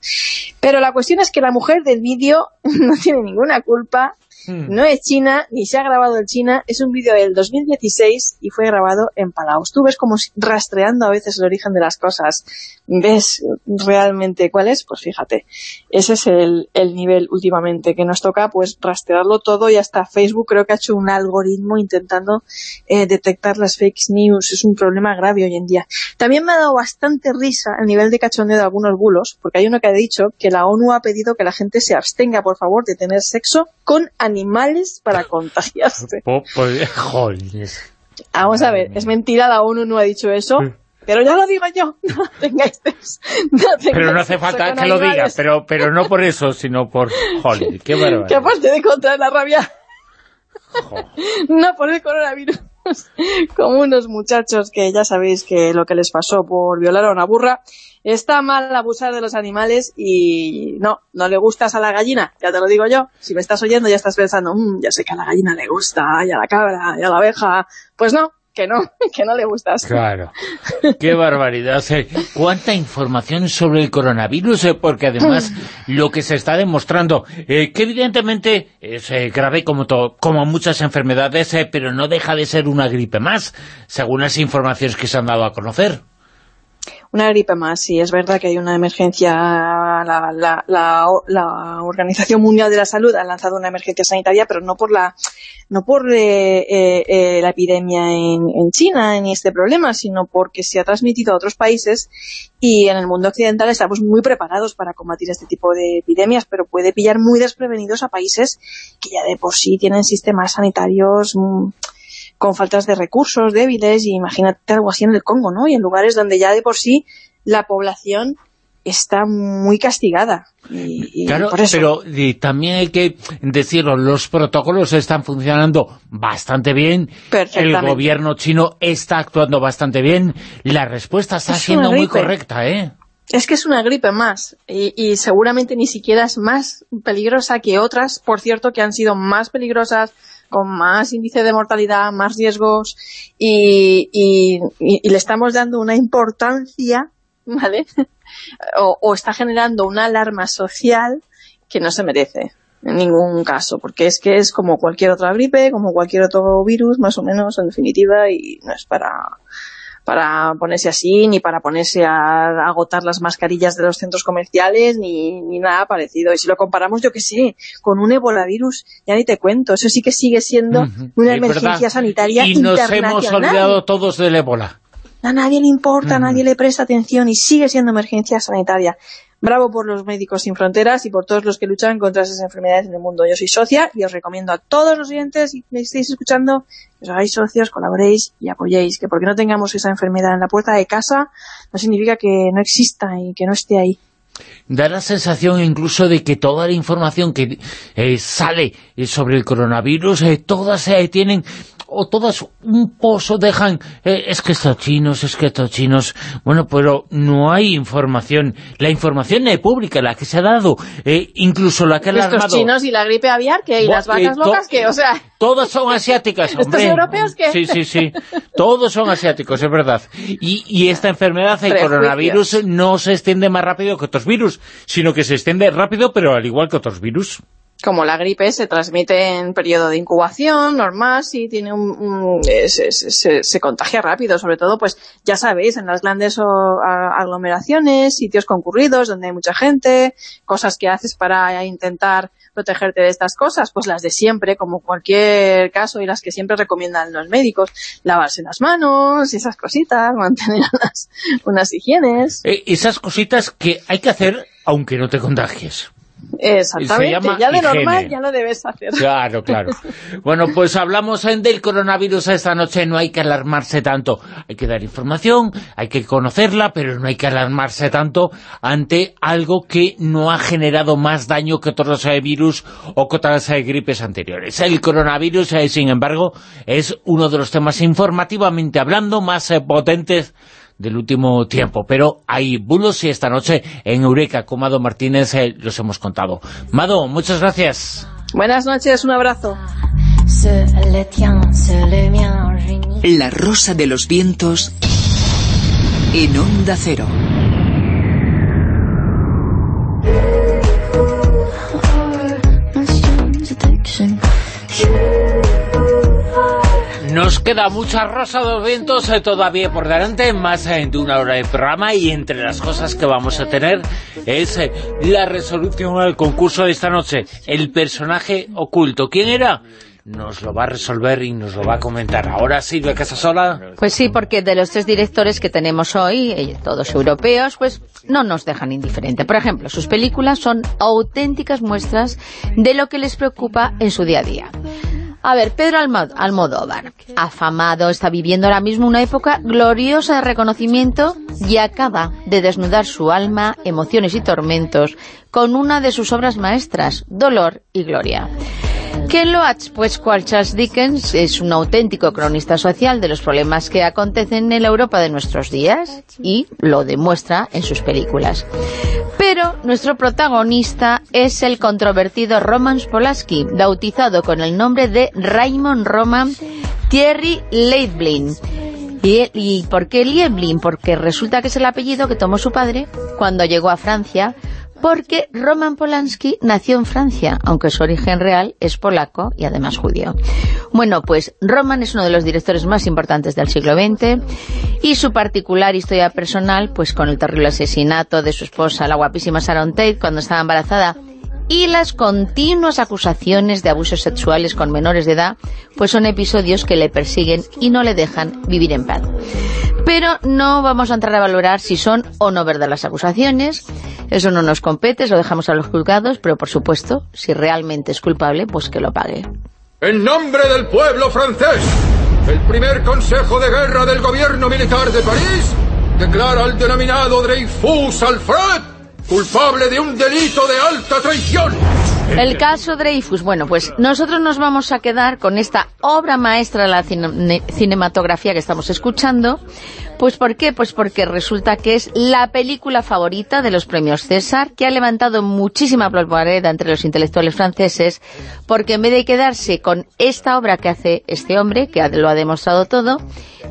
Pero la cuestión es que la mujer del vídeo no tiene ninguna culpa Hmm. No es China, ni se ha grabado en China, es un vídeo del 2016 y fue grabado en Palaos. Tú ves como rastreando a veces el origen de las cosas. ¿Ves realmente cuál es? Pues fíjate, ese es el, nivel últimamente que nos toca, pues rastrearlo todo y hasta Facebook creo que ha hecho un algoritmo intentando eh, detectar las fake news. Es un problema grave hoy en día. También me ha dado bastante risa el nivel de cachondeo de algunos bulos, porque hay uno que ha dicho que la ONU ha pedido que la gente se abstenga, por favor, de tener sexo con animales para contagiarse. Vamos a ver, es mentira, la ONU no ha dicho eso, pero ya lo digo yo, no tengáis Pero no hace falta que lo digas, pero, pero no por eso, sino por... Joder, qué barbaridad. Que aparte de contra la rabia, no por el coronavirus, como unos muchachos que ya sabéis que lo que les pasó por violar a una burra, Está mal abusar de los animales y no, no le gustas a la gallina, ya te lo digo yo. Si me estás oyendo ya estás pensando, mmm, ya sé que a la gallina le gusta, y a la cabra, y a la abeja. Pues no, que no, que no le gustas. Claro. Qué barbaridad. ¿Cuánta información sobre el coronavirus? Eh, porque además lo que se está demostrando, eh, que evidentemente es eh, grave como, como muchas enfermedades, pero no deja de ser una gripe más, según las informaciones que se han dado a conocer. Una gripe más, sí, es verdad que hay una emergencia, la, la, la, Organización Mundial de la Salud ha lanzado una emergencia sanitaria, pero no por la no por eh, eh, eh, la epidemia en, en, China ni este problema, sino porque se ha transmitido a otros países y en el mundo occidental estamos muy preparados para combatir este tipo de epidemias, pero puede pillar muy desprevenidos a países que ya de por sí tienen sistemas sanitarios... Mm, con faltas de recursos débiles, y imagínate algo así en el Congo, ¿no? Y en lugares donde ya de por sí la población está muy castigada. Y, claro, pero también hay que decirlo, los protocolos están funcionando bastante bien, el gobierno chino está actuando bastante bien, la respuesta está siendo muy correcta, ¿eh? Es que es una gripe más, y, y, seguramente ni siquiera es más peligrosa que otras, por cierto, que han sido más peligrosas con más índice de mortalidad, más riesgos y, le estamos dando una importancia, ¿vale? o, está generando una alarma social que no se merece en ningún caso, porque es que es como cualquier otra gripe, como cualquier otro virus, más o menos, en definitiva, y no es para para ponerse así, ni para ponerse a agotar las mascarillas de los centros comerciales, ni, ni nada parecido. Y si lo comparamos, yo que sé, con un ebolavirus, ya ni te cuento, eso sí que sigue siendo una emergencia sanitaria y nos hemos olvidado todos del ébola. A nadie le importa, a nadie le presta atención y sigue siendo emergencia sanitaria. Bravo por los Médicos Sin Fronteras y por todos los que luchan contra esas enfermedades en el mundo. Yo soy socia y os recomiendo a todos los oyentes, si me estáis escuchando, que os hagáis socios, colaboréis y apoyéis. Que porque no tengamos esa enfermedad en la puerta de casa, no significa que no exista y que no esté ahí da la sensación incluso de que toda la información que eh, sale sobre el coronavirus, eh, todas eh, tienen o todas un pozo dejan, eh, es que estos chinos, es que estos chinos, bueno, pero no hay información, la información es pública, la que se ha dado, eh, incluso la que ha. Estos chinos y la gripe aviar, que y las vacas locas, que, o sea... Todas son asiáticas, hombre. ¿Estos europeos qué? Sí, sí, sí, todos son asiáticos, es verdad. Y, y esta enfermedad, el coronavirus, no se extiende más rápido que otros virus, sino que se extiende rápido, pero al igual que otros virus. Como la gripe se transmite en periodo de incubación normal, sí tiene un, eh, se, contagia rápido, sobre todo pues ya sabéis, en las grandes aglomeraciones, sitios concurridos donde hay mucha gente, cosas que haces para intentar protegerte de estas cosas, pues las de siempre, como cualquier caso y las que siempre recomiendan los médicos, lavarse las manos y esas cositas, mantener unas, unas higienes. Eh, esas cositas que hay que hacer aunque no te contagies. Exactamente, ya de normal ya lo debes hacer. Claro, claro. Bueno, pues hablamos del coronavirus esta noche, no hay que alarmarse tanto. Hay que dar información, hay que conocerla, pero no hay que alarmarse tanto ante algo que no ha generado más daño que otros eh, virus o que otras eh, gripes anteriores. El coronavirus, eh, sin embargo, es uno de los temas informativamente hablando más potentes del último tiempo. Pero hay bulos y esta noche en Eureka con Mado Martínez eh, los hemos contado. Mado, muchas gracias. Buenas noches, un abrazo. La rosa de los vientos en Onda Cero. Nos queda mucha rosa de vientos eh, todavía por delante, más eh, de una hora de programa y entre las cosas que vamos a tener es eh, la resolución al concurso de esta noche. El personaje oculto. ¿Quién era? nos lo va a resolver y nos lo va a comentar. Ahora Silvia Casasola. Pues sí, porque de los tres directores que tenemos hoy, todos europeos, pues no nos dejan indiferente. Por ejemplo, sus películas son auténticas muestras de lo que les preocupa en su día a día. A ver, Pedro Almodóvar, afamado, está viviendo ahora mismo una época gloriosa de reconocimiento y acaba de desnudar su alma, emociones y tormentos con una de sus obras maestras, Dolor y Gloria. Ken Loach, pues cual Charles Dickens, es un auténtico cronista social de los problemas que acontecen en la Europa de nuestros días y lo demuestra en sus películas. Pero nuestro protagonista es el controvertido Roman Polaski, bautizado con el nombre de Raymond Roman Thierry Leiblin. ¿Y, ¿Y por qué Lieblin? Porque resulta que es el apellido que tomó su padre cuando llegó a Francia porque Roman Polanski nació en Francia, aunque su origen real es polaco y además judío. Bueno, pues Roman es uno de los directores más importantes del siglo XX y su particular historia personal, pues con el terrible asesinato de su esposa, la guapísima Sharon Tate, cuando estaba embarazada, y las continuas acusaciones de abusos sexuales con menores de edad, pues son episodios que le persiguen y no le dejan vivir en paz. Pero no vamos a entrar a valorar si son o no verdad las acusaciones, eso no nos compete, lo dejamos a los juzgados, pero por supuesto, si realmente es culpable, pues que lo pague. En nombre del pueblo francés, el primer consejo de guerra del gobierno militar de París declara al denominado Dreyfus Alfred culpable de un delito de alta traición. El caso Dreyfus, bueno, pues nosotros nos vamos a quedar con esta obra maestra de la cinematografía que estamos escuchando, pues ¿por qué? Pues porque resulta que es la película favorita de los premios César, que ha levantado muchísima polvareda entre los intelectuales franceses, porque en vez de quedarse con esta obra que hace este hombre, que lo ha demostrado todo,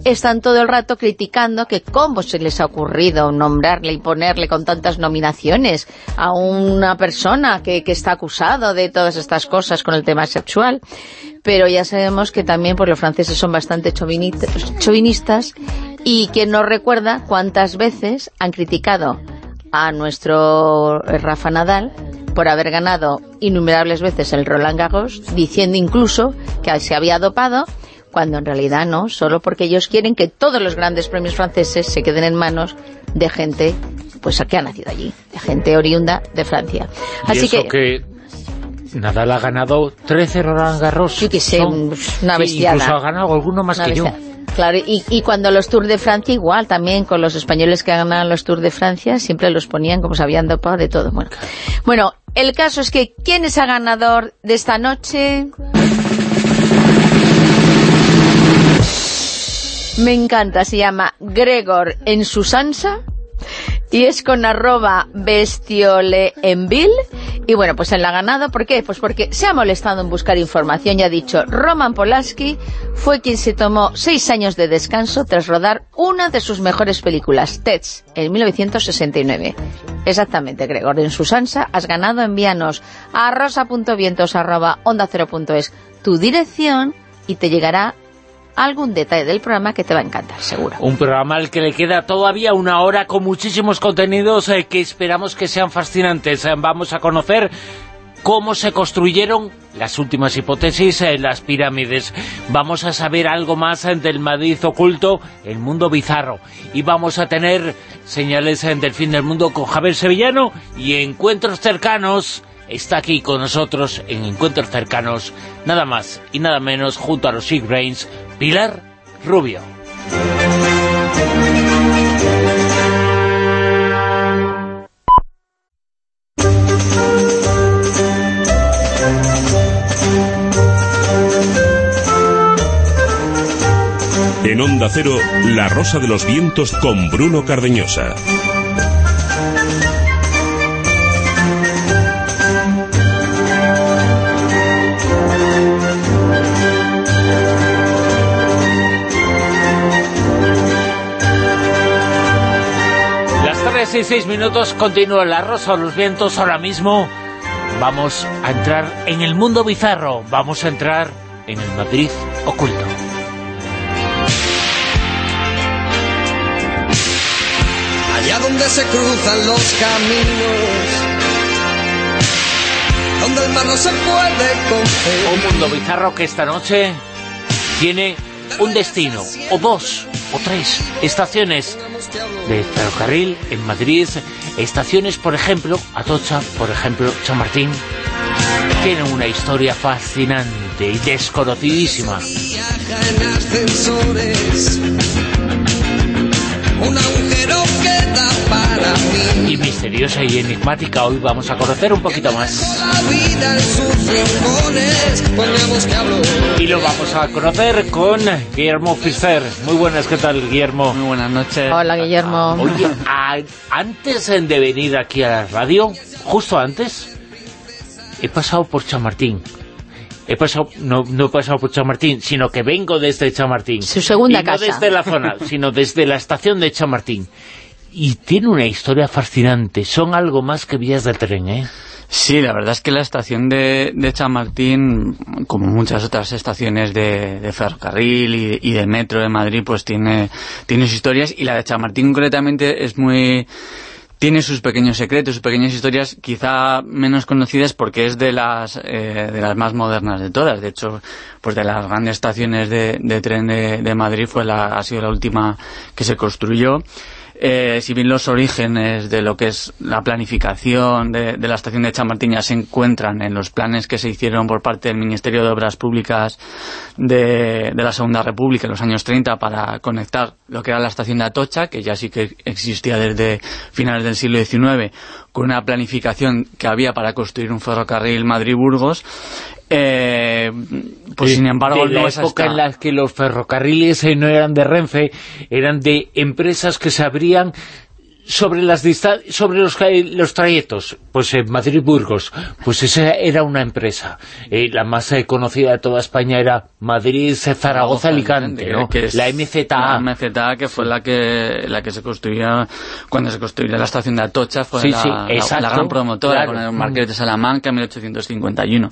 están todo el rato criticando que cómo se les ha ocurrido nombrarle y ponerle con tantas nominaciones a una persona que, está de todas estas cosas con el tema sexual pero ya sabemos que también pues, los franceses son bastante chauvinistas y quien nos recuerda cuántas veces han criticado a nuestro Rafa Nadal por haber ganado innumerables veces el Roland Garros, diciendo incluso que se había dopado, cuando en realidad no, solo porque ellos quieren que todos los grandes premios franceses se queden en manos de gente pues que ha nacido allí, de gente oriunda de Francia. Así que Nadal ha ganado 13 Roland Garros. Sí, que sé, una bestiada. incluso ha ganado alguno más que yo. Claro, y, cuando los Tours de Francia igual, también con los españoles que ganan los Tours de Francia, siempre los ponían como se habían dopado de todo. Bueno, bueno, el caso es que, ¿quién es el ganador de esta noche? Me encanta, se llama Gregor en su sansa y es con arroba bestioleenville y bueno, pues él la ha ganado, ¿por qué? Pues porque se ha molestado en buscar información y ha dicho Roman Polanski fue quien se tomó seis años de descanso tras rodar una de sus mejores películas, Tets, en 1969. Exactamente, Gregor, en Susansa has ganado, envíanos a rosa.vientos arroba onda tu dirección y te llegará algún detalle del programa que te va a encantar, seguro. Un programa al que le queda todavía una hora con muchísimos contenidos eh, que esperamos que sean fascinantes. Eh, vamos a conocer cómo se construyeron las últimas hipótesis en las pirámides. Vamos a saber algo más del Madrid oculto, el mundo bizarro. Y vamos a tener señales del fin del mundo con Javier Sevillano y encuentros cercanos. Está aquí con nosotros en Encuentros Cercanos, nada más y nada menos, junto a los Sick Brains, Pilar Rubio. En Onda Cero, La Rosa de los Vientos con Bruno Cardeñosa. Y minutos, continúa la Rosa de los Vientos. Ahora mismo vamos a entrar en el mundo bizarro. Vamos a entrar en el Madrid oculto. Allá donde se cruzan los caminos, donde el mar no se puede coger. Un mundo bizarro que esta noche tiene un destino, o dos, o tres estaciones de ferrocarril en Madrid, estaciones, por ejemplo, Atocha, por ejemplo, Chamartín, tienen una historia fascinante y desconocidísima. Y misteriosa y enigmática, hoy vamos a conocer un poquito más. Y lo vamos a conocer con Guillermo Fischer. Muy buenas, ¿qué tal, Guillermo? Muy buenas noches. Hola, Guillermo. Oye, antes de venir aquí a la radio, justo antes, he pasado por Chamartín he pasado, no, no he pasado por Chamartín, sino que vengo desde Chamartín. Su segunda y casa. no desde la zona, sino desde la estación de Chamartín y tiene una historia fascinante. Son algo más que vías de tren, ¿eh? Sí, la verdad es que la estación de, de Chamartín, como muchas otras estaciones de, ferrocarril y, de metro de Madrid, pues tiene, tiene sus historias y la de Chamartín concretamente es muy tiene sus pequeños secretos, sus pequeñas historias quizá menos conocidas porque es de las eh, de las más modernas de todas. De hecho, pues de las grandes estaciones de, tren de, de, Madrid fue la, ha sido la última que se construyó eh, si bien los orígenes de lo que es la planificación de, la estación de Chamartín se encuentran en los planes que se hicieron por parte del Ministerio de Obras Públicas de, la Segunda República en los años 30 para conectar lo que era la estación de Atocha, que ya sí que existía desde finales del siglo XIX, con una planificación que había para construir un ferrocarril Madrid-Burgos, eh, pues sin embargo de la época en la que los ferrocarriles eh, no eran de Renfe eran de empresas que se abrían sobre las sobre los, los trayectos, pues en Madrid-Burgos, pues esa era una empresa. Eh, la más eh, conocida de toda España era Madrid-Zaragoza-Alicante, ¿no? Que la MZA. La MZA, que fue la que la que se construía, cuando se construyó la estación de Atocha, fue la, la, gran promotora, con el Marqués de Salamanca en 1851.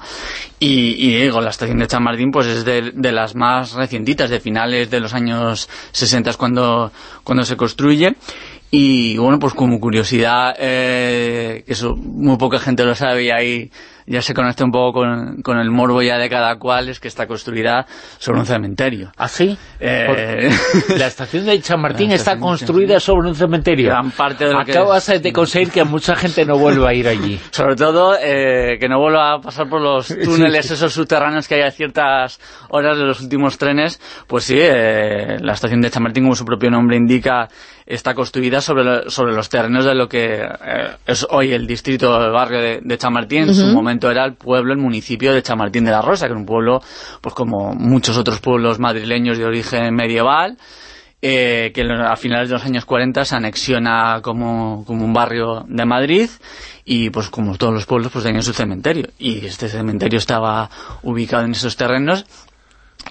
Y, y digo, la estación de Chamartín, pues es de, de las más recientitas, de finales de los años 60 cuando, cuando se construye. Y bueno, pues como curiosidad, eh, que eso muy poca gente lo sabe y ahí ya se conecta un poco con, el morbo ya de cada cual, es que está construida sobre un cementerio. ¿Ah, sí? Eh, la estación de Chamartín está construida sobre un cementerio. Gran parte de lo Acabas de conseguir que mucha gente no vuelva a ir allí. sobre todo, eh, que no vuelva a pasar por los túneles esos subterráneos que hay a ciertas horas de los últimos trenes. Pues sí, eh, la estación de Chamartín, como su propio nombre indica, está construida sobre, sobre los terrenos de lo que es hoy el distrito del barrio de, Chamartín, en su momento era el pueblo, el municipio de Chamartín de la Rosa, que era un pueblo, pues como muchos otros pueblos madrileños de origen medieval, eh, que a finales de los años 40 se anexiona como, como un barrio de Madrid y pues como todos los pueblos pues tenían su cementerio. Y este cementerio estaba ubicado en esos terrenos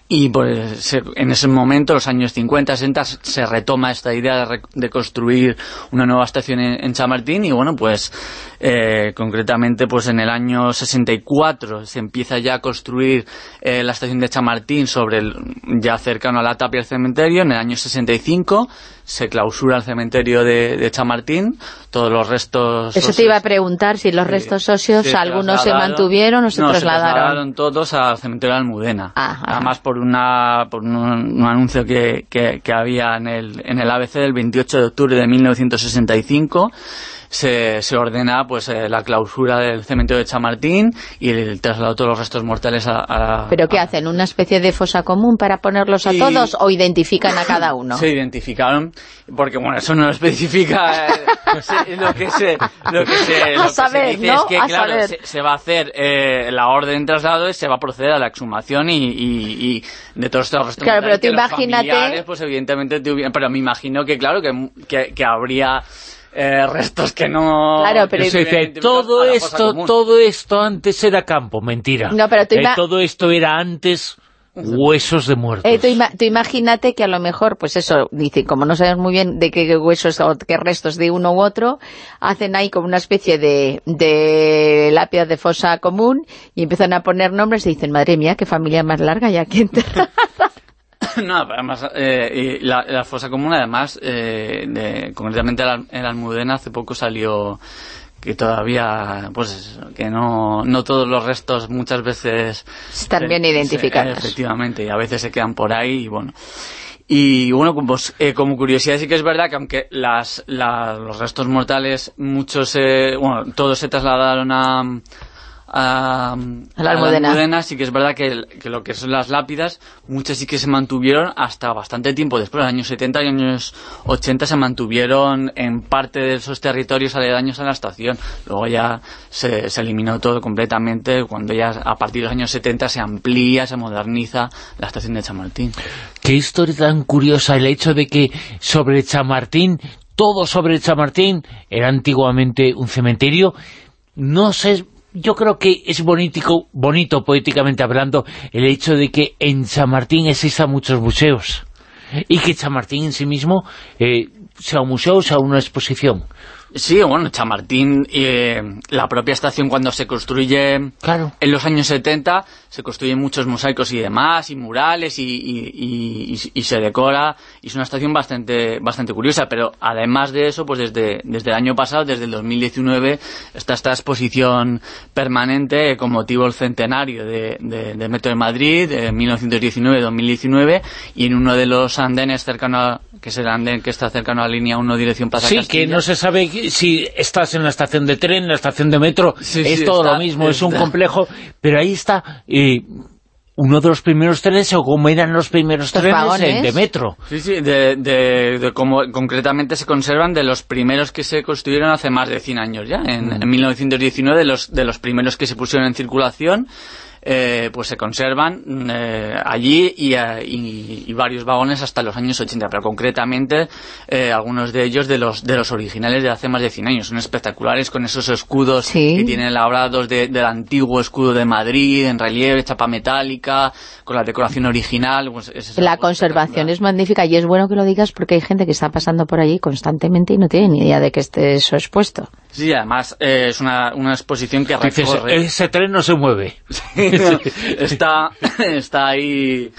y pues en ese momento, los años 50, 60, se retoma esta idea de, construir una nueva estación en, Chamartín y bueno, pues eh, concretamente pues en el año 64 se empieza ya a construir eh, la estación de Chamartín sobre el, ya cercano a la tapia del cementerio, en el año 65 se clausura el cementerio de, Chamartín, todos los restos... Eso te iba a preguntar, si los restos óseos algunos se mantuvieron o se trasladaron. se trasladaron todos al cementerio de Almudena. Además por, una, por un, anuncio que, que, que, había en el, en el ABC del 28 de octubre de 1965 se, se ordena pues eh, la clausura del cementerio de Chamartín y el traslado de todos los restos mortales a... ¿Pero qué hacen? ¿Una especie de fosa común para ponerlos a todos o identifican a cada uno? Se identificaron, porque bueno, eso no lo especifica... Eh, lo que se, lo que se, lo que dice es que, claro, se, va a hacer eh, la orden de traslado y se va a proceder a la exhumación y, y, de todos estos restos claro, pero tú imagínate... pues evidentemente, pero me imagino que, claro, que, que, que habría eh, restos que no... Claro, pero... todo esto, todo esto antes era campo, mentira. No, pero eh, todo esto era antes huesos de muertos. Eh, tú, imagínate que a lo mejor, pues eso, dice, como no sabemos muy bien de qué huesos o qué restos de uno u otro, hacen ahí como una especie de, de lápida de fosa común y empiezan a poner nombres y dicen, madre mía, qué familia más larga ya aquí enterrada. no, además, eh, y la, fosa común, además, eh, de, concretamente en Almudena, hace poco salió que todavía, pues que no, no todos los restos muchas veces... Están bien identificados. efectivamente, y a veces se quedan por ahí y bueno... Y bueno, pues, eh, como curiosidad sí que es verdad que aunque las, los restos mortales, muchos, bueno, todos se trasladaron a, a, la almudena. sí que es verdad que, lo que son las lápidas, muchas sí que se mantuvieron hasta bastante tiempo después, en los años 70 y años 80 se mantuvieron en parte de esos territorios aledaños a la estación. Luego ya se, eliminó todo completamente cuando ya a partir de los años 70 se amplía, se moderniza la estación de Chamartín. Qué historia tan curiosa el hecho de que sobre Chamartín, todo sobre Chamartín era antiguamente un cementerio no sé yo creo que es bonito, bonito poéticamente hablando el hecho de que en Chamartín existan muchos museos y que Chamartín en sí mismo eh, sea un museo, sea una exposición. Sí, bueno, Chamartín, eh, la propia estación cuando se construye en los años 70, se construyen muchos mosaicos y demás, y murales, y, se decora, y es una estación bastante bastante curiosa, pero además de eso, pues desde, desde el año pasado, desde el 2019, está esta exposición permanente con motivo del centenario de, de, Metro de Madrid, de 1919-2019, y en uno de los andenes cercano que es el andén que está cercano a la línea 1 dirección Plaza Sí, que no se sabe si estás en la estación de tren, en la estación de metro, es todo lo mismo, es un complejo, pero ahí está... Eh, uno de los primeros trenes, o como eran los primeros trenes de metro. Sí, sí, de, de, como concretamente se conservan de los primeros que se construyeron hace más de 100 años ya, en, mm. en 1919, de los, de los primeros que se pusieron en circulación, eh, pues se conservan eh, allí eh, y, varios vagones hasta los años 80, pero concretamente algunos de ellos de los de los originales de hace más de 100 años. Son espectaculares con esos escudos que tienen labrados del antiguo escudo de Madrid, en relieve, chapa metálica, con la decoración original. Pues la conservación es magnífica y es bueno que lo digas porque hay gente que está pasando por allí constantemente y no tiene ni idea de que esté eso expuesto. Sí, además es una, una exposición que recorre... ese tren no se mueve. está, está ahí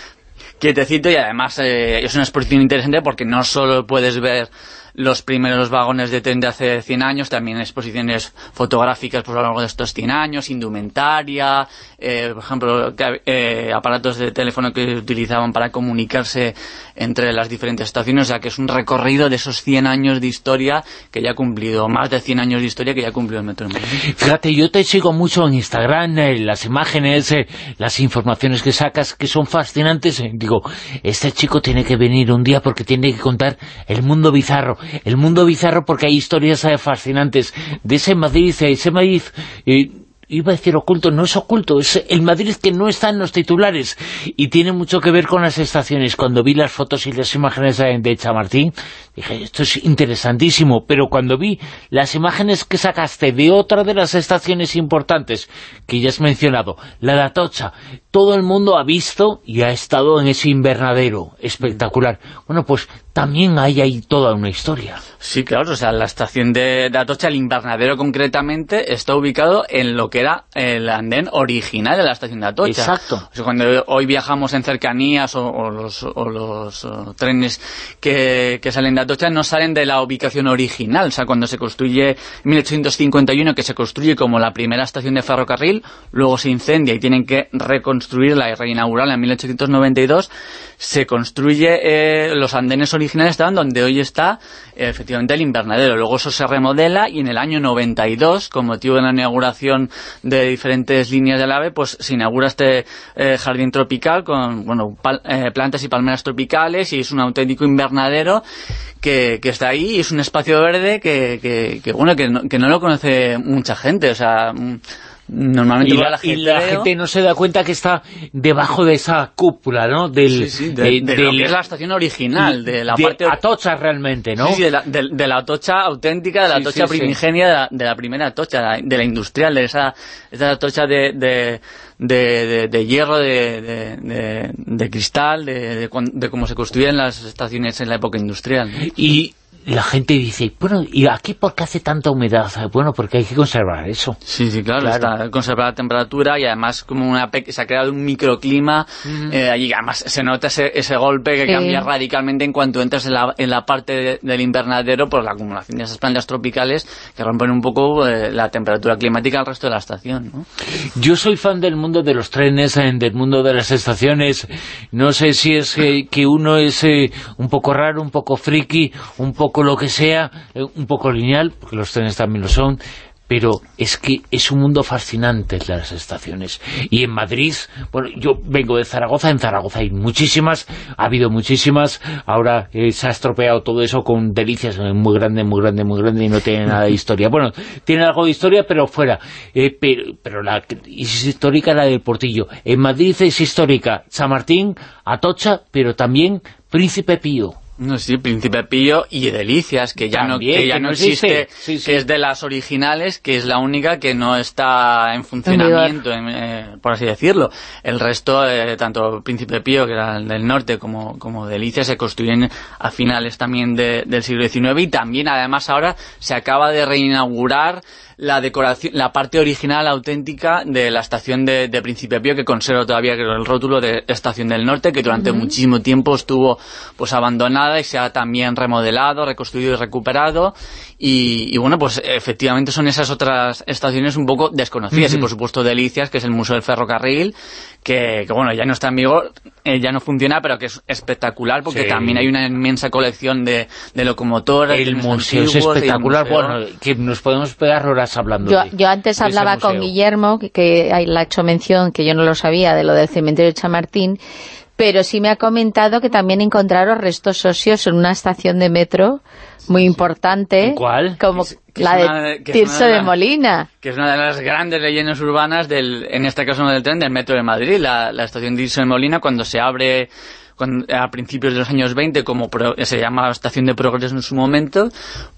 quietecito y además eh, es una exposición interesante porque no solo puedes ver los primeros vagones de tren de hace 100 años, también exposiciones fotográficas por lo largo de estos 100 años, indumentaria, eh, por ejemplo, eh, aparatos de teléfono que utilizaban para comunicarse entre las diferentes estaciones, o sea que es un recorrido de esos 100 años de historia que ya ha cumplido, más de 100 años de historia que ya ha cumplido el Metro. Fíjate, yo te sigo mucho en Instagram, eh, las imágenes, las informaciones que sacas que son fascinantes, digo, este chico tiene que venir un día porque tiene que contar el mundo bizarro, el mundo bizarro porque hay historias eh, fascinantes de ese Madrid, eh, ese Madrid... Eh, iba a decir oculto, no es oculto, es el Madrid que no está en los titulares y tiene mucho que ver con las estaciones. Cuando vi las fotos y las imágenes de Chamartín, dije, esto es interesantísimo, pero cuando vi las imágenes que sacaste de otra de las estaciones importantes que ya has mencionado, la de Atocha, todo el mundo ha visto y ha estado en ese invernadero espectacular. Bueno, pues también hay ahí toda una historia. Sí, claro, o sea, la estación de, Atocha, el invernadero concretamente, está ubicado en lo que era el andén original de la estación de Atocha. Exacto. O sea, cuando hoy viajamos en cercanías o, los, trenes que, salen de No salen de la ubicación original. O sea, cuando se construye en 1851, que se construye como la primera estación de ferrocarril, luego se incendia y tienen que reconstruirla y reinaugurarla en 1892, se construye eh, los andenes originales estaban donde hoy está efectivamente el invernadero. Luego eso se remodela y en el año 92, con motivo de la inauguración de diferentes líneas del AVE, pues se inaugura este eh, jardín tropical con bueno eh, plantas y palmeras tropicales y es un auténtico invernadero que, está ahí y es un espacio verde que, que, bueno que no, que no lo conoce mucha gente. O sea Normalmente y la, gente, no se da cuenta que está debajo de esa cúpula, ¿no? Del, de, lo que es la estación original, de la parte... Atocha realmente, ¿no? Sí, de la, de, la Atocha auténtica, de la Atocha primigenia, de la, primera Atocha, de la industrial, de esa, esa Atocha de, de, hierro, de, de, cristal, de, de, cómo se construían las estaciones en la época industrial. Y la gente dice, bueno, ¿y aquí por qué hace tanta humedad? Bueno, porque hay que conservar eso. Sí, sí, claro, Está, conservar la temperatura y además como una se ha creado un microclima eh, allí, además se nota ese, ese golpe que cambia radicalmente en cuanto entras en la, en la parte del invernadero por la acumulación de esas plantas tropicales que rompen un poco eh, la temperatura climática al resto de la estación. ¿no? Yo soy fan del mundo de los trenes, eh, del mundo de las estaciones, no sé si es que uno es un poco raro, un poco friki, un poco lo que sea, eh, un poco lineal, porque los trenes también lo son, pero es que es un mundo fascinante las estaciones. Y en Madrid, bueno, yo vengo de Zaragoza, en Zaragoza hay muchísimas, ha habido muchísimas, ahora eh, se ha estropeado todo eso con delicias eh, muy grande, muy grande, muy grande y no tiene nada de historia. Bueno, tiene algo de historia, pero fuera. pero, pero la es histórica la del Portillo. En Madrid es histórica San Martín, Atocha, pero también Príncipe Pío. No, sí, Príncipe Pío y Delicias, que ya no, que ya que no no existe, existe. Sí, sí. que es de las originales, que es la única que no está en funcionamiento, en, eh, por así decirlo. El resto, eh, tanto Príncipe Pío, que era el del norte, como, como Delicias, se construyen a finales también de- del siglo XIX y también, además, ahora se acaba de reinaugurar la decoración, la parte original auténtica de la estación de, de Príncipe Pío que conserva todavía el rótulo de Estación del Norte que durante muchísimo tiempo estuvo pues abandonada y se ha también remodelado, reconstruido y recuperado. Y, y, bueno pues efectivamente son esas otras estaciones un poco desconocidas. Y por supuesto Delicias que es el Museo del Ferrocarril que, que, bueno ya no está en vigor, eh, ya no funciona pero que es espectacular porque Sí. también hay una inmensa colección de, de locomotoras El museo es antiguos espectacular. museo- Bueno, que nos podemos pegar horas hablando Yo, de- yo antes de hablaba con. Guillermo, que, que ha hecho mención, que yo no lo sabía, de lo del cementerio de Chamartín, pero sí me ha comentado que también encontraron restos óseos en una estación de metro muy importante. ¿Cuál? Como que la una de Tirso de Molina. que es una de las grandes leyendas urbanas del, en este caso no del tren, del metro de Madrid, la, la estación de Tirso de Molina, cuando se abre a principios de los años 20, como pro- se llama Estación de Progreso en su momento,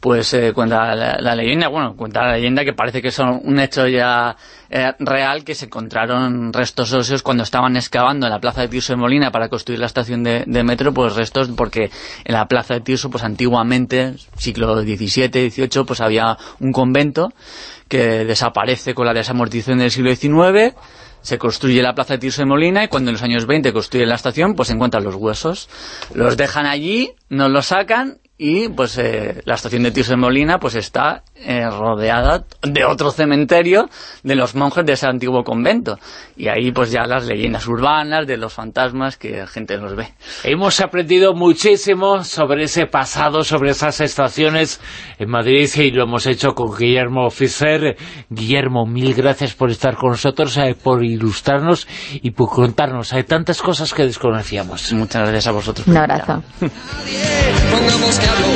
pues eh, cuenta la, la leyenda, bueno, cuenta la leyenda que parece que son un hecho ya eh, real, que se encontraron restos óseos cuando estaban excavando en la plaza de Tirso de Molina para construir la estación de, de metro, pues restos, porque en la plaza de Tirso, pues antiguamente, siglo XVII, XVIII, pues había un convento que desaparece con la desamortización del siglo XIX, se construye la plaza de Tirso de Molina y cuando en los años 20 construyen la estación, pues encuentran los huesos. Los dejan allí, nos los sacan y pues eh, la estación de Tirso de Molina pues está eh, rodeada de otro cementerio de los monjes de ese antiguo convento. Y ahí pues ya las leyendas urbanas de los fantasmas que la gente los ve. Hemos aprendido muchísimo sobre ese pasado, sobre esas estaciones en Madrid y lo hemos hecho con Guillermo Fischer. Guillermo, mil gracias por estar con nosotros, eh, por ilustrarnos y por contarnos. Hay tantas cosas que desconocíamos. Muchas gracias a vosotros. Un abrazo. Hablo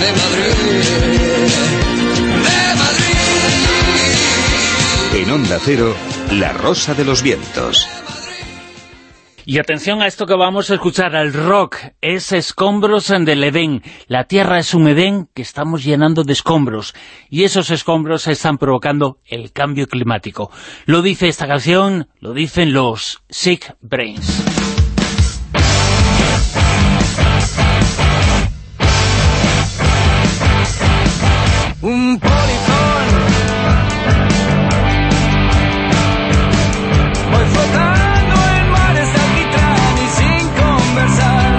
de Madrid. En Onda Cero, La Rosa de los Vientos. Y atención a esto que vamos a escuchar, el rock es escombros del Edén. La tierra es un Edén que estamos llenando de escombros. Y esos escombros están provocando el cambio climático. Lo dice esta canción, lo dicen los Sick Brains. Un polizón. Voy flotando en mares de alquitrán y sin conversar.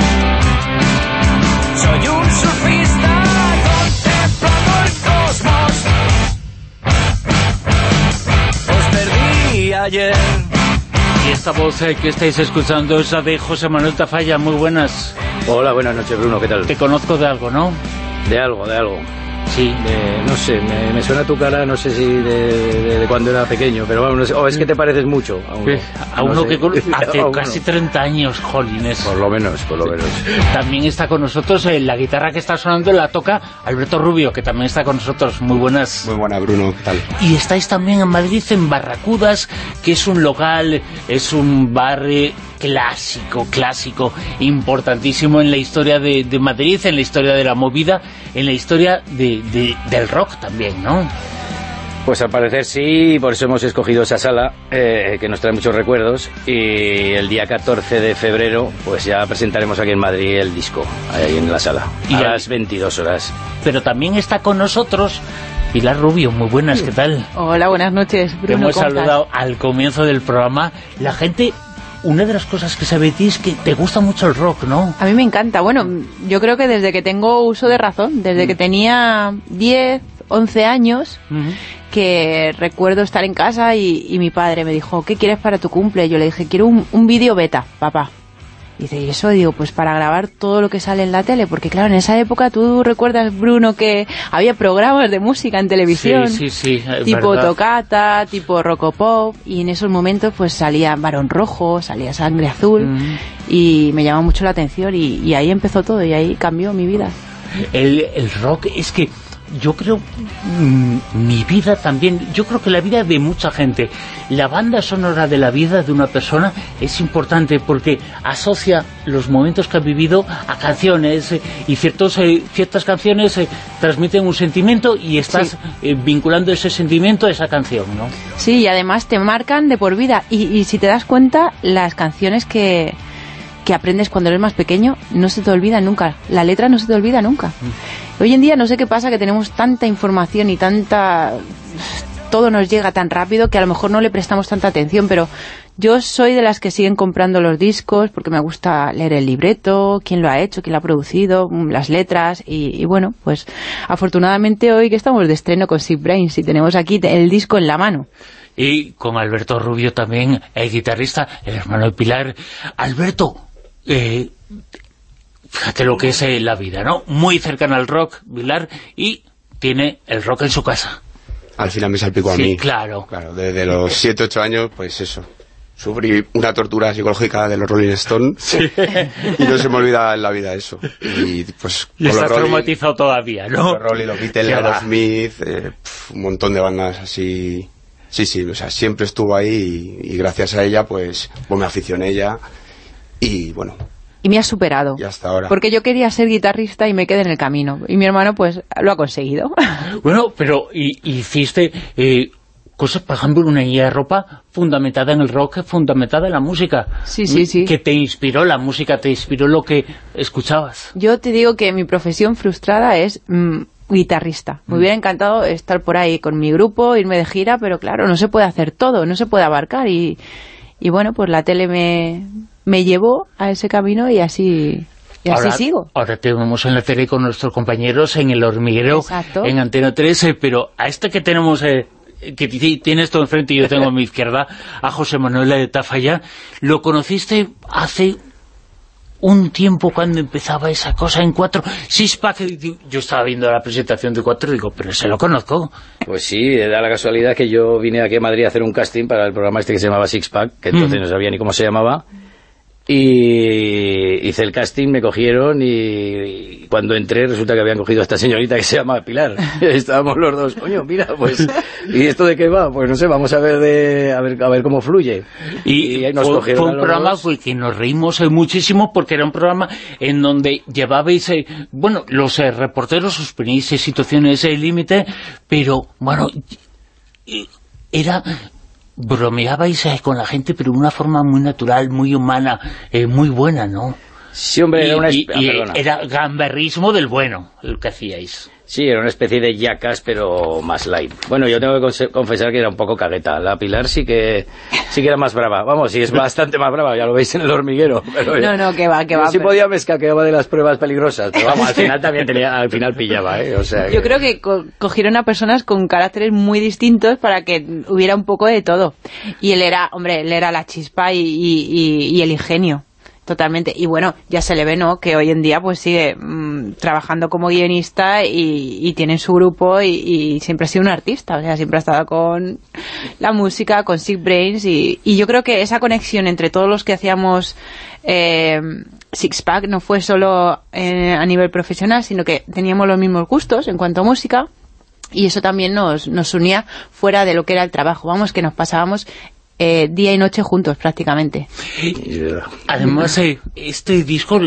Soy un surfista contemplando el cosmos. Os perdí ayer. Y esta voz eh, que estáis escuchando es la de José Manuel Tafalla. Muy buenas. Hola, buenas noches Bruno, ¿qué tal? Te conozco de algo, ¿no? De algo, de algo. Sí. De- no sé, me, me suena tu cara, no sé si de, de- de cuando era pequeño, pero vamos, no sé, o es que te pareces mucho a uno. A No uno sé. que con- hace A uno. casi 30 años, jolines. Por lo menos, por lo menos. También está con nosotros eh, la guitarra que está sonando la toca Alberto Rubio, que también está con nosotros. Muy buenas. Muy buena, Bruno, ¿qué tal? Y estáis también en Madrid, en Barracudas, que es un local, es un bar eh, clásico, clásico, importantísimo en la historia de, de Madrid, en la historia de la movida, en la historia de, de- del rock también, ¿no? Pues al parecer sí, por eso hemos escogido esa sala, eh, que nos trae muchos recuerdos, y el día 14 de febrero, pues ya presentaremos aquí en Madrid el disco, ahí en la sala, Y a ya- las 22 horas. Pero también está con nosotros Pilar Rubio, muy buenas, ¿qué tal? Hola, buenas noches, Te Bruno. hemos ¿cómo estás? saludado al comienzo del programa. La gente, una de las cosas que sabe de ti es que te gusta mucho el rock, ¿no? A mí me encanta. Bueno, yo creo que desde que tengo uso de razón, desde que tenía 10, 11 años, que recuerdo estar en casa y, y mi padre me dijo, ¿qué quieres para tu cumple? Yo le dije, quiero un, un vídeo beta, papá. Y dice, ¿y eso? Digo, pues para grabar todo lo que sale en la tele, porque claro, en esa época tú recuerdas, Bruno, que había programas de música en televisión. Sí, sí, sí, tipo verdad. tocata, tipo rocopop, y en esos momentos pues salía Barón Rojo, salía Sangre Azul, y me llamó mucho la atención, y, y ahí empezó todo, y ahí cambió mi vida. El, el rock es que yo creo, mm, mi vida también, yo creo que la vida de mucha gente, la banda sonora de la vida de una persona es importante porque asocia los momentos que ha vivido a canciones eh, y ciertos, eh, ciertas canciones eh, transmiten un sentimiento y estás eh, vinculando ese sentimiento a esa canción, ¿no? Sí, y además te marcan de por vida. Y, y si te das cuenta, las canciones que, que aprendes cuando eres más pequeño no se te olvidan nunca. La letra no se te olvida nunca. Hoy en día no sé qué pasa, que tenemos tanta información y tanta... Todo nos llega tan rápido que a lo mejor no le prestamos tanta atención, pero yo soy de las que siguen comprando los discos porque me gusta leer el libreto, quién lo ha hecho, quién lo ha producido, mm, las letras y, bueno, pues afortunadamente hoy que estamos de estreno con Sick Brains y tenemos aquí el disco en la mano. Y con Alberto Rubio también, el guitarrista, el hermano de Pilar. Alberto, eh, fíjate lo que es eh, la vida, ¿no? Muy cercana al rock, Pilar, y tiene el rock en su casa. Al final me salpicó a Sí, mí. claro. Claro, desde los 7, 8 años, pues eso. Sufrí una tortura psicológica de los Rolling Stones y no se me olvida en la vida eso. Y pues Y Rolling, traumatizado todavía, ¿no? los Rolling, los Beatles. Aerosmith, eh, un montón de bandas así. Sí, sí, o sea, siempre estuvo ahí y, y gracias a ella, pues, pues me aficioné a ella y bueno, Y me ha superado. y hasta ahora. Porque yo quería ser guitarrista y me quedé en el camino. Y mi hermano, pues, lo ha conseguido. Bueno, pero y- hiciste eh, cosas, por ejemplo, una guía de ropa fundamentada en el rock, fundamentada en la música. Sí, sí, sí. Que te inspiró la música, te inspiró lo que escuchabas. Yo te digo que mi profesión frustrada es mm, guitarrista. Me hubiera encantado estar por ahí con mi grupo, irme de gira, pero claro, no se puede hacer todo, no se puede abarcar. Y, y bueno, pues la tele me, me llevó a ese camino y así, y así ahora, sigo. Ahora te vemos en la tele con nuestros compañeros en El Hormiguero, Exacto. en Antena 3, eh, pero a este que tenemos... eh, que tienes todo enfrente y yo tengo a mi izquierda, a José Manuel de Tafalla, lo conociste hace un tiempo cuando empezaba esa cosa en cuatro, Sixpack, yo estaba viendo la presentación de cuatro y digo, pero se lo conozco. Pues sí, da la casualidad que yo vine aquí a Madrid a hacer un casting para el programa este que se llamaba Six Pack, que entonces Mm. no sabía ni cómo se llamaba, y hice el casting, me cogieron y cuando entré resulta que habían cogido a esta señorita que se llama Pilar. Estábamos los dos, coño, mira, pues, ¿y esto de qué va? Pues no sé, vamos a ver de a ver, a ver cómo fluye. Y, ahí nos fue, cogieron fue un programa dos. fue que nos reímos eh, muchísimo porque era un programa en donde llevabais, eh, bueno, los eh, reporteros os poníais situaciones eh, límite, pero, bueno, y- era bromeabais eh, con la gente pero de una forma muy natural, muy humana, eh, muy buena, ¿no? Sí, hombre, era una... Y- ah, era gamberrismo del bueno, el que hacíais. Sí, era una especie de yacas, pero más light. Bueno, yo tengo que confesar que era un poco cagueta. La Pilar sí que sí que era más brava. Vamos, sí, es bastante más brava, ya lo veis en el hormiguero. Pero No, no, que va, que va. sí pero- podía me escaqueaba de las pruebas peligrosas, pero vamos, al final también tenía, al final pillaba, ¿eh? O sea, Yo que- creo que co- cogieron a personas con caracteres muy distintos para que hubiera un poco de todo. Y él era, hombre, él era la chispa y, y- y- y el ingenio. Totalmente. Y bueno, ya se le ve, ¿no? Que hoy en día pues sigue mm, trabajando como guionista y, y tiene su grupo y, siempre ha sido un artista. O sea, siempre ha estado con la música, con Sick Brains y, y yo creo que esa conexión entre todos los que hacíamos eh, Six Pack no fue solo eh, a nivel profesional, sino que teníamos los mismos gustos en cuanto a música y eso también nos, nos unía fuera de lo que era el trabajo. Vamos, que nos pasábamos eh, día y noche juntos prácticamente. Además, eh, este disco,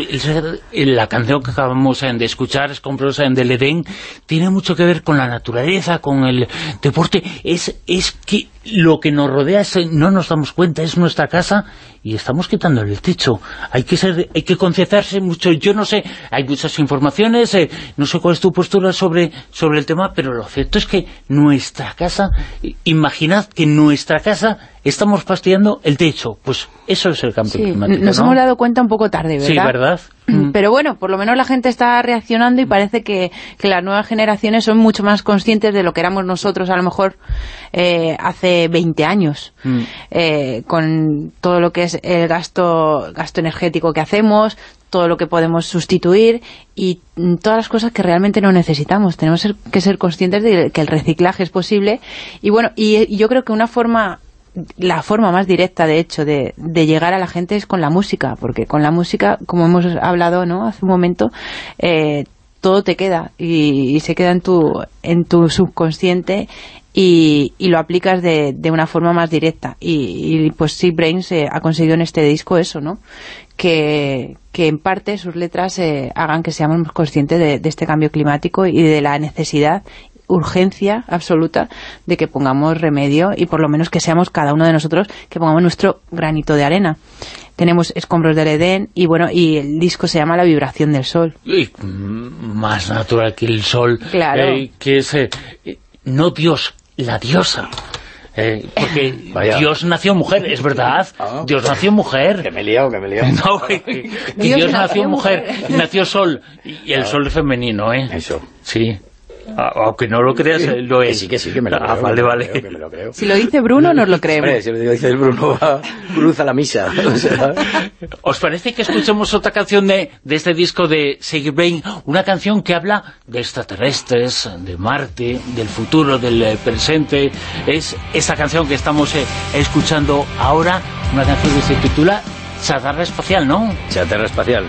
la canción que acabamos eh, de escuchar, es Compros en del Edén, tiene mucho que ver con la naturaleza, con el deporte. Es, es que lo que nos rodea es, eh, no nos damos cuenta, es nuestra casa y estamos quitando el techo. Hay que ser, hay que concienciarse mucho. Yo no sé, hay muchas informaciones, eh, no sé cuál es tu postura sobre, sobre el tema, pero lo cierto es que nuestra casa, imaginad que en nuestra casa estamos fastidiando el techo. Pues eso es el cambio Sí, climático, nos ¿no? hemos dado cuenta un poco tarde, ¿verdad? Sí, ¿verdad? Mm. Pero bueno, por lo menos la gente está reaccionando y parece que, que las nuevas generaciones son mucho más conscientes de lo que éramos nosotros a lo mejor eh, hace 20 años. Mm. eh, con todo lo que es el gasto, gasto energético que hacemos, todo lo que podemos sustituir y mm, todas las cosas que realmente no necesitamos. Tenemos que ser conscientes de que el reciclaje es posible y bueno, y yo creo que una forma la forma más directa, de hecho, de, de llegar a la gente es con la música, porque con la música, como hemos hablado ¿no? hace un momento, eh, todo te queda y, se queda en tu, en tu subconsciente y, lo aplicas de, de, una forma más directa. Y, y pues sí, Brains eh, ha conseguido en este disco eso, ¿no? Que, en parte sus letras eh, hagan que seamos conscientes de, este cambio climático y de la necesidad urgencia absoluta de que pongamos remedio y por lo menos que seamos cada uno de nosotros que pongamos nuestro granito de arena tenemos Escombros del Edén y bueno y el disco se llama La vibración del sol y, más natural que el sol claro. eh, que es eh, no Dios, la diosa eh, porque Vaya. Dios nació mujer, es verdad. Ah, Dios nació mujer. Que me he liado, que me he liado. No, que, que Dios, Dios, nació mujer, mujer. nació sol. Y el sol es femenino, ¿eh? Eso. Sí. Aunque no lo creas, lo es. Sí, que sí, que me lo creo. Ah, vale, vale. Que me lo creo. Si lo dice Bruno, nos lo creemos. Hombre, si lo dice el Bruno, va, cruza la misa. O sea. ¿Os parece que escuchemos otra canción de, de este disco de Siggy Brain? Una canción que habla de extraterrestres, de Marte, del futuro, del eh, presente. Es esta canción que estamos eh, escuchando ahora, una canción que se titula Chatarra Espacial, ¿no? Chatarra Espacial.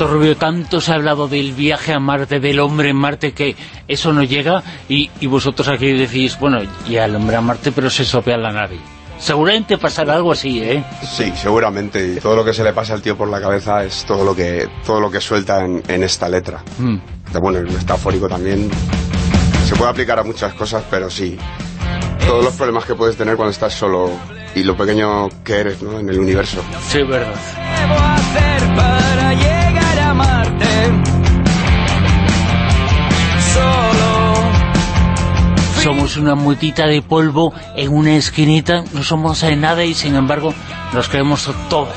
Alberto Rubio, tanto se ha hablado del viaje a Marte, del hombre en Marte, que eso no llega, y, y vosotros aquí decís, bueno, y al hombre a Marte, pero se sopea la nave. Seguramente pasará algo así, ¿eh? Sí, seguramente. Y todo lo que se le pasa al tío por la cabeza es todo lo que todo lo que suelta en, en esta letra. Mm. Bueno, el metafórico también se puede aplicar a muchas cosas, pero sí. Todos los problemas que puedes tener cuando estás solo y lo pequeño que eres ¿no? en el universo. Sí, verdad. Somos una mutita de polvo en una esquinita, no somos nada y sin embargo nos creemos todo.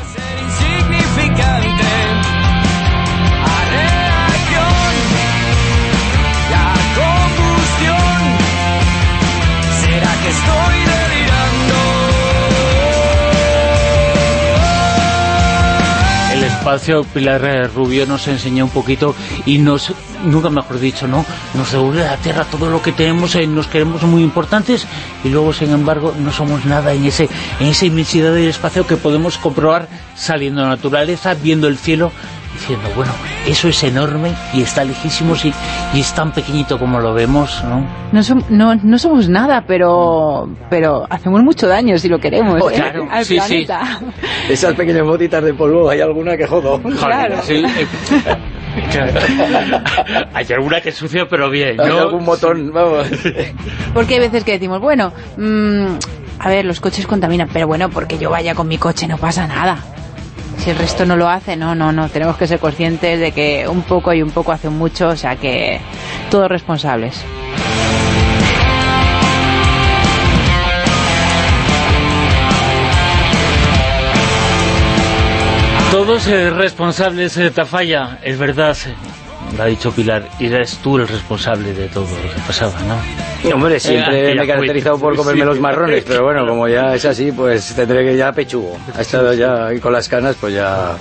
Espacio, Pilar eh, Rubio nos enseñó un poquito y nos, nunca mejor dicho, ¿no? Nos devuelve a la Tierra todo lo que tenemos, eh, nos queremos muy importantes y luego, sin embargo, no somos nada en ese en esa inmensidad del espacio que podemos comprobar saliendo a la naturaleza, viendo el cielo, diciendo, bueno, eso es enorme y está lejísimos y, y es tan pequeñito como lo vemos, ¿no? No, som- no, no somos nada, pero pero hacemos mucho daño si lo queremos, Oh, ¿eh? claro, al sí, sí. planeta. Esas pequeñas motitas de polvo, hay alguna que jodo. Claro. Sí, eh, claro. Hay alguna que es sucia, pero bien, Hay ¿no? algún botón, vamos. Porque hay veces que decimos, bueno, mm, a ver, los coches contaminan, pero bueno, porque yo vaya con mi coche no pasa nada. Si el resto no lo hace, no, no, no. Tenemos que ser conscientes de que un poco y un poco hace mucho, o sea que todos responsables. Todos eh, responsables de Tafalla, es verdad, eh, lo ha dicho Pilar, y eres tú el responsable de todo lo que pasaba, ¿no? Hombre, siempre Eh, me he caracterizado por comerme sí. los marrones, pero bueno, como ya es así, pues tendré que ya pechugo. Ha estado ya ahí con las canas, pues ya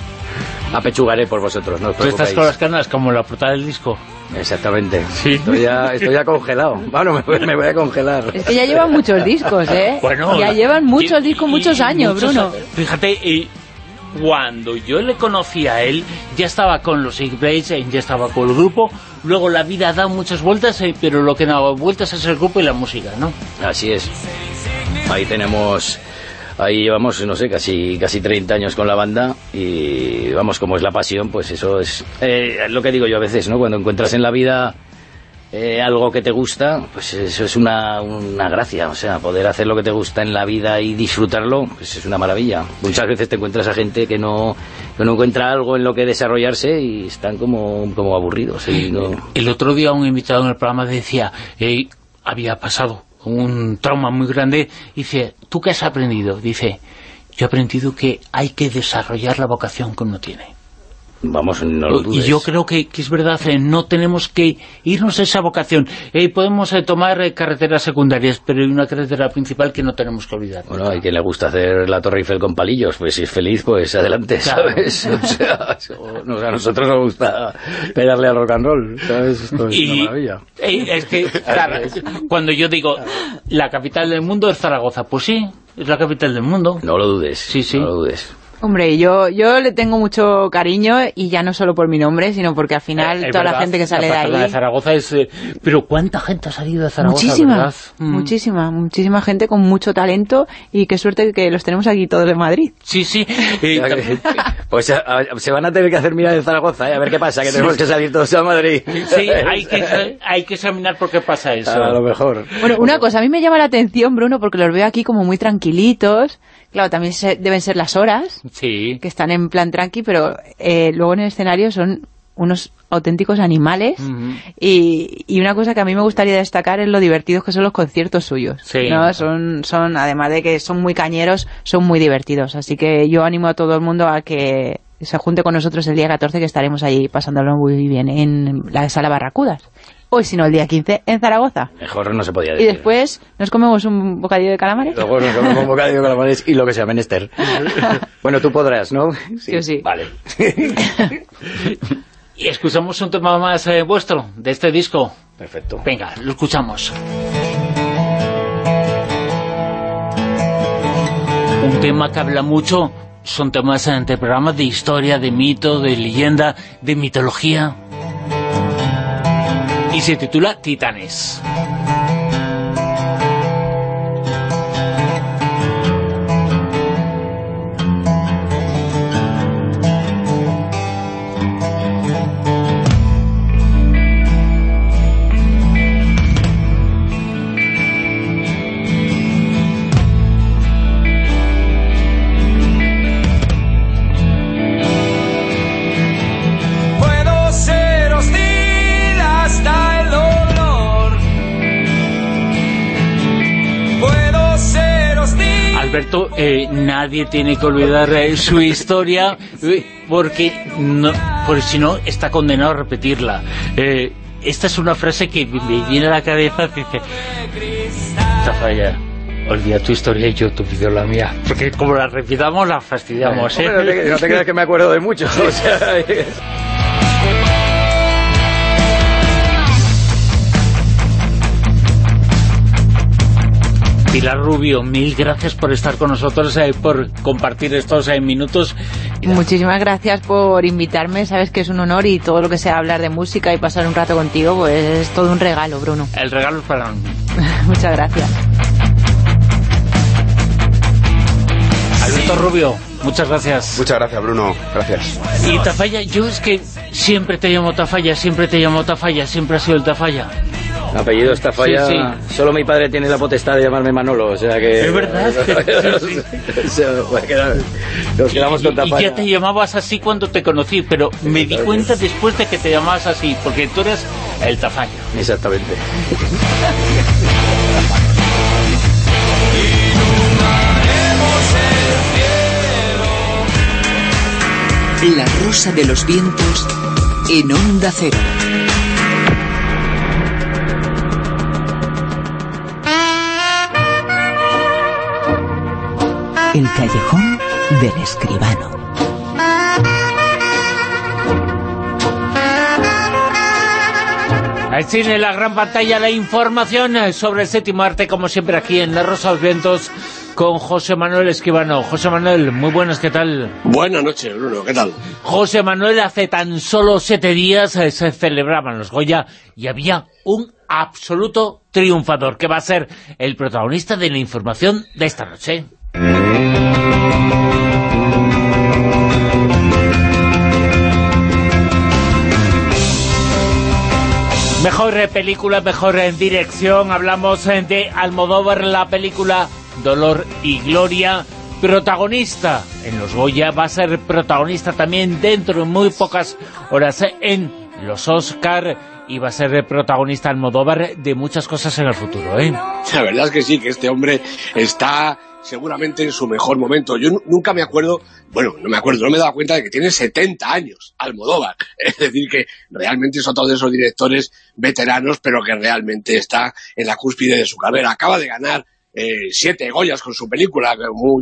apechugaré por vosotros, no os Tú estás con las canas como la portada del disco. Exactamente. Estoy ya, estoy ya congelado. Bueno, me, voy- me voy a congelar. Es que ya llevan muchos discos, ¿eh? Bueno, ya llevan muchos discos, y- muchos y años, muchos Bruno. Fíjate, y cuando yo le conocí a él, ya estaba con los Sick Blades, eh, ya estaba con el grupo, luego la vida ha dado muchas vueltas, eh, pero lo que no ha dado vueltas es el grupo y la música, ¿no? Así es. Ahí tenemos, ahí llevamos, no sé, casi casi 30 años con la banda y vamos, como es la pasión, pues eso es eh, lo que digo yo a veces, ¿no? Cuando encuentras en la vida eh, algo que te gusta, pues eso es una, una gracia, o sea, poder hacer lo que te gusta en la vida y disfrutarlo, pues es una maravilla. Muchas veces te encuentras a gente que no, que no encuentra algo en lo que desarrollarse y están como, como aburridos. El otro día un invitado en el programa decía, había pasado un trauma muy grande, dice, ¿tú qué has aprendido? Dice, yo he aprendido que hay que desarrollar la vocación que uno tiene. Vamos, no lo dudes. Y yo creo que, que es verdad, eh, no tenemos que irnos a esa vocación. Eh, podemos eh, tomar carreteras secundarias, pero hay una carretera principal que no tenemos que olvidar. Bueno, hay quien le gusta hacer la Torre Eiffel con palillos, pues si es feliz, pues adelante, Claro. ¿sabes? O sea, o- a nosotros nos gusta pegarle al rock and roll, ¿sabes? Esto es Y- una maravilla. Es que, claro, cuando yo digo la capital del mundo es Zaragoza, pues sí, es la capital del mundo. No lo dudes, sí, sí. no lo dudes. Hombre, yo, yo le tengo mucho cariño y ya no solo por mi nombre, sino porque al final Es toda la gente que sale de patrona ahí... Zaragoza es... eh, pero ¿cuánta gente ha salido de Zaragoza, Muchísima, verdad? Mm. muchísima, muchísima gente con mucho talento y qué suerte que los tenemos aquí todos de Madrid. Sí, sí. Pues a- a- se van a tener que hacer mirar en Zaragoza, ¿eh? a ver qué pasa, que tenemos que salir todos a Madrid. Sí, hay que, hay que examinar por qué pasa eso. A lo mejor. Bueno, una cosa, a mí me llama la atención, Bruno, porque los veo aquí como muy tranquilitos. Claro, también se- deben ser las horas, Sí. que están en plan tranqui, pero eh, luego en el escenario son unos auténticos animales. Y, y una cosa que a mí me gustaría destacar es lo divertidos que son los conciertos suyos. Sí. ¿no? Son, son, además de que son muy cañeros, son muy divertidos. Así que yo animo a todo el mundo a que se junte con nosotros el día 14, que estaremos allí pasándolo muy bien en la sala Barracudas. O si no, el día 15 en Zaragoza. Mejor no se podía Y decir. después nos comemos un bocadillo de calamares. Luego nos comemos un bocadillo de calamares y lo que sea menester. bueno, tú podrás, ¿no? Sí o sí. Vale. Y escuchamos un tema más eh, vuestro, de este disco. Perfecto. Venga, lo escuchamos. Un tema que habla mucho, son temas eh, de programas de historia, de mito, de leyenda, de mitología. Y se titula Titanes. Eh, nadie tiene que olvidar eh, su historia eh, porque no, porque si no está condenado a repetirla. Eh, esta es una frase que me viene a la cabeza, dice, Tafalla, olvida tu historia y yo te pido la mía. Porque como la repitamos, la fastidiamos, ¿eh? No, te, no te creas que me acuerdo de mucho. O sea, Pilar Rubio, mil gracias por estar con nosotros, eh, por compartir estos eh, minutos. Muchísimas gracias por invitarme, sabes que es un honor y todo lo que sea hablar de música y pasar un rato contigo, pues es todo un regalo, Bruno. El regalo es para Muchas gracias. Alberto Rubio, muchas gracias. Muchas gracias, Bruno. Gracias. Y Tafalla, yo es que siempre te llamo Tafalla, siempre te llamo Tafalla, siempre ha sido el Tafalla. Apellido está falla. Sí, Solo mi padre tiene la potestad de llamarme Manolo, o sea que... Es verdad. Sí, O sea, queda- Nos quedamos con Y Tafalla. ya te llamabas así cuando te conocí, pero me di cuenta después de que te llamabas así, porque tú eres el Tafalla. Exactamente. La rosa de los vientos en onda cero. El callejón del escribano. Al cine, la gran pantalla, la información eh, sobre el séptimo arte, como siempre aquí en La Rosa de los Vientos, con José Manuel Esquivano. José Manuel, muy buenas, ¿qué tal? Buenas noches, Bruno, ¿qué tal? José Manuel, hace tan solo siete días eh, se celebraban los Goya y había un absoluto triunfador que va a ser el protagonista de la información de esta noche. Mejor película, mejor en dirección. Hablamos eh, de Almodóvar, la película Dolor y Gloria. Protagonista en los Goya, va a ser protagonista también dentro de muy pocas horas eh, en los Oscar y va a ser protagonista Almodóvar de muchas cosas en el futuro, ¿eh? La verdad es que sí, que este hombre está seguramente en su mejor momento. Yo nunca me acuerdo, bueno, no me acuerdo, no me he dado cuenta de que tiene 70 años Almodóvar. Es decir, que realmente es otro de esos directores veteranos, pero que realmente está en la cúspide de su carrera. Acaba de ganar eh, siete Goyas con su película,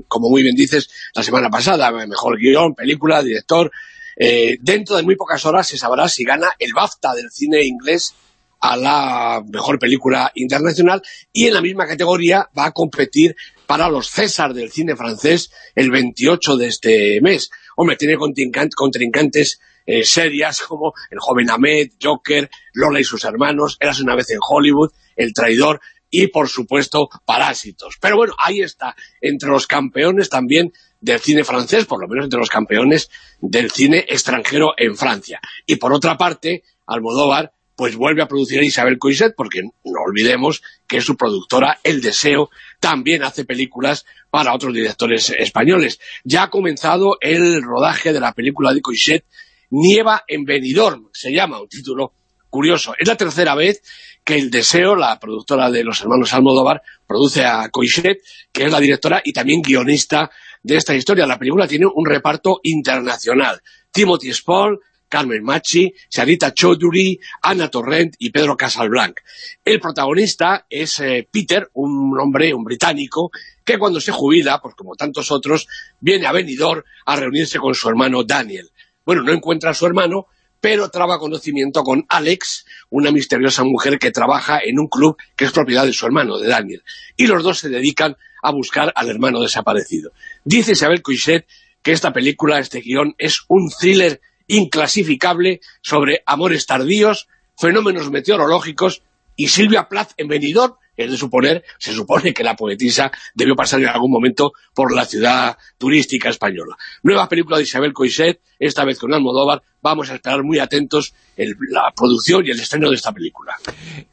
como muy bien dices, la semana pasada, mejor guion, película, director. Eh, dentro de muy pocas horas se sabrá si gana el BAFTA del cine inglés a la mejor película internacional y en la misma categoría va a competir para los César del cine francés el 28 de este mes. Hombre, tiene contrincantes eh, serias como El joven Ahmed, Joker, Lola y sus hermanos, Eras una vez en Hollywood, El traidor y, por supuesto, Parásitos. Pero bueno, ahí está, entre los campeones también del cine francés, por lo menos entre los campeones del cine extranjero en Francia. Y por otra parte, Almodóvar pues vuelve a producir a Isabel Coixet, porque no olvidemos que su productora El Deseo también hace películas para otros directores españoles. Ya ha comenzado el rodaje de la película de Coixet, Nieva en Benidorm, se llama, un título curioso. Es la tercera vez que El Deseo, la productora de los hermanos Almodóvar, produce a Coixet, que es la directora y también guionista de esta historia. La película tiene un reparto internacional. Timothy Spall, Carmen Machi, Sarita Choudhury, Ana Torrent y Pedro Casalblanc. El protagonista es eh, Peter, un hombre, un británico, que cuando se jubila, pues como tantos otros, viene a Benidorm a reunirse con su hermano Daniel. Bueno, no encuentra a su hermano, pero traba conocimiento con Alex, una misteriosa mujer que trabaja en un club que es propiedad de su hermano, de Daniel. Y los dos se dedican a buscar al hermano desaparecido. Dice Isabel Coixet que esta película, este guion, es un thriller inclasificable sobre amores tardíos, fenómenos meteorológicos y Silvia Plath en Benidorm, es de suponer, se supone que la poetisa debió pasar en algún momento por la ciudad turística española. Nueva película de Isabel Coixet, esta vez con Almodóvar, vamos a esperar muy atentos la producción y el estreno de esta película.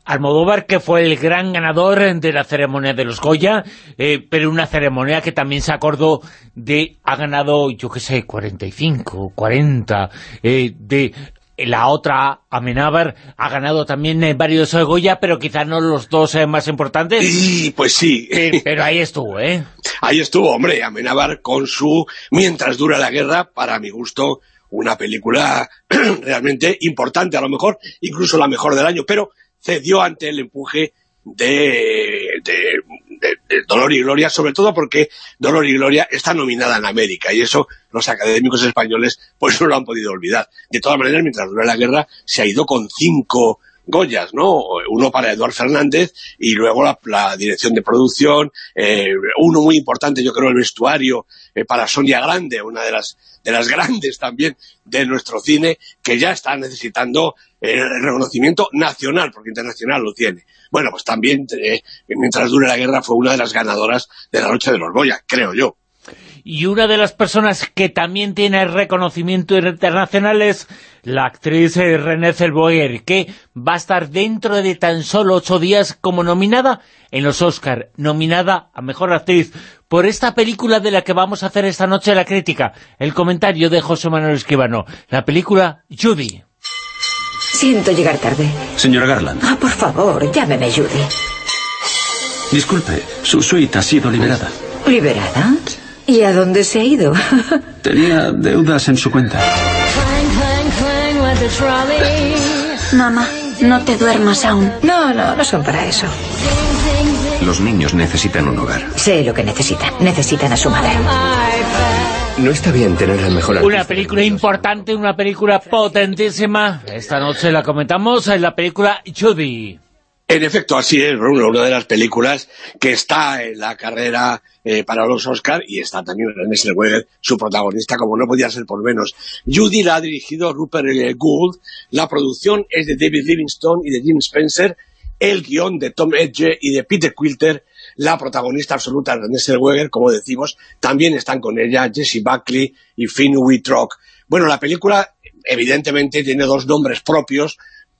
Almodóvar, que fue el gran ganador de la ceremonia de los Goya, eh, pero una ceremonia que también se acordó de, ha ganado, yo qué sé, 45, 40, eh, de la otra, Amenábar, ha ganado también eh, varios Goya, pero quizás no los dos más importantes. Sí, pues sí. pero ahí estuvo, ¿eh? Ahí estuvo, hombre, Amenábar con su Mientras dura la guerra, para mi gusto, una película realmente importante, a lo mejor incluso la mejor del año, pero cedió ante el empuje de, Dolor y Gloria, sobre todo porque Dolor y Gloria está nominada en América, y eso los académicos españoles pues no lo han podido olvidar. De todas maneras, mientras dura la guerra, se ha ido con cinco Goyas, ¿no? Uno para Eduard Fernández y luego la, dirección de producción, eh, uno muy importante, yo creo, el vestuario eh, para Sonia Grande, una de las, de las grandes también de nuestro cine, que ya está necesitando eh, el reconocimiento nacional, porque internacional lo tiene. Bueno, pues también, mientras dure la guerra, fue una de las ganadoras de la Noche de los Goya, creo yo. Y una de las personas que también tiene reconocimiento internacional es la actriz eh, René Zellweger, que va a estar dentro de tan solo ocho días como nominada en los Oscar, nominada a Mejor Actriz por esta película de la que vamos a hacer esta noche la crítica. El comentario de José Manuel Esquivano, la película Judy. Siento llegar tarde. Señora Garland. Ah, por favor, llámeme Judy. Disculpe, su suite ha sido liberada. ¿Liberada? ¿Y a dónde se ha ido? Tenía deudas en su cuenta. Mamá, no te duermas aún. No, no, no son para eso. Los niños necesitan un hogar. Sé lo que necesitan. Necesitan a su madre. No está bien tener al mejor Una película importante, una película potentísima. Esta noche la comentamos en la película Judy. En efecto, así es, Bruno, una de las películas que está en la carrera eh, para los Oscar y está también René Zellweger, su protagonista, como no podía ser por menos. Judy la ha dirigido Rupert Gould, la producción es de David Livingstone y de Jim Spencer, el guion de Tom Edge y de Peter Quilter, la protagonista absoluta René Zellweger, como decimos, también están con ella Jesse Buckley y Finn Wittrock. Bueno, la película evidentemente tiene dos nombres propios,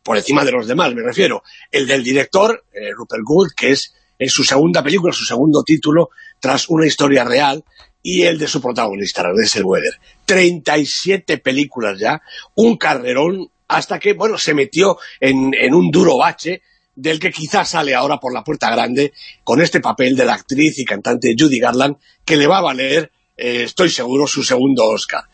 por encima de los demás, me refiero. El del director, eh, Rupert Gould, que es, su segunda película, su segundo título, tras una historia real, y el de su protagonista, René Zellweger. 37 películas ya, un carrerón, hasta que, bueno, se metió en, un duro bache, del que quizás sale ahora por la puerta grande con este papel de la actriz y cantante Judy Garland, que le va a valer, eh, estoy seguro, su segundo Oscar.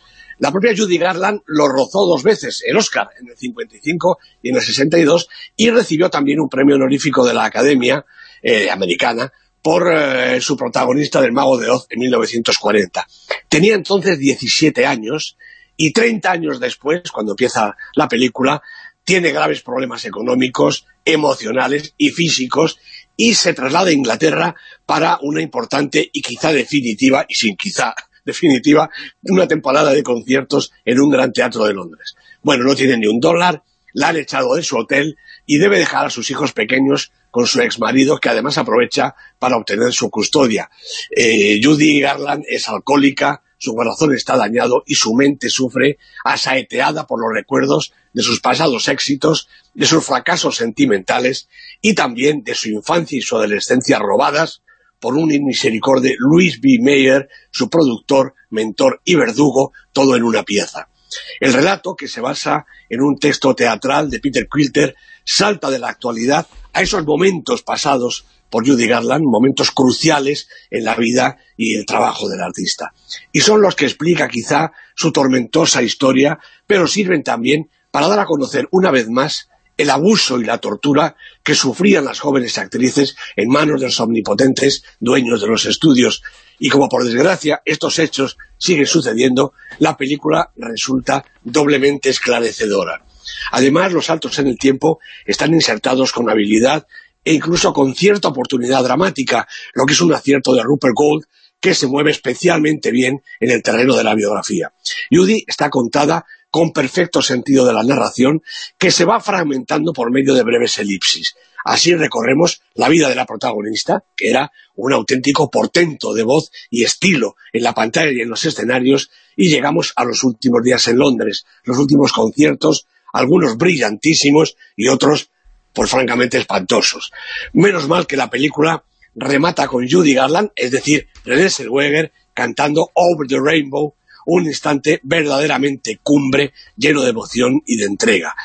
La propia Judy Garland lo rozó dos veces, el Oscar en el 55 y en el 62, y recibió también un premio honorífico de la Academia eh, Americana por eh, su protagonista del Mago de Oz en 1940. Tenía entonces 17 años y 30 años después, cuando empieza la película, tiene graves problemas económicos, emocionales y físicos y se traslada a Inglaterra para una importante y quizá definitiva, y sin quizá definitiva, una temporada de conciertos en un gran teatro de Londres. Bueno, no tiene ni un dólar, la han echado de su hotel y debe dejar a sus hijos pequeños con su exmarido, que además aprovecha para obtener su custodia. Eh, Judy Garland es alcohólica, su corazón está dañado y su mente sufre asaeteada por los recuerdos de sus pasados éxitos, de sus fracasos sentimentales y también de su infancia y su adolescencia robadas por un inmisericorde Louis B. Mayer, su productor, mentor y verdugo, todo en una pieza. El relato, que se basa en un texto teatral de Peter Quilter, salta de la actualidad a esos momentos pasados por Judy Garland, momentos cruciales en la vida y el trabajo del artista. Y son los que explica quizá su tormentosa historia, pero sirven también para dar a conocer una vez más el abuso y la tortura que sufrían las jóvenes actrices en manos de los omnipotentes dueños de los estudios. Y como por desgracia estos hechos siguen sucediendo, la película resulta doblemente esclarecedora. Además, los saltos en el tiempo están insertados con habilidad e incluso con cierta oportunidad dramática, lo que es un acierto de Rupert Gold, que se mueve especialmente bien en el terreno de la biografía. Judy está contada con perfecto sentido de la narración, que se va fragmentando por medio de breves elipsis. Así recorremos la vida de la protagonista, que era un auténtico portento de voz y estilo en la pantalla y en los escenarios, y llegamos a los últimos días en Londres, los últimos conciertos, algunos brillantísimos y otros, pues francamente, espantosos. Menos mal que la película remata con Judy Garland, es decir, René Zellweger, cantando Over the Rainbow, un instante verdaderamente cumbre, lleno de emoción y de entrega.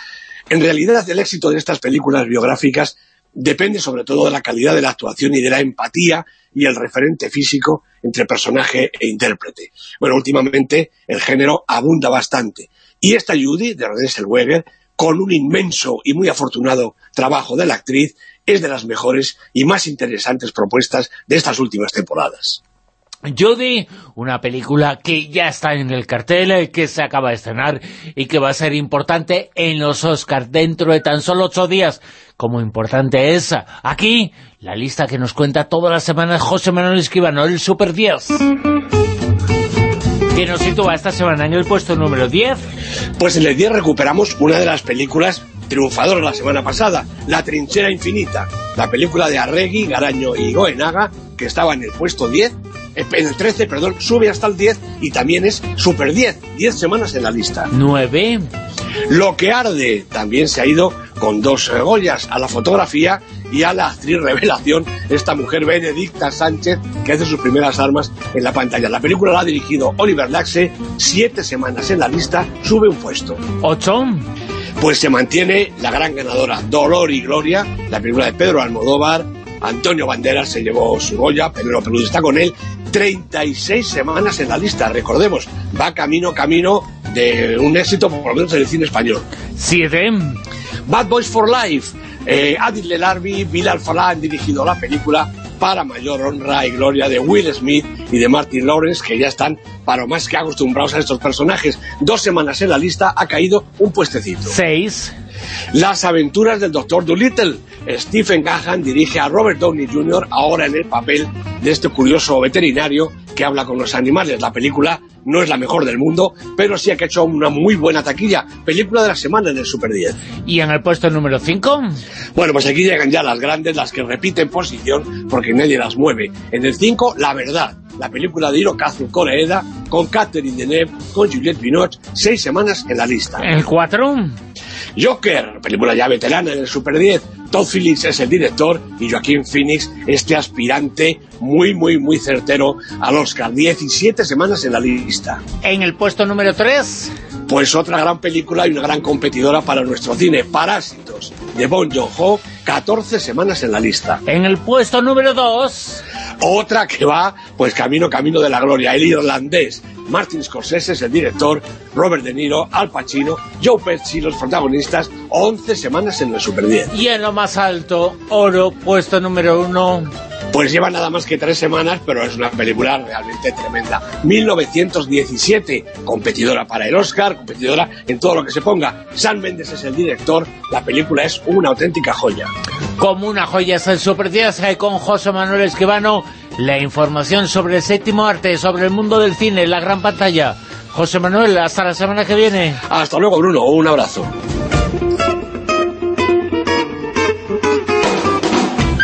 En realidad, el éxito de estas películas biográficas depende sobre todo de la calidad de la actuación y de la empatía y el referente físico entre personaje e intérprete. Bueno, últimamente el género abunda bastante. Y esta Judy, de René Zellweger, con un inmenso y muy afortunado trabajo de la actriz, es de las mejores y más interesantes propuestas de estas últimas temporadas. Judy, una película que ya está en el cartel, eh, que se acaba de estrenar y que va a ser importante en los Oscars dentro de tan solo ocho días. Como importante es aquí la lista que nos cuenta todas las semanas José Manuel Esquivano, el Super 10. ¿Qué nos sitúa esta semana en el puesto número 10? Pues en el 10 recuperamos una de las películas triunfadoras la semana pasada, La trinchera infinita, la película de Arregui, Garaño y Goenaga, que estaba en el puesto 10 en el 13, perdón, sube hasta el 10 y también es Super 10, 10 semanas en la lista. 9. Lo que arde también se ha ido con dos eh, Goyas, a la fotografía y a la actriz revelación, esta mujer Benedicta Sánchez, que hace sus primeras armas en la pantalla. La película la ha dirigido Oliver Laxe, siete semanas en la lista, sube un puesto. 8 pues se mantiene la gran ganadora Dolor y Gloria, la película de Pedro Almodóvar, Antonio Banderas se llevó su Goya, Pedro Peludo está con él, 36 semanas en la lista, recordemos, va camino, camino de un éxito por lo menos en el cine español. 7. Bad Boys for Life, eh, Adil Lelarbi, Bilal Fallah han dirigido la película para mayor honra y gloria de Will Smith y de Martin Lawrence, que ya están para más que acostumbrados a estos personajes. Dos semanas en la lista ha caído un puestecito. 6. Las aventuras del Dr. Dolittle. Stephen Gahan dirige a Robert Downey Jr. ahora en el papel de este curioso veterinario que habla con los animales. La película no es la mejor del mundo, pero sí ha hecho una muy buena taquilla. Película de la semana en el Super 10. ¿Y en el puesto número 5? Bueno, pues aquí llegan ya las grandes, las que repiten posición, porque nadie las mueve. En el 5, La Verdad, la película de Hirokazu Koreeda, con Catherine Deneuve, con Juliette Binoche, seis semanas en la lista. ¿En el 4? Joker, película ya veterana en el Super 10. Todd Phillips es el director y Joaquín Phoenix, este aspirante muy, muy, muy certero al Oscar. 17 semanas en la lista. En el puesto número 3. Pues otra gran película y una gran competidora para nuestro cine, Parásitos, de Bon Joon-ho, 14 semanas en la lista. En el puesto número 2... Otra que va, pues camino, camino de la gloria, el irlandés. Martin Scorsese es el director, Robert De Niro, Al Pacino, Joe Pesci, los protagonistas, 11 semanas en el Super 10. Y en lo más alto, oro, puesto número 1... Pues lleva nada más que tres semanas, pero es una película realmente tremenda. 1917, competidora para el Oscar, competidora en todo lo que se ponga. Sam Mendes es el director, la película es una auténtica joya. Como una joya es el Super 10 eh, con José Manuel Esquivano, la información sobre el séptimo arte, sobre el mundo del cine, la gran pantalla. José Manuel, hasta la semana que viene. Hasta luego, Bruno, un abrazo.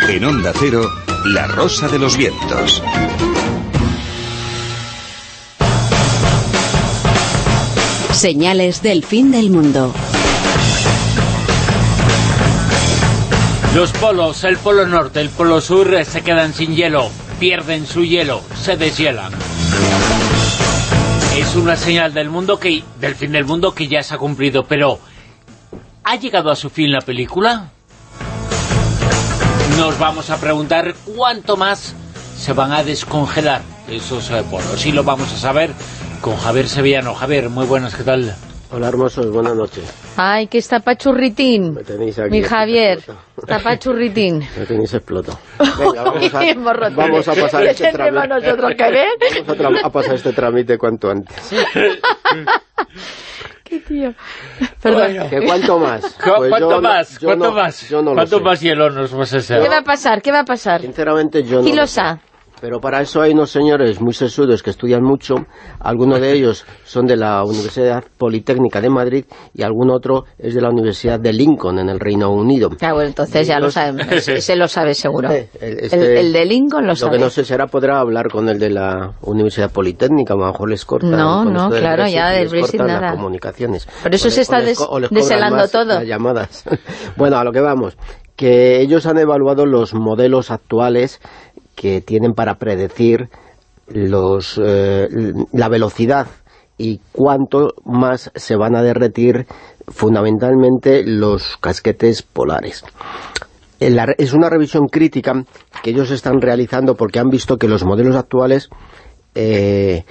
En Onda Cero, La Rosa de los Vientos. Señales del fin del mundo. Los polos, el polo norte, el polo sur, eh, se quedan sin hielo, pierden su hielo, se deshielan. Es una señal del mundo que del fin del mundo que ya se ha cumplido, pero ¿ha llegado a su fin la película? Nos vamos a preguntar cuánto más se van a descongelar esos eh, polos. Y lo vamos a saber con Javier Sevillano. Javier, muy buenas, ¿qué tal? Hola hermosos, buenas noches. Ay, que está pachurritín. Me tenéis aquí. Mi Javier, está pachurritín. Me tenéis exploto. Venga, vamos a, vamos a pasar ¿Qué este tendremos trámite. nosotros? Vamos a, a pasar este trámite cuanto antes. Tío. Perdón. ¿Que cuánto más? ¿Cu- Pues ¿Cuánto yo no- más? yo ¿Cuánto no- más? yo no lo ¿Cuánto sé. más hielo nos vas a hacer? ¿Qué va a pasar? ¿Qué va a pasar? Sinceramente yo no ¿Quién lo lo sé. Pero para eso hay unos señores muy sesudos que estudian mucho. Algunos de ellos son de la Universidad Politécnica de Madrid y algún otro es de la Universidad de Lincoln en el Reino Unido. Ah, bueno, entonces ya lo sabemos. Ese lo sabe seguro. Eh, el- este- el, el de Lincoln lo Lo sabe. que no sé será podrá hablar con el de la Universidad Politécnica, a lo mejor les corta. No, no, claro, Brexit, ya del Brexit cortan las nada. comunicaciones. Por eso O se está des- deshelando todo. las llamadas. bueno, a lo que vamos, que ellos han evaluado los modelos actuales que tienen para predecir los, eh, la velocidad y cuánto más se van a derretir fundamentalmente los casquetes polares. Es una revisión crítica que ellos están realizando porque han visto que los modelos actuales eh,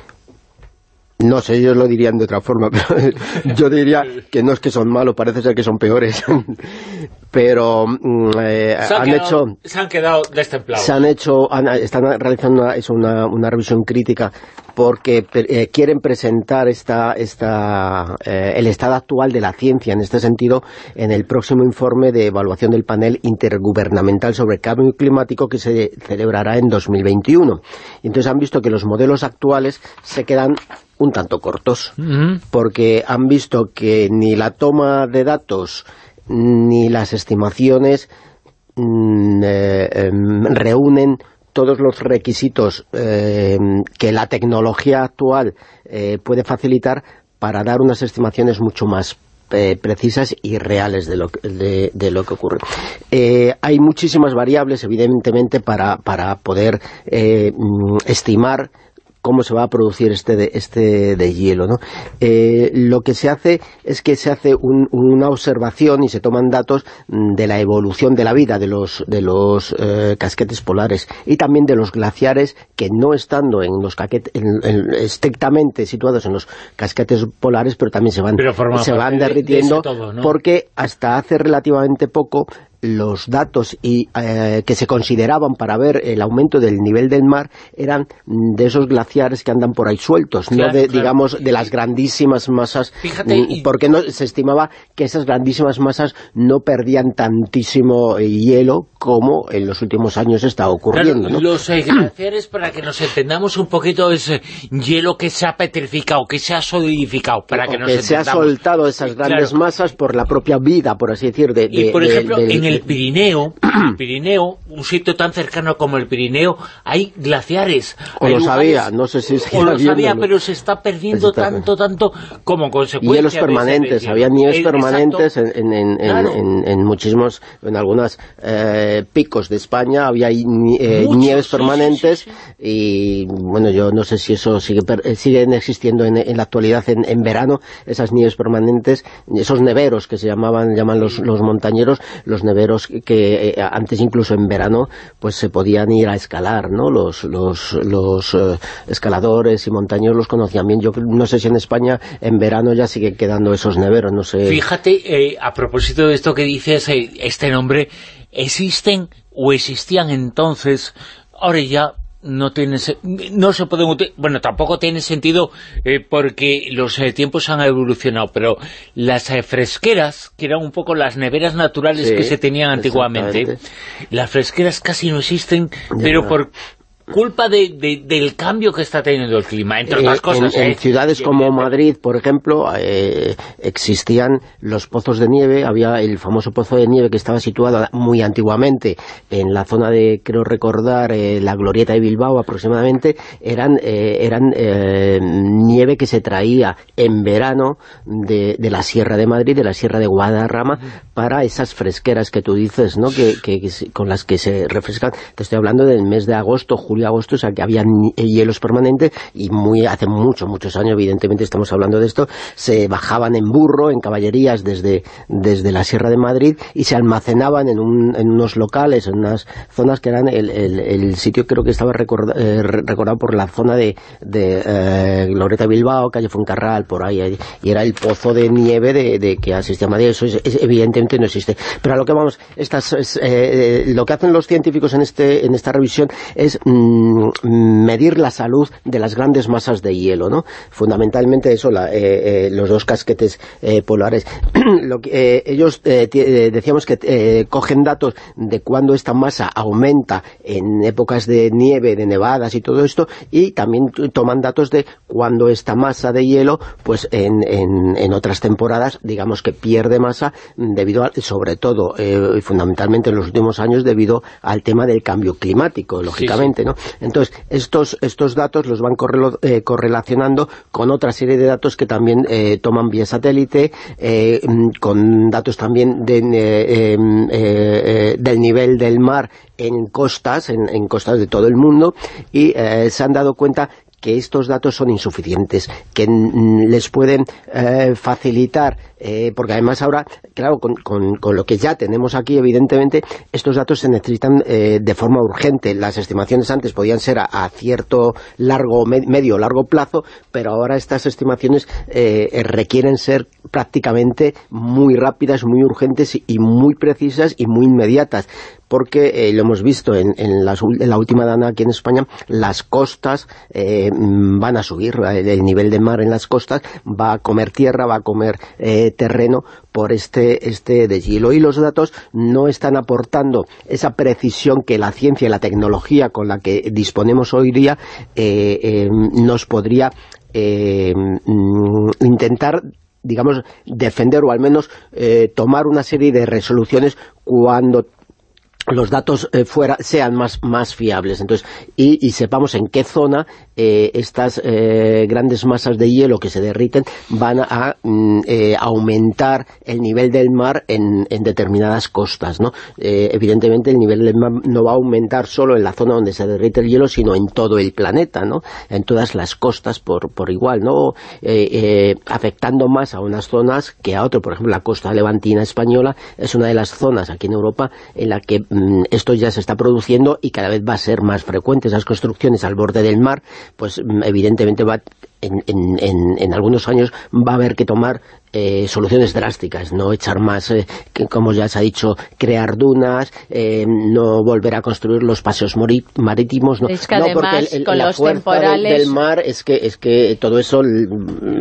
no sé, ellos lo dirían de otra forma, pero yo diría que no es que son malos, parece ser que son peores. pero mm, eh, han, han quedado, hecho se han quedado destemplados. se han hecho, han- están realizando una, es una, una revisión crítica porque eh, quieren presentar esta, esta, eh, el estado actual de la ciencia en este sentido en el próximo informe de evaluación del panel intergubernamental sobre cambio climático que se celebrará en 2021. Y entonces han visto que los modelos actuales se quedan un tanto cortos porque han visto que ni la toma de datos ni las estimaciones mm, eh, em, reúnen todos los requisitos eh, que la tecnología actual eh, puede facilitar para dar unas estimaciones mucho más eh, precisas y reales de lo, que- de, de lo que ocurre. Eh, hay muchísimas variables, evidentemente, para, para poder eh, mm, estimar cómo se va a producir este de, este de hielo. ¿no? Eh, lo que se hace es que se hace un- una observación y se toman datos mm, de la evolución de la vida de los, de los eh, casquetes polares y también de los glaciares que no estando en los caquet- en- en- estrictamente situados en los casquetes polares, pero también se van, se van de derritiendo todo, ¿no? porque hasta hace relativamente poco los datos y, eh, que se consideraban para ver el aumento del nivel del mar eran de esos glaciares que andan por ahí sueltos, no de, claro. digamos, de las grandísimas masas, Fíjate, mm, y- porque no, se estimaba que esas grandísimas masas no perdían tantísimo eh, hielo como en los últimos años está ocurriendo, Claro, ¿no? Los eh, glaciares, para que nos entendamos un poquito, es eh, hielo que se ha petrificado, que se ha solidificado, para que nos se ha entendamos. soltado esas grandes masas por la propia vida, por así decir, de, Y, de- por de- ejemplo, del en el el Pirineo, el Pirineo, un sitio tan cercano como el Pirineo, hay glaciares. O hay lo lugares- sabía, no sé si es O lo sabía, pero se está perdiendo Se está- tanto, tanto como consecuencia Hielos permanentes, había nieves permanentes en, exacto. en, en, en- Claro. en- en muchísimos, en algunos eh, picos de España había eh, nieves sí, sí, permanentes y bueno, yo no sé si eso sigue siguen existiendo en, en la actualidad en, en verano, esas nieves permanentes, esos neveros que se llamaban, llaman los, los montañeros, los neveros que eh, antes incluso en verano pues se podían ir a escalar, ¿no? Los, los, los eh, escaladores y montañeros los conocían bien. Yo no sé si en España en verano ya siguen quedando esos neveros, no sé. Fíjate, eh, a propósito de esto que dices, este nombre, ¿existen o existían entonces, ahora ya no tiene no se pueden bueno tampoco tiene sentido eh, porque los eh, tiempos han evolucionado pero las eh, fresqueras que eran un poco las neveras naturales Sí, que se tenían antiguamente las fresqueras casi no existen pero por culpa de, de- del cambio que está teniendo el clima entre otras Eh, cosas en, en ¿eh? ciudades como Madrid, por ejemplo, eh, existían los pozos de nieve, había el famoso pozo de nieve que estaba situado muy antiguamente en la zona de, creo recordar, la glorieta de Bilbao aproximadamente, eran, eh, eran nieve que se traía en verano de, de la Sierra de Madrid, de la Sierra de Guadarrama, para esas fresqueras que tú dices, ¿no? que, que- con las que se refrescan. Te estoy hablando del mes de agosto, julio, agosto, o sea, que había eh, hielos permanentes y muy hace muchos, muchos años, evidentemente estamos hablando de esto, se bajaban en burro, en caballerías desde, desde la Sierra de Madrid y se almacenaban en, un- en unos locales, en unas zonas que eran el, el- el sitio creo que estaba eh, re- recordado por la zona de, de eh, Glorieta Bilbao, calle Fuencarral, por ahí, y era el pozo de nieve de, de que asistía a Madrid, eso es- evidentemente no existe. Pero a lo que vamos, estas, es, eh, lo que hacen los científicos en, este, en esta revisión es mm, medir la salud de las grandes masas de hielo, ¿no? Fundamentalmente eso, la, eh, eh, los dos casquetes eh, polares. lo que, eh, ellos decíamos que eh, cogen datos de cuando esta masa aumenta en épocas de nieve, de nevadas y todo esto, y también toman datos de cuando esta masa de hielo, pues en, en, en otras temporadas, digamos que pierde masa debido a, sobre todo y fundamentalmente en los últimos años debido al tema del cambio climático, lógicamente, ¿no? Entonces, estos, estos datos los van correlo- eh, correlacionando con otra serie de datos que también eh, toman vía satélite, eh, mm, con datos también eh, em, del nivel del mar en costas, en, costas de todo el mundo, y se han dado cuenta que estos datos son insuficientes, que les pueden eh, facilitar, eh, porque además ahora, claro, con, lo que ya tenemos aquí, evidentemente, estos datos se necesitan eh, de forma urgente. Las estimaciones antes podían ser a, cierto largo, me- medio largo plazo, pero ahora estas estimaciones requieren ser prácticamente muy rápidas, muy urgentes y muy precisas y muy inmediatas porque eh, lo hemos visto en, la última dana aquí en España, las costas eh, van a subir, el, el nivel de mar en las costas va a comer tierra, va a comer eh, terreno por este, este deshielo. Y los datos no están aportando esa precisión que la ciencia y la tecnología con la que disponemos hoy día eh, eh, nos podría eh, mm, intentar digamos, defender o al menos eh, tomar una serie de resoluciones cuando los datos eh, fuera sean más, más fiables entonces y, y sepamos en qué zona eh, estas eh, grandes masas de hielo que se derriten van a mm, eh, aumentar el nivel del mar en, en determinadas costas ¿no? Eh, evidentemente el nivel del mar no va a aumentar solo en la zona donde se derrite el hielo sino en todo el planeta ¿no? en todas las costas por, por igual ¿no? Eh, eh, afectando más a unas zonas que a otras por ejemplo la costa levantina española es una de las zonas aquí en Europa en la que esto ya se está produciendo y cada vez va a ser más frecuente. Esas construcciones al borde del mar, pues mm, evidentemente va en, en- en- algunos años va a haber que tomar eh, soluciones drásticas, no echar más, eh, que, como ya se ha dicho, crear dunas, eh, no volver a construir los paseos marítimos, no, Es que no, porque con la los fuerza del- temporales- del mar es que es que todo eso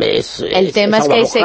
es El tema es que se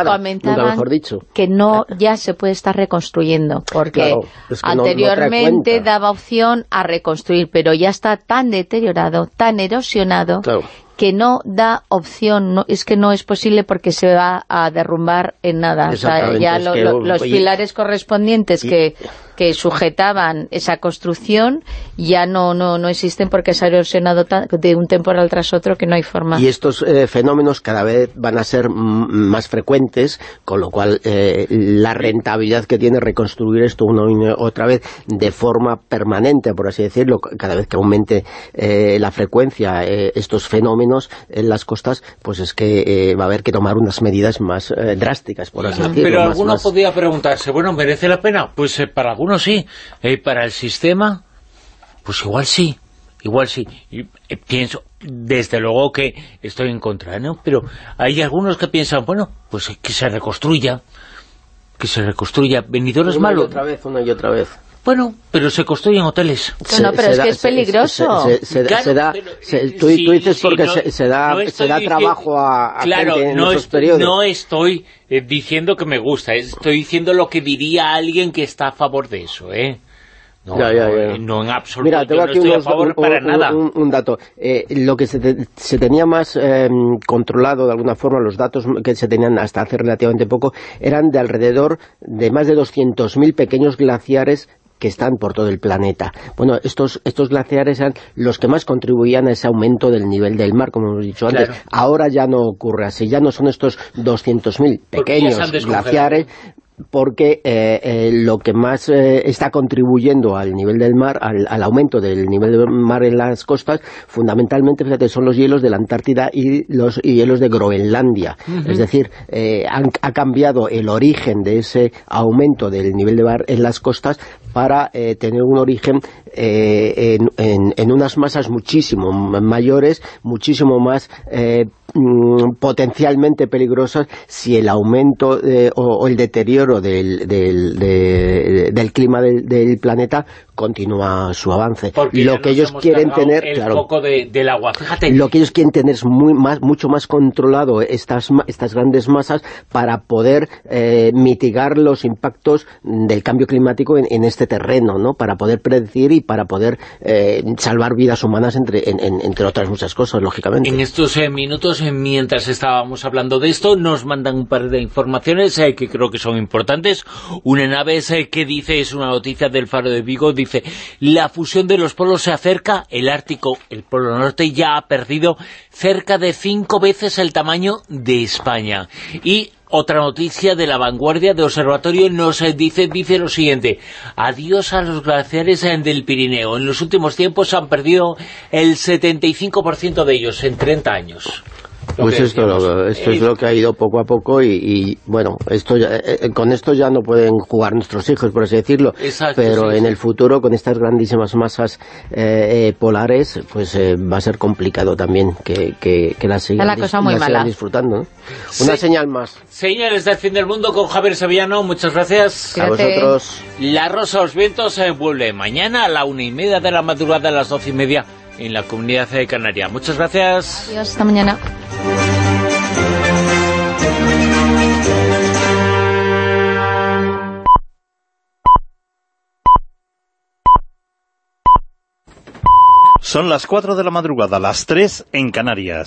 dicho. que no ya se puede estar reconstruyendo, porque Claro, es que no- no trae anteriormente daba opción a reconstruir, pero ya está tan deteriorado, tan erosionado, Claro. Que no da opción, no, es que no es posible porque se va a derrumbar en nada. O sea, ya lo- los oye, pilares correspondientes que que sujetaban esa construcción ya no, no, no existen porque se ha erosionado de un temporal tras otro que no hay forma. Y estos eh, fenómenos cada vez van a ser más frecuentes, con lo cual eh, la rentabilidad que tiene reconstruir esto una y otra vez de forma permanente, por así decirlo, cada vez que aumente eh, la frecuencia estos fenómenos en las costas, pues es que va a haber que tomar unas medidas más drásticas, por así decirlo. Pero alguno podría preguntarse, bueno, ¿merece la pena? Pues para algunos sí, para el sistema, pues igual sí igual sí, eh, pienso, desde luego que estoy en contra, ¿no? Pero hay algunos que piensan, bueno, pues que se reconstruya, que se reconstruya. Benidorm es malo. Y otra vez, una y otra vez. Bueno, pero se construyen hoteles. no, pero es que es peligroso. Se, da, tú, dices porque se, da, se da trabajo a, gente en no esos periodos. no estoy eh, diciendo que me gusta, estoy diciendo lo que diría alguien que está a favor de eso, ¿eh? No, no, en absoluto. Mira, tengo aquí no favor un, para nada. Un, dato. Eh, lo que se, tenía más em, controlado de alguna forma, los datos que se tenían hasta hace relativamente poco, eran de alrededor de más de 200.000 pequeños glaciares que están por todo el planeta. Bueno, estos, estos glaciares eran los que más contribuían a ese aumento del nivel del mar, como hemos dicho antes. Ahora ya no ocurre así, ya no son estos 200.000 pequeños glaciares, porque eh, eh, lo que más eh, está contribuyendo al nivel del mar, al, aumento del nivel del mar en las costas, fundamentalmente, fíjate, son los hielos de la Antártida y los hielos de Groenlandia. Es decir, ha cambiado el origen de ese aumento del nivel del mar en las costas para tener un origen en, en, unas masas muchísimo mayores, muchísimo más mm, potencialmente peligrosas si el aumento o el deterioro del, del, del clima del, planeta continúa su avance. y lo que ellos quieren tener... El foco del agua, fíjate. Lo que ellos quieren tener es muy más, mucho más controlado estas, estas grandes masas para poder eh, mitigar los impactos del cambio climático en, este terreno, ¿no? Para poder predecir y para poder eh, salvar vidas humanas entre, entre otras muchas cosas, lógicamente. En estos eh, minutos, mientras estábamos hablando de esto, nos mandan un par de informaciones que creo que son importantes. Una nave que dice, es una noticia del Faro de Vigo, dice, la fusión de los polos se acerca, el Ártico, el Polo Norte, ya ha perdido cerca de cinco veces el tamaño de España. Y otra noticia de la vanguardia de observatorio nos dice, dice lo siguiente, adiós a los glaciares del Pirineo. En los últimos tiempos han perdido el 75% de ellos en 30 años. Pues esto, esto es lo que ha ido poco a poco y, bueno, esto eh, eh, con esto ya no pueden jugar nuestros hijos, por así decirlo, pero en el futuro con estas grandísimas masas eh, polares, pues va a ser complicado también que, que, las sigan, disfrutando. Una señal más. Señales del fin del mundo con Javier Sevillano, muchas gracias. A vosotros. La Rosa los Vientos vuelve mañana a la una y media de la madrugada a las doce y media en la Comunidad de Canaria. Muchas gracias. Adiós, hasta mañana. Son las 4 de la madrugada, las 3 en Canarias.